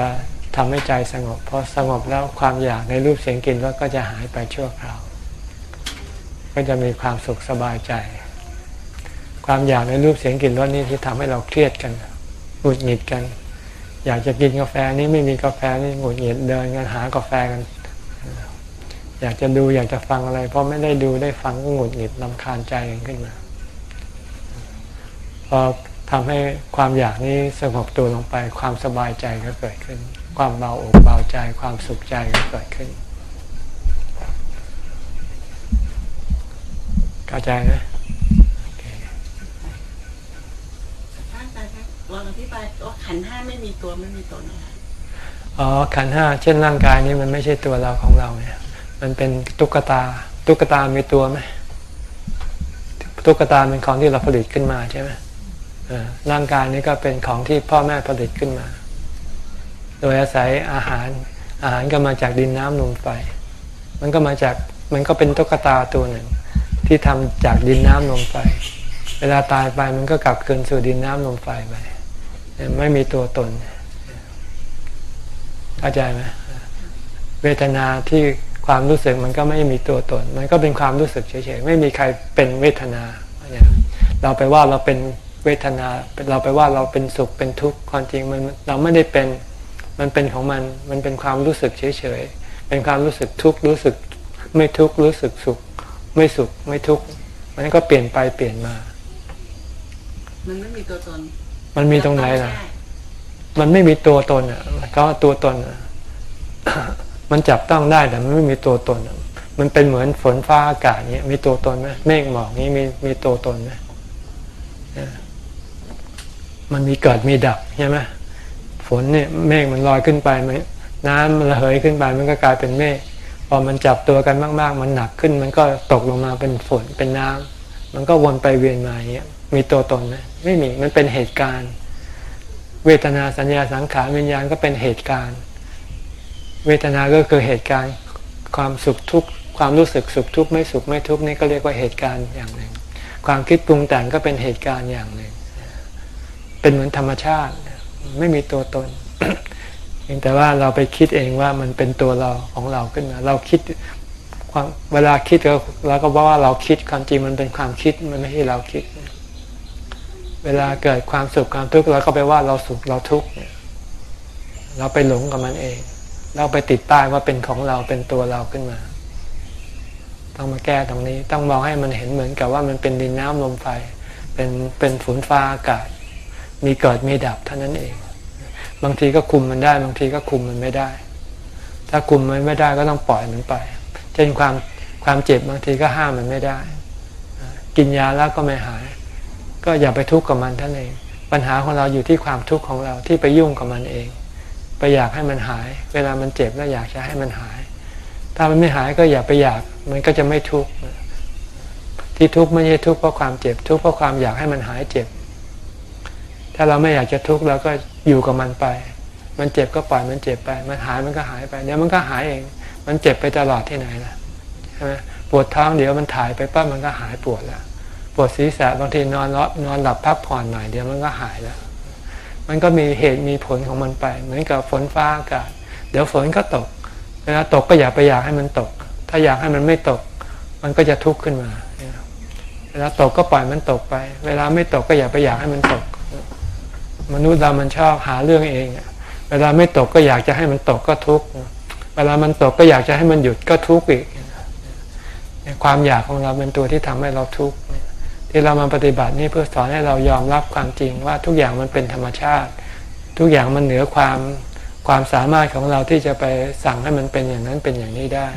ทำให้ใจสงบพอสงบแล้วความอยากในรูปเสียงกลิ่นรสก็จะหายไปชั่วคราว ก็จะมีความสุขสบายใจ ความอยากในรูปเสียงกลิ่นรสนี่ที่ทำให้เราเครียดกันหงุดหงิดกัน อยากจะกินกาแฟนี่ไม่มีกาแฟนี่หงุดหงิดเดินกันหากาแฟกัน อยากจะดูอยากจะฟังอะไร เพราะไม่ได้ดูได้ฟังก็หงุดหงิดลำคาญใจกันขึ้นมาพอทำให้ความอยากนี้สงบตัวลงไป ความสบายใจก็เกิดขึ้น ความเบาอกเบาใจ ความสุขใจก็เกิดขึ้นเข้าใจนะโอเคท่านอาจารย์ครับลองอธิบายว่าขันธ์ห้าไม่มีตัวไม่มีตนนะคะอ๋อขันธ์ห้าเช่นร่างกายนี้มันไม่ใช่ตัวเราของเราเนี่ย มันเป็นตุ๊กตา ตุ๊กตามีตัวไหมตุ๊กตาเป็นของที่เราผลิตขึ้นมาใช่ไหมร่างกายนี้ก็เป็นของที่พ่อแม่ผลิตขึ้นมา โดยอาศัยอาหาร อาหารก็มาจากดินน้ำลมไฟ มันก็มาจากมันก็เป็นตุ๊กตาตัวหนึ่ง ที่ทำจากดินน้ำลมไฟ เวลาตายไปมันก็กลับคืนสู่ดินน้ำลมไฟไปไม่มีตัวตนเข้าใจไหมเวทนาที่ ความรู้สึกมันก็ไม่มีตัวตน มันก็เป็นความรู้สึกเฉยๆ ไม่มีใครเป็นเวทนาเนี่ยเราไปว่าเราเป็นเวทนา เราไปว่าเราเป็นสุขเป็นทุกข์ ความจริงมันเราไม่ได้เป็น มันเป็นของมัน มันเป็นความรู้สึกเฉยๆ เป็นความรู้สึกทุกข์รู้สึกไม่ทุกข์รู้สึกสุข ไม่สุขไม่ทุกข์ มันก็เปลี่ยนไปเปลี่ยนมา มันไม่มีตัวตน มันมีตรงไหนล่ะใช่มันไม่มีตัวตนอะก็ตัวตนอะ มันจับต้องได้แต่มันไม่มีตัวตน มันเป็นเหมือนฝนฟ้าอากาศเนี้ยมีตัวตนไหมเมฆหมอกนี้มีมีตัวตนไหมมันมีเกิดมีดับใช่ไหมฝนเนี่ยเมฆมันลอยขึ้นไปมันน้ำมันระเหยขึ้นไปมันก็กลายเป็นเมฆพอมันจับตัวกันมาก ๆ มันหนักขึ้น มันก็ตกลงมาเป็นฝนเป็นน้ำมันก็วนไปเวียนมาอย่างเงี้ยมีตัวตนไหมไม่มีมันเป็นเหตุการณ์ เวทนาสัญญาสังขารวิญญาณก็เป็นเหตุการณ์ เวทนาก็คือเหตุการณ์ความสุขทุกข์ความรู้สึกสุขทุกข์ไม่สุขไม่ทุกข์นี่ก็เรียกว่าเหตุการณ์อย่างหนึ่ง ความคิดปรุงแต่งก็เป็นเหตุการณ์อย่างหนึ่ง เป็นเหมือนธรรมชาติ ไม่มีตัวตนเพียงแต่ว่าเราไปคิดเองว่ามันเป็นตัวเราของเราขึ้นมา เราคิดความเวลาคิดเราก็บอกว่าเราคิดความจริงมันเป็นความคิดมันไม่ใช่เราคิด เวลาเกิดความสุขความทุกข์เราก็ไปว่าเราสุขเราทุกข์เราไปหลงกับมันเอง เราไปติดป้ายว่าเป็นของเราเป็นตัวเราขึ้นมา ต้องมาแก้ตรงนี้ ต้องมองให้มันเห็นเหมือนกับว่ามันเป็นดินน้ำลมไฟ เป็นเป็นฝนฟ้าอากาศ มีเกิดมีดับเท่านั้นเอง บางทีก็คุมมันได้ บางทีก็คุมมันไม่ได้ ถ้าคุมมันไม่ได้ก็ต้องปล่อยมันไป เช่นความความเจ็บบางทีก็ห้ามมันไม่ได้ กินยาแล้วก็ไม่หาย ก็อย่าไปทุกข์กับมันท่านเอง ปัญหาของเราอยู่ที่ความทุกข์ของเราที่ไปยุ่งกับมันเอง ไปอยากให้มันหาย เวลามันเจ็บแล้วอยากจะให้มันหาย ถ้ามันไม่หายก็อย่าไปอยาก มันก็จะไม่ทุกข์ที่ทุกข์ไม่ใช่ทุกข์เพราะความเจ็บทุกข์เพราะความอยากให้มันหายเจ็บ ถ้าเราไม่อยากจะทุกข์เราก็อยู่กับมันไป มันเจ็บก็ปล่อยมันเจ็บไป มันหายมันก็หายไปเดี๋ยวมันก็หายเอง มันเจ็บไปตลอดที่ไหนล่ะใช่ไหมปวดท้องเดี๋ยวมันถ่ายไปปั๊บมันก็หายปวดแล้วปวดศีรษะบางทีนอนรับนอนหลับพักผ่อนหน่อยเดี๋ยวมันก็หายแล้ว มันก็มีเหตุมีผลของมันไป เหมือนกับฝนฟ้าอากาศ เดี๋ยวฝนก็ตกเวลาตกก็อย่าไปอยากให้มันตก ถ้าอยากให้มันไม่ตก มันก็จะทุกข์ขึ้นมา เวลาตกก็ปล่อยมันตกไป เวลาไม่ตกก็อย่าไปอยากให้มันตก มนุษย์เรามันชอบหาเรื่องเองเวลาไม่ตกก็อยากจะให้มันตกก็ทุกข์เวลามันตกก็อยากจะให้มันหยุดก็ทุกข์อีกความอยากของเราเป็นตัวที่ทำให้เราทุกข์ ที่เรามาปฏิบัตินี่เพื่อสอนให้เรายอมรับความจริงว่าทุกอย่างมันเป็นธรรมชาติ ทุกอย่างมันเหนือความความสามารถของเราที่จะไปสั่งให้มันเป็นอย่างนั้นเป็นอย่างนี้ได้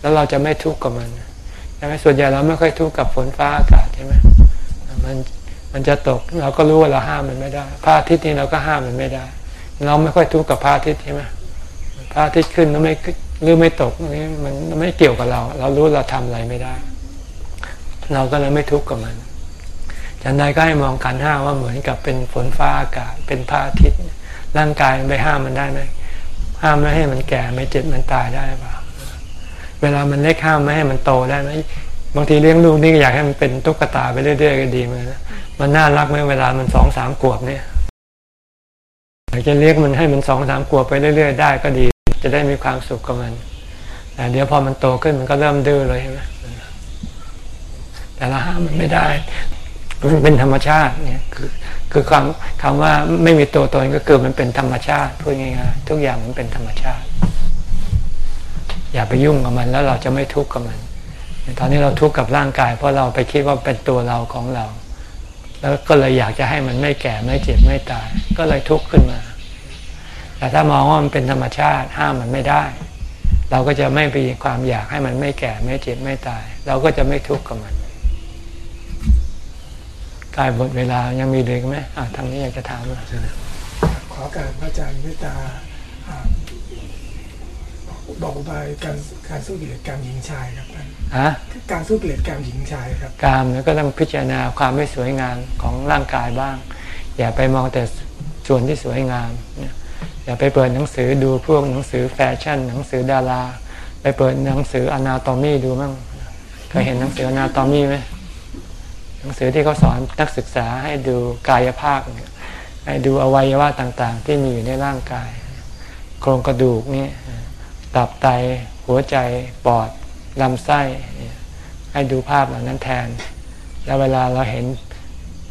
แล้วเราจะไม่ทุกข์กับมันใช่ไหมส่วนใหญ่เราไม่ค่อยทุกข์กับฝนฟ้าอากาศใช่ไหมมันมันจะตกเราก็รู้ว่าเราห้ามมันไม่ได้พระอาทิตย์นี้เราก็ห้ามมันไม่ได้ เราไม่ค่อยทุกข์กับพระอาทิตย์ใช่ไหมระอาทิตย์ขึ้นหรือไม่หรือไม่ตกนี่มันไม่เกี่ยวกับเรา เรารู้เราทำอะไรไม่ได้ เราก็เลยไม่ทุกข์กับมัน ฉันใดก็ให้มองขันห้าว่าเหมือนกับเป็นฝนฟ้าอากาศเป็นพระอาทิตย์ร่างกายไปห้ามมันได้ไหมห้ามไม่ให้มันแก่ไม่เจ็บมันตายได้เปล่าเวลามันเล็กห้ามไม่ให้มันโตได้ไหมบางทีเลี้ยงลูกนี่อยากให้มันเป็นตุ๊กตาไปเรื่อยๆก็ดีมือนมันน่ารักไหมเวลามันสองสามขวบเนี่ยอยากจะเลี้ยงมันให้มันสองสามขวบไปเรื่อย ๆ ได้ก็ดี จะได้มีความสุขกับมันแต่เดี๋ยวพอมันโตขึ้นมันก็เริ่มดื้อเลยใช่ไหมแต่ละห้ามมันไม่ได้ มันเป็นธรรมชาติเนี่ยคือคือคำคำว่าไม่มีตัวตนก็คือมันเป็นธรรมชาติพูดง่ายๆทุกอย่างมันเป็นธรรมชาติ อย่าไปยุ่งกับมันแล้วเราจะไม่ทุกข์กับมัน ตอนนี้เราทุกข์กับร่างกาย เพราะเราไปคิดว่าเป็นตัวเราของเรา แล้วก็เลยอยากจะให้มันไม่แก่ไม่เจ็บไม่ตาย ก็เลยทุกข์ขึ้นมา แต่ถ้ามองว่ามันเป็นธรรมชาติห้ามมันไม่ได้ เราก็จะไม่ไปความอยากให้มันไม่แก่ไม่เจ็บไม่ตาย เราก็จะไม่ทุกข์กับมัน กายหมดเวลายังมีเลยไหมอ่าทางนี้อยากจะถามว่าขอการพระอาจารย์เมตตาบอกไปการการสู้กิเลสกรรมหญิงชายครับฮะการสู้กิเลสกรรมหญิงชายครับการแล้วก็ต้องพิจารณาความไม่สวยงามของร่างกายบ้าง อย่าไปมองแต่ส่วนที่สวยงามเนี่ยอย่าไปเปิดหนังสือดูพวกหนังสือแฟชั่น หนังสือดารา ไปเปิดหนังสืออนาโตมีดูมั่งเคยเห็นหนังสืออนาโตมีไหมห นังสือที่เขาสอนนักศึกษาให้ดูกายภาพให้ดูอวัยวะต่างๆ ที่มีอยู่ในร่างกาย โครงกระดูกนี่ตับไตหัวใจปอดลำไส้ ให้ดูภาพเหล่านั้นแทน แล้วเวลาเราเห็น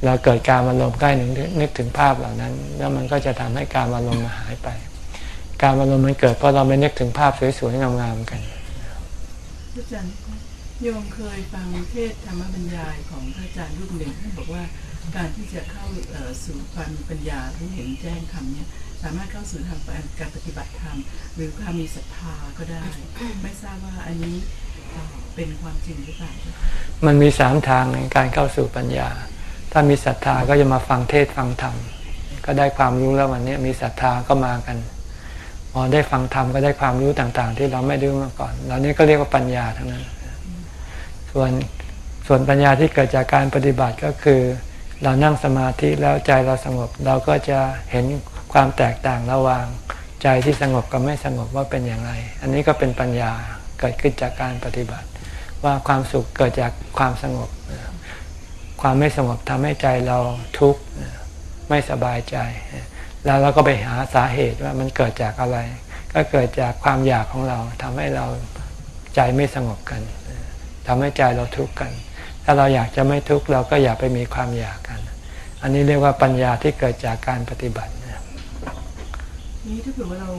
เราเกิดการอารมณ์ใกล้หนึ่งนึกถึงภาพเหล่านั้น แล้วมันก็จะทำให้การอารมณ์หายไป การอารมณ์มันเกิดเพราะเราไม่นึกถึงภาพสวยๆงามๆกันอาจารย์ โยมเคยฟังเทศธรรมบรรยายของพระอาจารย์รูปหนึ่งท่านบอกว่าการที่จะเข้าสู่ความปัญญาที่เห็นแจ้งคำเนี่ยสามารถเข้าสู่ทางการปฏิบัติธรรม หรือความมีศรัทธาก็ได้ ไม่ทราบว่าอันนี้เป็นความจริงหรือเปล่ามันมีสามทางในการเข้าสู่ปัญญา ถ้ามีศรัทธาก็จะมาฟังเทศฟังธรรมก็ได้ความรู้แล้ววันนี้มีศรัทธาก็มากันพอได้ฟังธรรมก็ได้ความรู้ต่างๆ ที่เราไม่รู้มาก่อนเหล่านี้ก็เรียกว่าปัญญาทั้งนั้น ส่วนส่วนปัญญาที่เกิดจากการปฏิบัติก็คือ เรานั่งสมาธิแล้วใจเราสงบ เราก็จะเห็นความแตกต่างระหว่างใจที่สงบกับไม่สงบว่าเป็นอย่างไร อันนี้ก็เป็นปัญญาเกิดขึ้นจากการปฏิบัติ ว่าความสุขเกิดจากความสงบ ความไม่สงบทำให้ใจเราทุกข์ไม่สบายใจ แล้วเราก็ไปหาสาเหตุว่ามันเกิดจากอะไร ก็เกิดจากความอยากของเราทำให้เราใจไม่สงบกัน ทำให้ใจเราทุกข์กัน ถ้าเราอยากจะไม่ทุกข์เราก็อย่าไปมีความอยากกัน อันนี้เรียกว่าปัญญาที่เกิดจากการปฏิบัตินี้ถ้าเกิดว่าเรา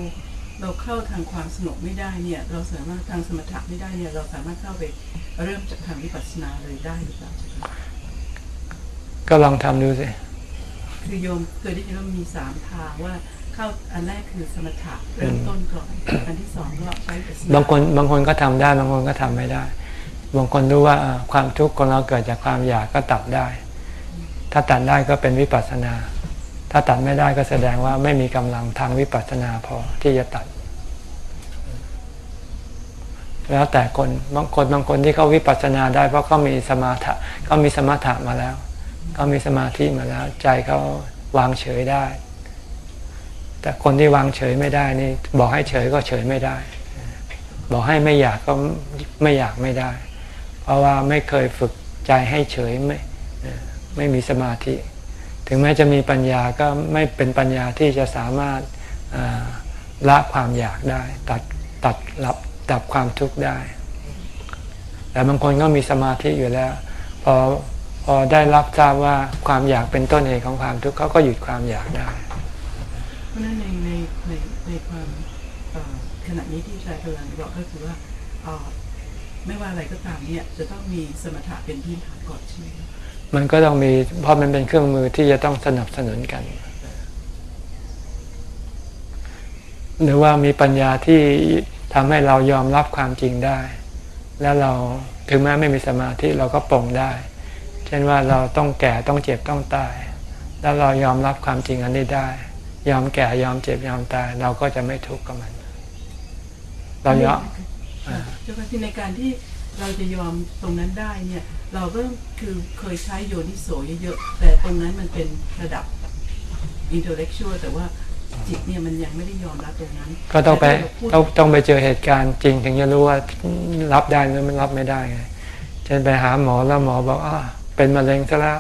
เราเข้าทางความสงบไม่ได้เนี่ย เราสามารถทางสมถะไม่ได้เนี่ย เราสามารถเข้าไปเริ่มจากทางวิปัสสนาเลยได้หรือเปล่าก็ลองทำดูสิคือโยมเคยได้ยินว่ามีสามทางว่าเข้าอันแรกคือสมถะเริ่มต้นก่อนอันที่สองก็ใช้วิปัสสนาบางคนบางคนก็ทำได้บางคนก็ทำไม่ได้ บางคนรู้ว่าความทุกข์ของเราเกิดจากความอยากก็ตัดได้ ถ้าตัดได้ก็เป็นวิปัสสนา ถ้าตัดไม่ได้ก็แสดงว่าไม่มีกำลังทางวิปัสสนาพอที่จะตัด แล้วแต่คนบางคนบางคนที่เขาวิปัสสนาได้ เพราะเขามีสมาธิเขามีสมาธิมาแล้วเขามีสมาธิมาแล้ว ใจเขาวางเฉยได้ แต่คนที่วางเฉยไม่ได้นี่ บอกให้เฉยก็เฉยไม่ได้ บอกให้ไม่อยากก็ไม่อยากไม่ได้ เพราะว่าไม่เคยฝึกใจให้เฉยไม่ไม่มีสมาธิ ถึงแม้จะมีปัญญาก็ไม่เป็นปัญญาที่จะสามารถละความอยากได้ ตัดตัดรับดับความทุกข์ได้ แต่บางคนก็มีสมาธิอยู่แล้ว พอพอได้รับทราบว่าความอยากเป็นต้นเหตุของความทุกข์เขาก็หยุดความอยากได้เพราะนั้นในในในในความขณะนี้ที่อาจารย์กำลังบอกก็คือว่า ไม่ว่าอะไรก็ตามเนี่ยจะต้องมีสมถะเป็นพื้นฐานก่อนใช่ไหมครับมันก็ต้องมีเพราะมันเป็นเครื่องมือที่จะต้องสนับสนุนกัน หรือว่ามีปัญญาที่ทำให้เรายอมรับความจริงได้ แล้วเราถึงแม้ไม่มีสมาธิเราก็ปลงได้ เช่นว่าเราต้องแก่ต้องเจ็บต้องตาย แล้วเรายอมรับความจริงอันนี้ได้ ยอมแก่ยอมเจ็บยอมตาย เราก็จะไม่ทุกข์กับมัน เรายอม เจ้าค่ะที่ในการที่เราจะยอมตรงนั้นได้เนี่ย เราก็คือเคยใช้โยนิโสเยอะๆแต่ตรงนั้นมันเป็นระดับ intellectual แต่ว่าจิตเนี่ยมันยังไม่ได้ยอมรับตรงนั้น ก็ต้องไปแต่ถ้าเราพูดต้องต้องไปเจอเหตุการณ์จริงถึงจะรู้ว่ารับได้หรือไม่รับไม่ได้ไงเช่นไปหาหมอแล้วหมอบอกอ่าเป็นมะเร็งซะแล้ว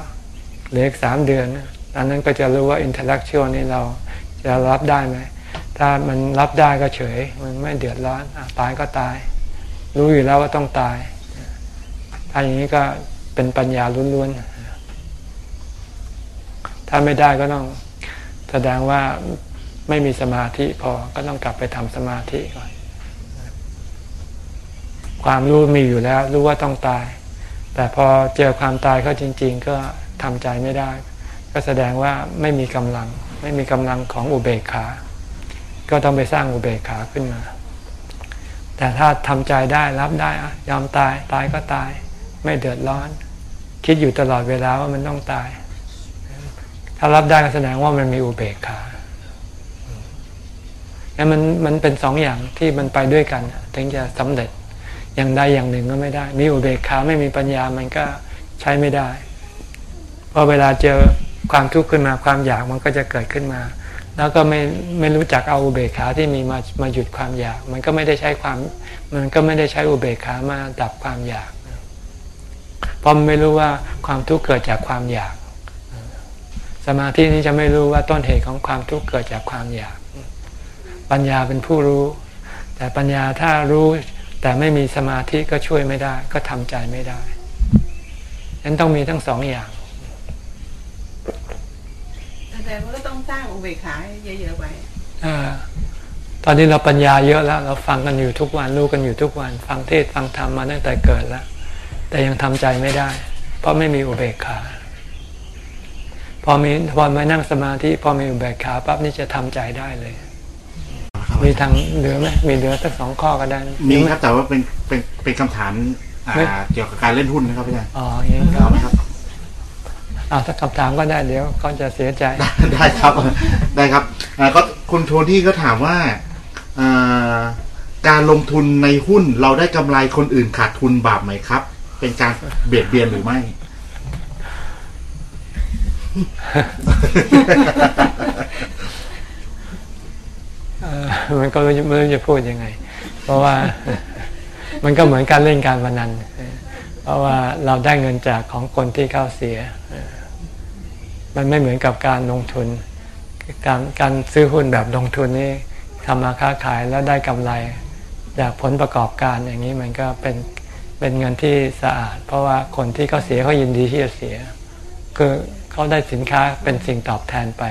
เหลืออีกสามเดือนอันนั้นก็จะรู้ว่าอินเทลเล็กชวลนี่เราจะรับได้ไหมถ้ามันรับได้ก็เฉย มันไม่เดือดร้อนอะตายก็ตาย รู้อยู่แล้วว่าต้องตายถ้าอย่างนี้ก็เป็นปัญญาล้วนๆถ้าไม่ได้ก็ต้องแสดงว่าไม่มีสมาธิพอก็ต้องกลับไปทำสมาธิก่อน ความรู้มีอยู่แล้ว รู้ว่าต้องตาย แต่พอเจอความตายเขาจริง ๆ ก็ทำใจไม่ได้ ก็แสดงว่าไม่มีกำลัง ไม่มีกำลังของอุเบกขา ก็ต้องไปสร้างอุเบกขาขึ้นมา แต่ถ้าทำใจได้รับได้ยอมตายตายก็ตาย ไม่เดือดร้อน คิดอยู่ตลอดเวลาว่ามันต้องตาย ถ้ารับได้ก็แสดงว่ามันมีอุเบกขาแล้วมันมันเป็นสองอย่างที่มันไปด้วยกัน ถึงจะสำเร็จอย่างใดอย่างหนึ่งก็ไม่ได้ มีอุเบกขาไม่มีปัญญามันก็ใช้ไม่ได้ เพราะเวลาเจอความทุกข์ขึ้นมาความอยากมันก็จะเกิดขึ้นมา แล้วก็ไม่ไม่รู้จักเอาอุเบกขาที่มีมามาหยุดความอยาก มันก็ไม่ได้ใช้ความ มันก็ไม่ได้ใช้อุเบกขามาดับความอยากเพราะไม่รู้ว่าความทุกข์เกิดจากความอยาก สมาธินี้จะไม่รู้ว่าต้นเหตุของความทุกข์เกิดจากความอยาก ปัญญาเป็นผู้รู้ แต่ปัญญาถ้ารู้แต่ไม่มีสมาธิก็ช่วยไม่ได้ ก็ทำใจไม่ได้ฉะนั้นต้องมีทั้งสองอย่าง แต่ว่าก็ต้องสร้างอุเบกขาให้เยอะๆไว้อาตอนนี้เราปัญญาเยอะแล้ว เราฟังกันอยู่ทุกวันรู้กันอยู่ทุกวัน ฟังเทศน์ฟังธรรมมาตั้งแต่เกิดแล้ว แต่ยังทำใจไม่ได้ เพราะไม่มีอุเบกขา พอมีพอมานั่งสมาธิพอมีอุเบกขาปั๊บนี่จะทำใจได้เลย มีทางเหลือไหมมีเหลือสักสองข้อก็ได้นะมีครับแต่ว่าเป็นเป็นเป็นคำถามอ่าไม่เกี่ยวกับการเล่นหุ้นนะครับอาจารย์อ๋ออย่างนี้ครัเอาบไหมครับ อ่าถ้าคำถามก็ได้เดี๋ยวเขาจะเสียใจ ได้ครับ ได้ครับอ่าก็คุณโทนี่ก็ถามว่าอ่าการลงทุนในหุ้นเราได้กำไรคนอื่นขาดทุนบาปไหมครับ เป็นการเบียดเบียนหรือไม่คมันก็ไม่รู้ไม่รู้จะพูดยังไง เพราะว่ามันก็เหมือนการเล่นการพนัน เพราะว่าเราได้เงินจากของคนที่เข้าเสีย มันไม่เหมือนกับการลงทุน การการซื้อหุ้นแบบลงทุนนี่ทำมาค้าขายแล้วได้กำไรจากผลประกอบการอย่างนี้มันก็เป็นเป็นเงินที่สะอาด เพราะว่าคนที่เขาเสียเขายินดีที่จะเสีย คือเขาได้สินค้าเป็นสิ่งตอบแทนไป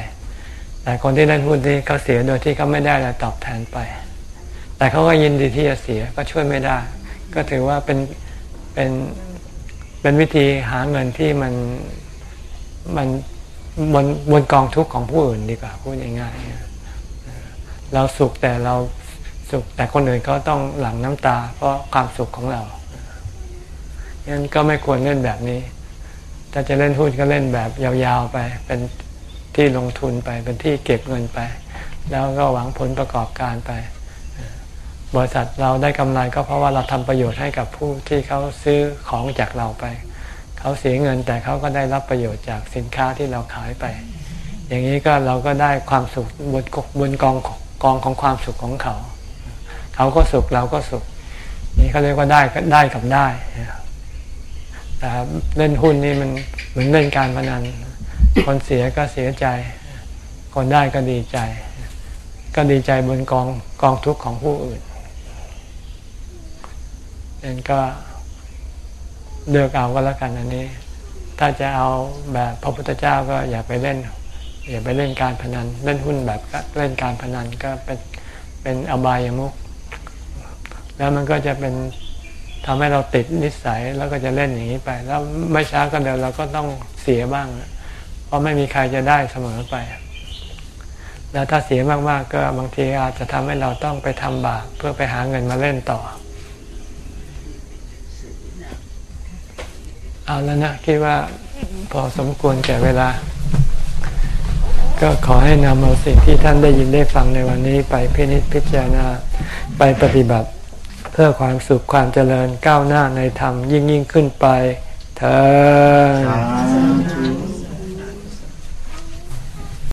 แต่คนที่เล่นหุ้นนี่เขาเสียโดยที่เขาไม่ได้อะไรตอบแทนไป แต่เขาก็ยินดีที่จะเสียก็ช่วยไม่ได้ ก็ถือว่าเป็นเป็นเป็นวิธีหาเงินที่มันมัน บนบนกองทุกข์ของผู้อื่นดีกว่าพูดง่ายๆเราสุขแต่เราสุขแต่คนอื่นเขาต้องหลั่งน้ำตา เพราะความสุขของเรางั้นก็ไม่ควรเล่นแบบนี้ ถ้าจะเล่นหุ้นก็เล่นแบบยาวๆไป เป็นที่ลงทุนไป เป็นที่เก็บเงินไป แล้วก็หวังผลประกอบการไป บริษัทเราได้กำไรก็เพราะว่าเราทำประโยชน์ให้กับผู้ที่เขาซื้อของจากเราไป เขาเสียเงินแต่เขาก็ได้รับประโยชน์จากสินค้าที่เราขายไป อย่างนี้ก็เราก็ได้ความสุขบนบนกองกองของความสุขของเขา เขาก็สุขเราก็สุข นี่เขาเรียกว่าได้ก็ได้กับได้แต่เล่นหุ้นนี่มันเหมือนเล่นการพนัน คนเสียก็เสียใจ คนได้ก็ดีใจ ก็ดีใจบนกองกองทุกข์ของผู้อื่นเองก็ เลือกเอาก็แล้วกันอันนี้ ถ้าจะเอาแบบพระพุทธเจ้าก็อย่าไปเล่น อย่าไปเล่นการพนัน เล่นหุ้นแบบเล่นการพนันก็เป็นเป็นอบายามุกแล้วมันก็จะเป็นทำให้เราติดนิสัยแล้วก็จะเล่นอย่างนี้ไป แล้วไม่ช้าก็เดี๋ยวเราก็ต้องเสียบ้าง เพราะไม่มีใครจะได้เสมอไป แล้วถ้าเสียมากๆก็บางทีอาจจะทำให้เราต้องไปทำบาปเพื่อไปหาเงินมาเล่นต่อ เอาแล้วนะคิดว่าพอสมควรแก่เวลา ก็ขอให้นำเอาสิ่งที่ท่านได้ยินได้ฟังในวันนี้ไปพินิจพิจารณาไปปฏิบัติเพื่อความสุขความเจริญก้าวหน้าในธรรมยิ่งยิ่งขึ้นไปเธอ